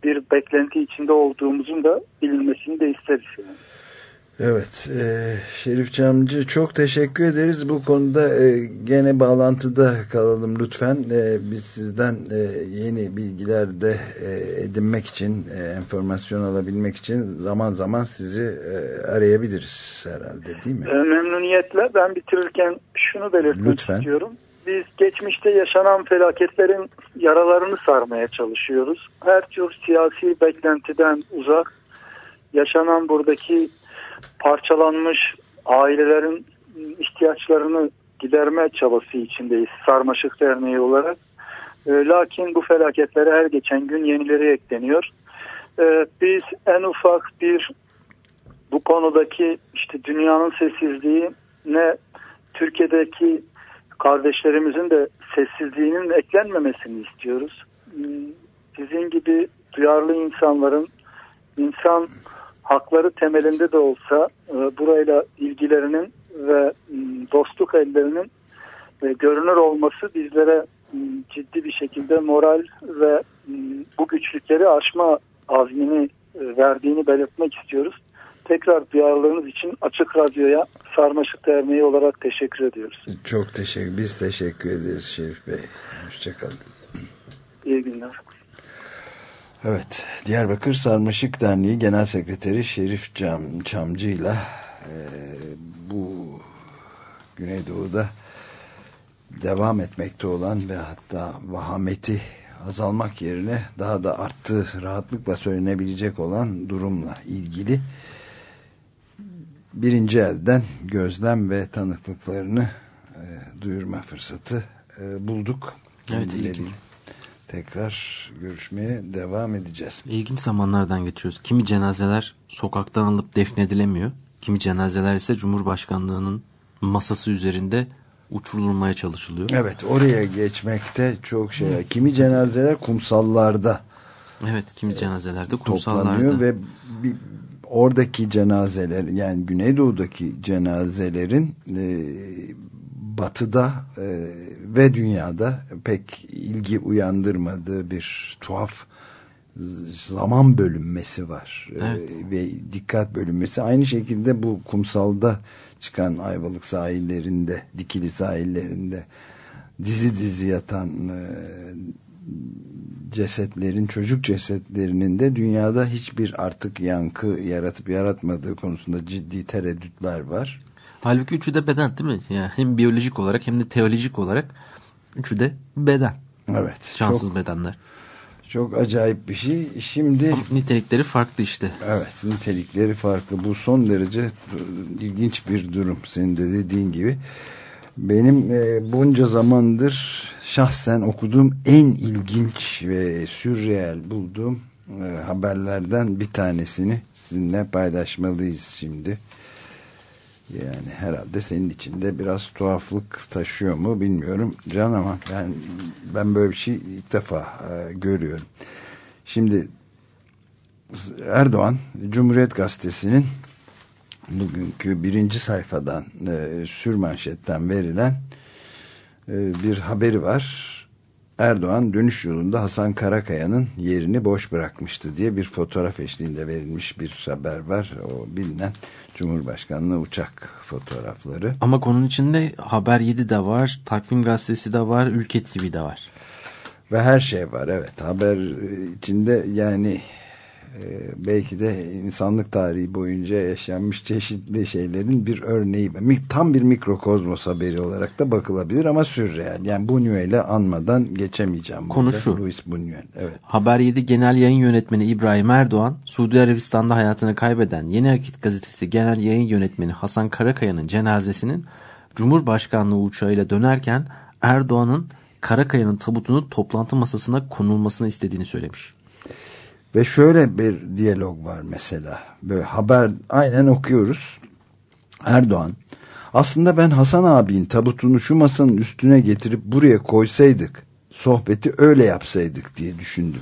bir beklenti içinde olduğumuzun da bilinmesini de isteriz. Yani. Evet, e, Şerif Camcı çok teşekkür ederiz. Bu konuda e, gene bağlantıda kalalım lütfen. E, biz sizden e, yeni bilgiler de e, edinmek için, e, enformasyon alabilmek için zaman zaman sizi e, arayabiliriz herhalde değil mi? E, Memnuniyetle ben bitirirken şunu belirtmek Lütfen. istiyorum. Biz geçmişte yaşanan felaketlerin yaralarını sarmaya çalışıyoruz. Her tür siyasi beklentiden uzak yaşanan buradaki parçalanmış ailelerin ihtiyaçlarını giderme çabası içindeyiz Sarmaşık Derneği olarak. E, lakin bu felaketlere her geçen gün yenileri ekleniyor. E, biz en ufak bir bu konudaki işte dünyanın sessizliği ne Türkiye'deki kardeşlerimizin de sessizliğinin eklenmemesini istiyoruz. Hmm, Sizin gibi duyarlı insanların insan hakları temelinde de olsa e, burayla ilgilerinin ve dostluk ellerinin e, görünür olması bizlere ciddi bir şekilde moral ve bu güçlükleri aşma azmini e, verdiğini belirtmek istiyoruz. Tekrar duyarlılığınız için Açık Radyo'ya Sarmaşık Derneği olarak teşekkür ediyoruz. Çok teşekkür, biz teşekkür ederiz Şerif Bey. Hoşçakalın. İyi günler. Evet, Diyarbakır Sarmaşık Derneği Genel Sekreteri Şerif Cam, Çamcı'yla e, bu Güneydoğu'da devam etmekte olan ve hatta vahameti azalmak yerine daha da arttığı rahatlıkla söylenebilecek olan durumla ilgili birinci elden gözlem ve tanıklıklarını e, duyurma fırsatı e, bulduk. Evet, ilginç. Tekrar görüşmeye devam edeceğiz. İlginç zamanlardan geçiyoruz. Kimi cenazeler sokaktan alıp defnedilemiyor. Kimi cenazeler ise Cumhurbaşkanlığının masası üzerinde uçurulmaya çalışılıyor. Evet oraya geçmekte çok şey. var. Kimi cenazeler kumsallarda Evet, kimi cenazelerde toplanıyor kumsallarda. ve bir, oradaki cenazeler yani Güneydoğu'daki cenazelerin e, batıda e, ve dünyada pek ilgi uyandırmadığı bir tuhaf zaman bölünmesi var Evet. ve dikkat bölünmesi aynı şekilde bu kumsalda çıkan Ayvalık sahillerinde dikili sahillerinde dizi dizi yatan e, cesetlerin çocuk cesetlerinin de dünyada hiçbir artık yankı yaratıp yaratmadığı konusunda ciddi tereddütler var. Halbuki üçü de beden değil mi? Yani hem biyolojik olarak hem de teolojik olarak üçü de beden. Evet. Cansız çok, bedenler. çok acayip bir şey. Şimdi Ama nitelikleri farklı işte. evet nitelikleri farklı. Bu son derece ilginç bir durum. Senin de dediğin gibi. Benim e, bunca zamandır şahsen okuduğum en ilginç ve sürreel bulduğum e, haberlerden bir tanesini sizinle paylaşmalıyız şimdi. Yani herhalde senin içinde biraz tuhaflık taşıyor mu bilmiyorum. Can ama ben, ben böyle bir şey ilk defa e, görüyorum. Şimdi Erdoğan Cumhuriyet Gazetesi'nin bugünkü birinci sayfadan e, sürmanşetten verilen e, bir haberi var. Erdoğan dönüş yolunda Hasan Karakaya'nın yerini boş bırakmıştı diye bir fotoğraf eşliğinde verilmiş bir haber var. O bilinen Cumhurbaşkanlığı uçak fotoğrafları. Ama konunun içinde Haber 7 de var, Takvim Gazetesi de var, Ülke TV de var. Ve her şey var evet haber içinde yani belki de insanlık tarihi boyunca yaşanmış çeşitli şeylerin bir örneği. Tam bir mikrokozmos haberi olarak da bakılabilir ama sürreel. Yani Buñuel'i anmadan geçemeyeceğim. Konu şu. Louis Buñuel. Evet. Haber 7 Genel Yayın Yönetmeni İbrahim Erdoğan, Suudi Arabistan'da hayatını kaybeden Yeni Hareket Gazetesi Genel Yayın Yönetmeni Hasan Karakaya'nın cenazesinin Cumhurbaşkanlığı uçağıyla dönerken Erdoğan'ın Karakaya'nın tabutunu toplantı masasına konulmasını istediğini söylemiş. Ve şöyle bir diyalog var mesela. Böyle haber aynen okuyoruz. Erdoğan. Aslında ben Hasan abinin tabutunu şu masanın üstüne getirip buraya koysaydık. Sohbeti öyle yapsaydık diye düşündüm.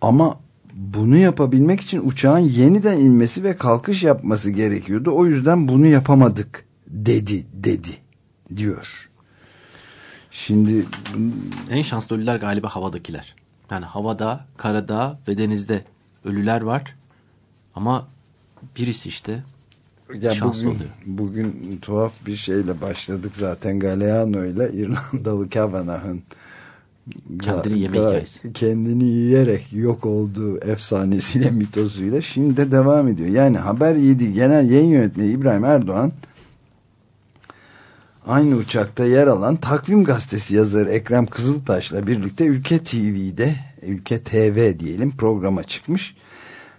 Ama bunu yapabilmek için uçağın yeniden inmesi ve kalkış yapması gerekiyordu. O yüzden bunu yapamadık dedi dedi diyor. Şimdi En şanslı ölüler galiba havadakiler. Yani havada, karada ve denizde ölüler var. Ama birisi işte Ya şanslı bugün, oluyor. bugün tuhaf bir şeyle başladık zaten Galeano ile İrlandalı Kavanaugh'ın Kendini yeme hikayesi. Kendini yiyerek yok olduğu efsanesiyle mitosuyla şimdi de devam ediyor. Yani Haber 7 Genel Yayın Yönetmeni İbrahim Erdoğan aynı uçakta yer alan Takvim Gazetesi yazarı Ekrem Kızıltaş'la birlikte Ülke TV'de Ülke TV diyelim programa çıkmış.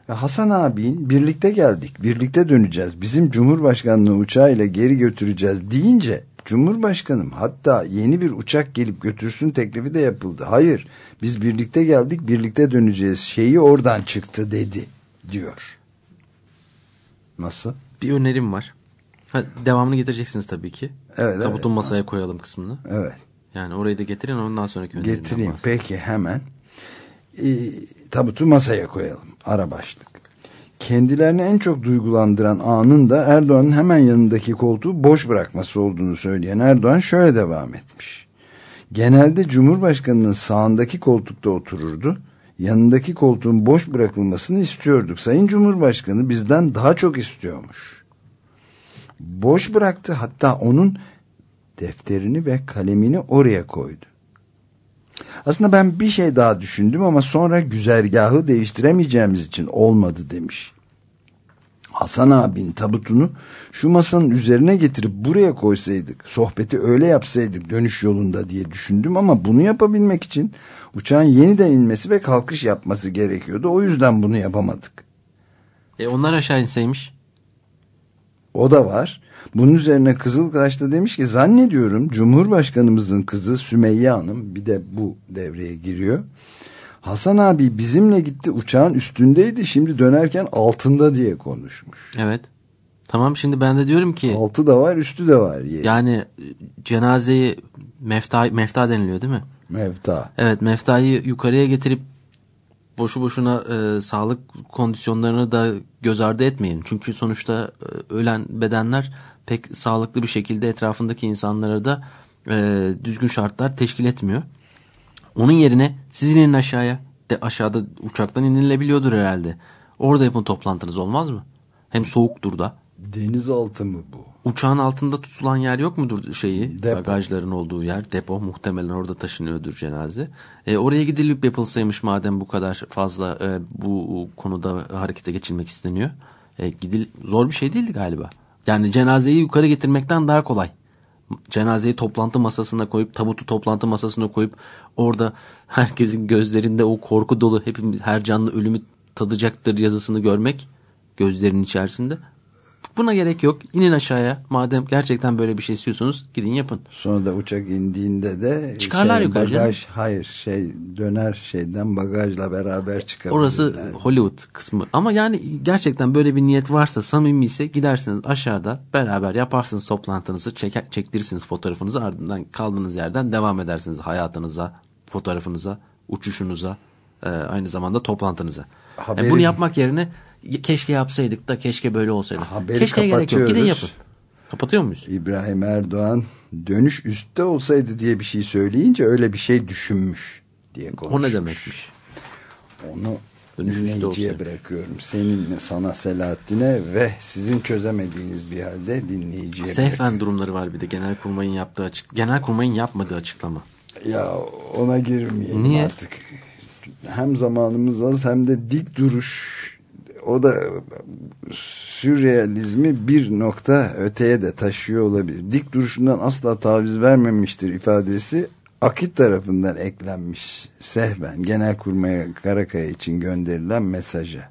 Hasan abin birlikte geldik, birlikte döneceğiz, bizim Cumhurbaşkanlığı uçağıyla geri götüreceğiz deyince Cumhurbaşkanım hatta yeni bir uçak gelip götürsün teklifi de yapıldı. Hayır biz birlikte geldik birlikte döneceğiz şeyi oradan çıktı dedi diyor. Nasıl? bir önerim var. Ha, devamını getireceksiniz tabii ki. Evet, Tabutun evet. masaya koyalım kısmını. Evet. Yani orayı da getirin ondan sonraki önerimden Getireyim bahsedeyim. peki hemen. Ee, tabutu masaya koyalım. Ara başlık. Kendilerini en çok duygulandıran anın da Erdoğan'ın hemen yanındaki koltuğu boş bırakması olduğunu söyleyen Erdoğan şöyle devam etmiş. Genelde Cumhurbaşkanı'nın sağındaki koltukta otururdu. Yanındaki koltuğun boş bırakılmasını istiyorduk. Sayın Cumhurbaşkanı bizden daha çok istiyormuş. Boş bıraktı hatta onun defterini ve kalemini oraya koydu. Aslında ben bir şey daha düşündüm ama sonra güzergahı değiştiremeyeceğimiz için olmadı demiş. Hasan abinin tabutunu şu masanın üzerine getirip buraya koysaydık, sohbeti öyle yapsaydık dönüş yolunda diye düşündüm ama bunu yapabilmek için uçağın yeniden inmesi ve kalkış yapması gerekiyordu. O yüzden bunu yapamadık. E onlar aşağı inseymiş. O da var. Bunun üzerine Kızılkaş da demiş ki zannediyorum Cumhurbaşkanımızın kızı Sümeyye Hanım bir de bu devreye giriyor. Hasan abi bizimle gitti uçağın üstündeydi şimdi dönerken altında diye konuşmuş. Evet. Tamam şimdi ben de diyorum ki Altı da var üstü de var. Yani. yani e, cenazeyi mefta, mefta deniliyor değil mi? Mevta. Evet meftayı yukarıya getirip boşu boşuna e, sağlık kondisyonlarını da göz ardı etmeyin. Çünkü sonuçta e, ölen bedenler pek sağlıklı bir şekilde etrafındaki insanlara da e, düzgün şartlar teşkil etmiyor. Onun yerine sizin inin aşağıya. De aşağıda uçaktan inilebiliyordur herhalde. Orada yapın toplantınız olmaz mı? Hem soğuktur da. Denizaltı mı bu? Uçağın altında tutulan yer yok mudur şeyi? Depo. Bagajların olduğu yer. Depo muhtemelen orada taşınıyordur cenaze. E, oraya gidilip yapılsaymış madem bu kadar fazla e, bu konuda harekete geçilmek isteniyor. E, gidil zor bir şey değildi galiba. Yani cenazeyi yukarı getirmekten daha kolay. Cenazeyi toplantı masasına koyup tabutu toplantı masasına koyup orada herkesin gözlerinde o korku dolu hepimiz her canlı ölümü tadacaktır yazısını görmek gözlerinin içerisinde Buna gerek yok. İnin aşağıya. Madem gerçekten böyle bir şey istiyorsunuz gidin yapın. Sonra da uçak indiğinde de Çıkarlar şey, yukarı bagaj hayır şey döner şeyden bagajla beraber çıkabilirler. Orası Hollywood kısmı. Ama yani gerçekten böyle bir niyet varsa samimi ise gidersiniz aşağıda beraber yaparsınız toplantınızı çeker, çektirirsiniz fotoğrafınızı ardından kaldığınız yerden devam edersiniz hayatınıza, fotoğrafınıza, uçuşunuza, e, aynı zamanda toplantınıza. E, bunu yapmak yerine keşke yapsaydık da keşke böyle olsaydı. Haberi Keşke gerek yok. Gidin yapın. Kapatıyor muyuz? İbrahim Erdoğan dönüş üstte olsaydı diye bir şey söyleyince öyle bir şey düşünmüş diye konuşmuş. O ne demekmiş? Onu dinleyiciye bırakıyorum. Senin sana Selahattin'e ve sizin çözemediğiniz bir halde dinleyiciye Sehven durumları var bir de Genelkurmay'ın yaptığı açık Genelkurmay'ın yapmadığı açıklama. Ya ona girmeyelim Niye? artık. Hem zamanımız az hem de dik duruş o da sürrealizmi bir nokta öteye de taşıyor olabilir. Dik duruşundan asla taviz vermemiştir ifadesi Akit tarafından eklenmiş sehven Genelkurmay'a Karakaya için gönderilen mesaja.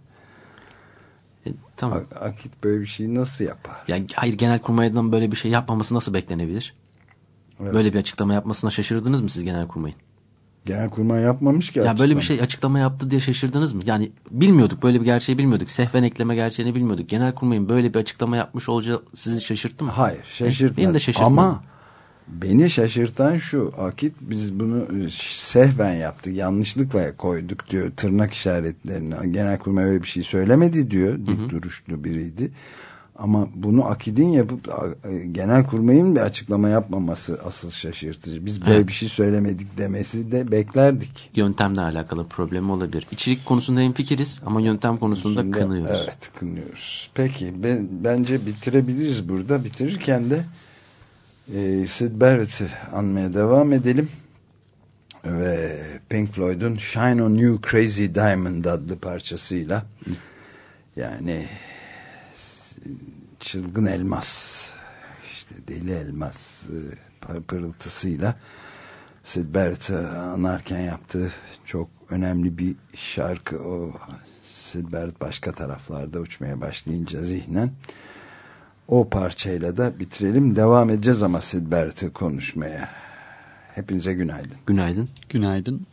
E, tamam. Ak- Akit böyle bir şey nasıl yapar? Ya hayır Genelkurmay'dan böyle bir şey yapmaması nasıl beklenebilir? Böyle bir açıklama yapmasına şaşırdınız mı siz Genelkurmay'ın? Genelkurmay yapmamış ki Ya böyle açıklama. bir şey açıklama yaptı diye şaşırdınız mı? Yani bilmiyorduk böyle bir gerçeği bilmiyorduk. Sehven ekleme gerçeğini bilmiyorduk. Genelkurmay'ın böyle bir açıklama yapmış olacağı sizi şaşırttı mı? Hayır şaşırtmadı. Beni de şaşırtmadı. Ama beni şaşırtan şu Akit biz bunu sehven yaptık yanlışlıkla koyduk diyor tırnak işaretlerini. Genelkurmay öyle bir şey söylemedi diyor. Dik duruşlu biriydi. Ama bunu Akid'in yapıp e, Genelkurmay'ın bir açıklama yapmaması asıl şaşırtıcı. Biz böyle Evet. bir şey söylemedik demesi de beklerdik. Yöntemle alakalı problem olabilir. İçerik konusunda hemfikiriz ama yöntem konusunda Şimdi, kınıyoruz. Evet kınıyoruz. Peki ben, bence bitirebiliriz burada. Bitirirken de e, Sid Barrett'i anmaya devam edelim. Ve Pink Floyd'un Shine On You Crazy Diamond adlı parçasıyla yani çılgın elmas işte deli elmas e, pırıltısıyla Sid Barrett'ı anarken yaptığı çok önemli bir şarkı o Sid Barrett başka taraflarda uçmaya başlayınca zihnen o parçayla da bitirelim devam edeceğiz ama Sid Barrett'ı konuşmaya hepinize günaydın Günaydın. Günaydın.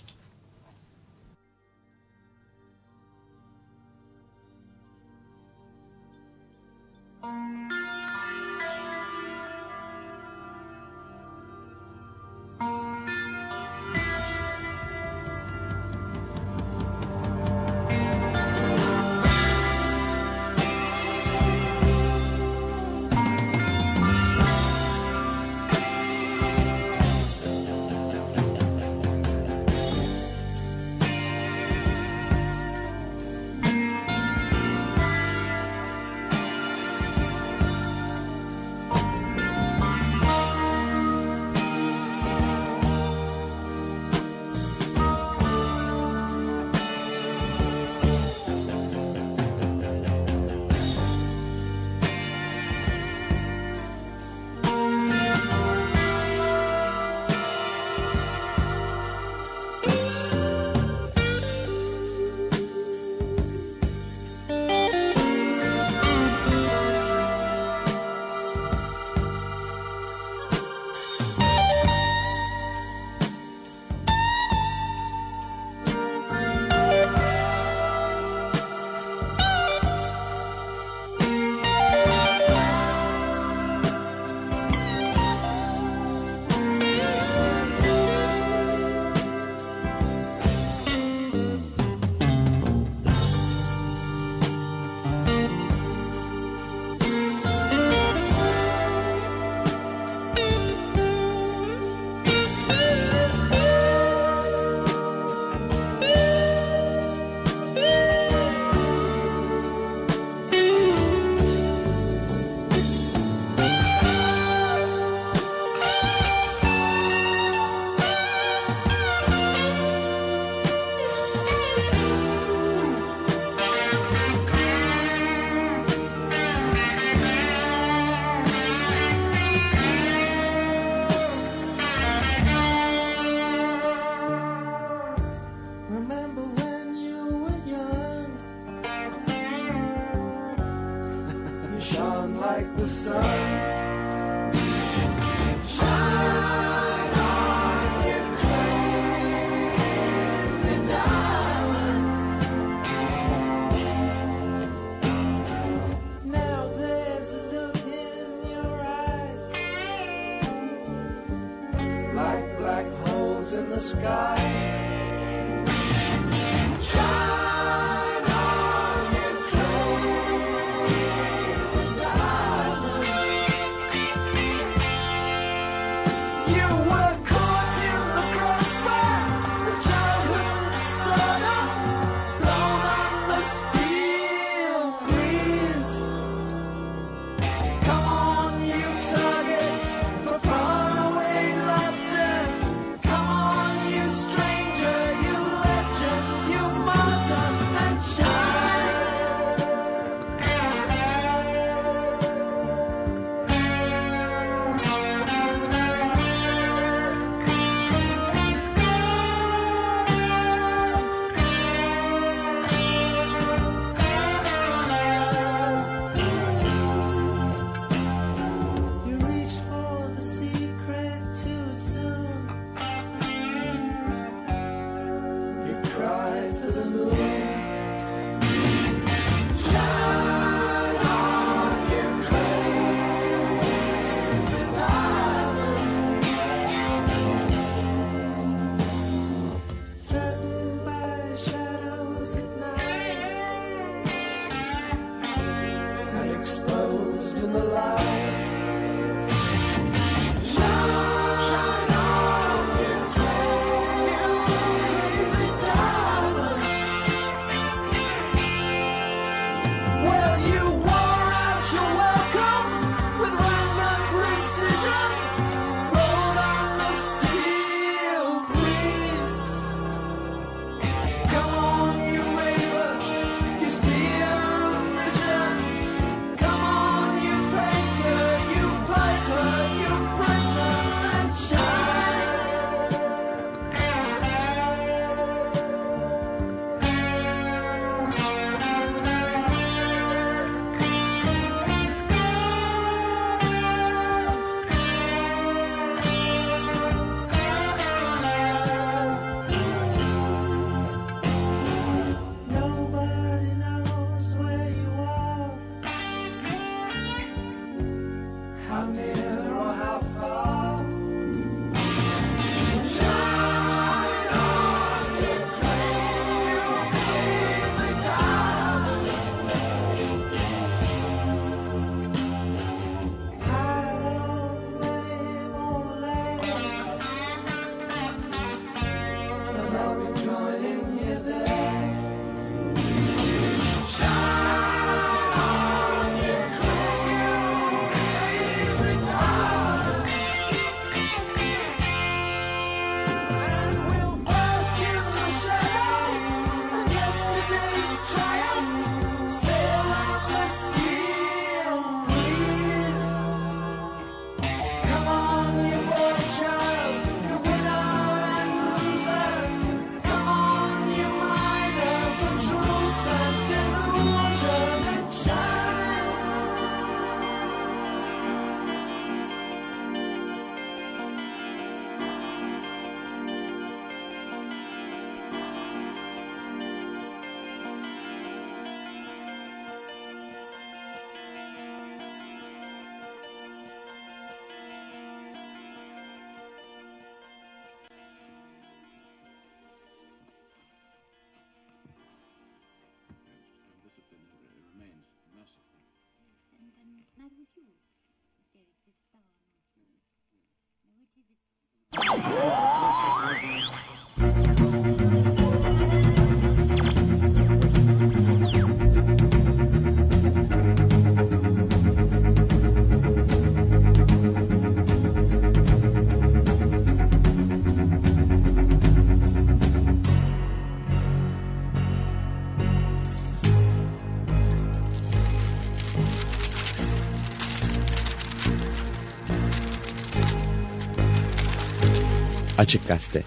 Açık Gazete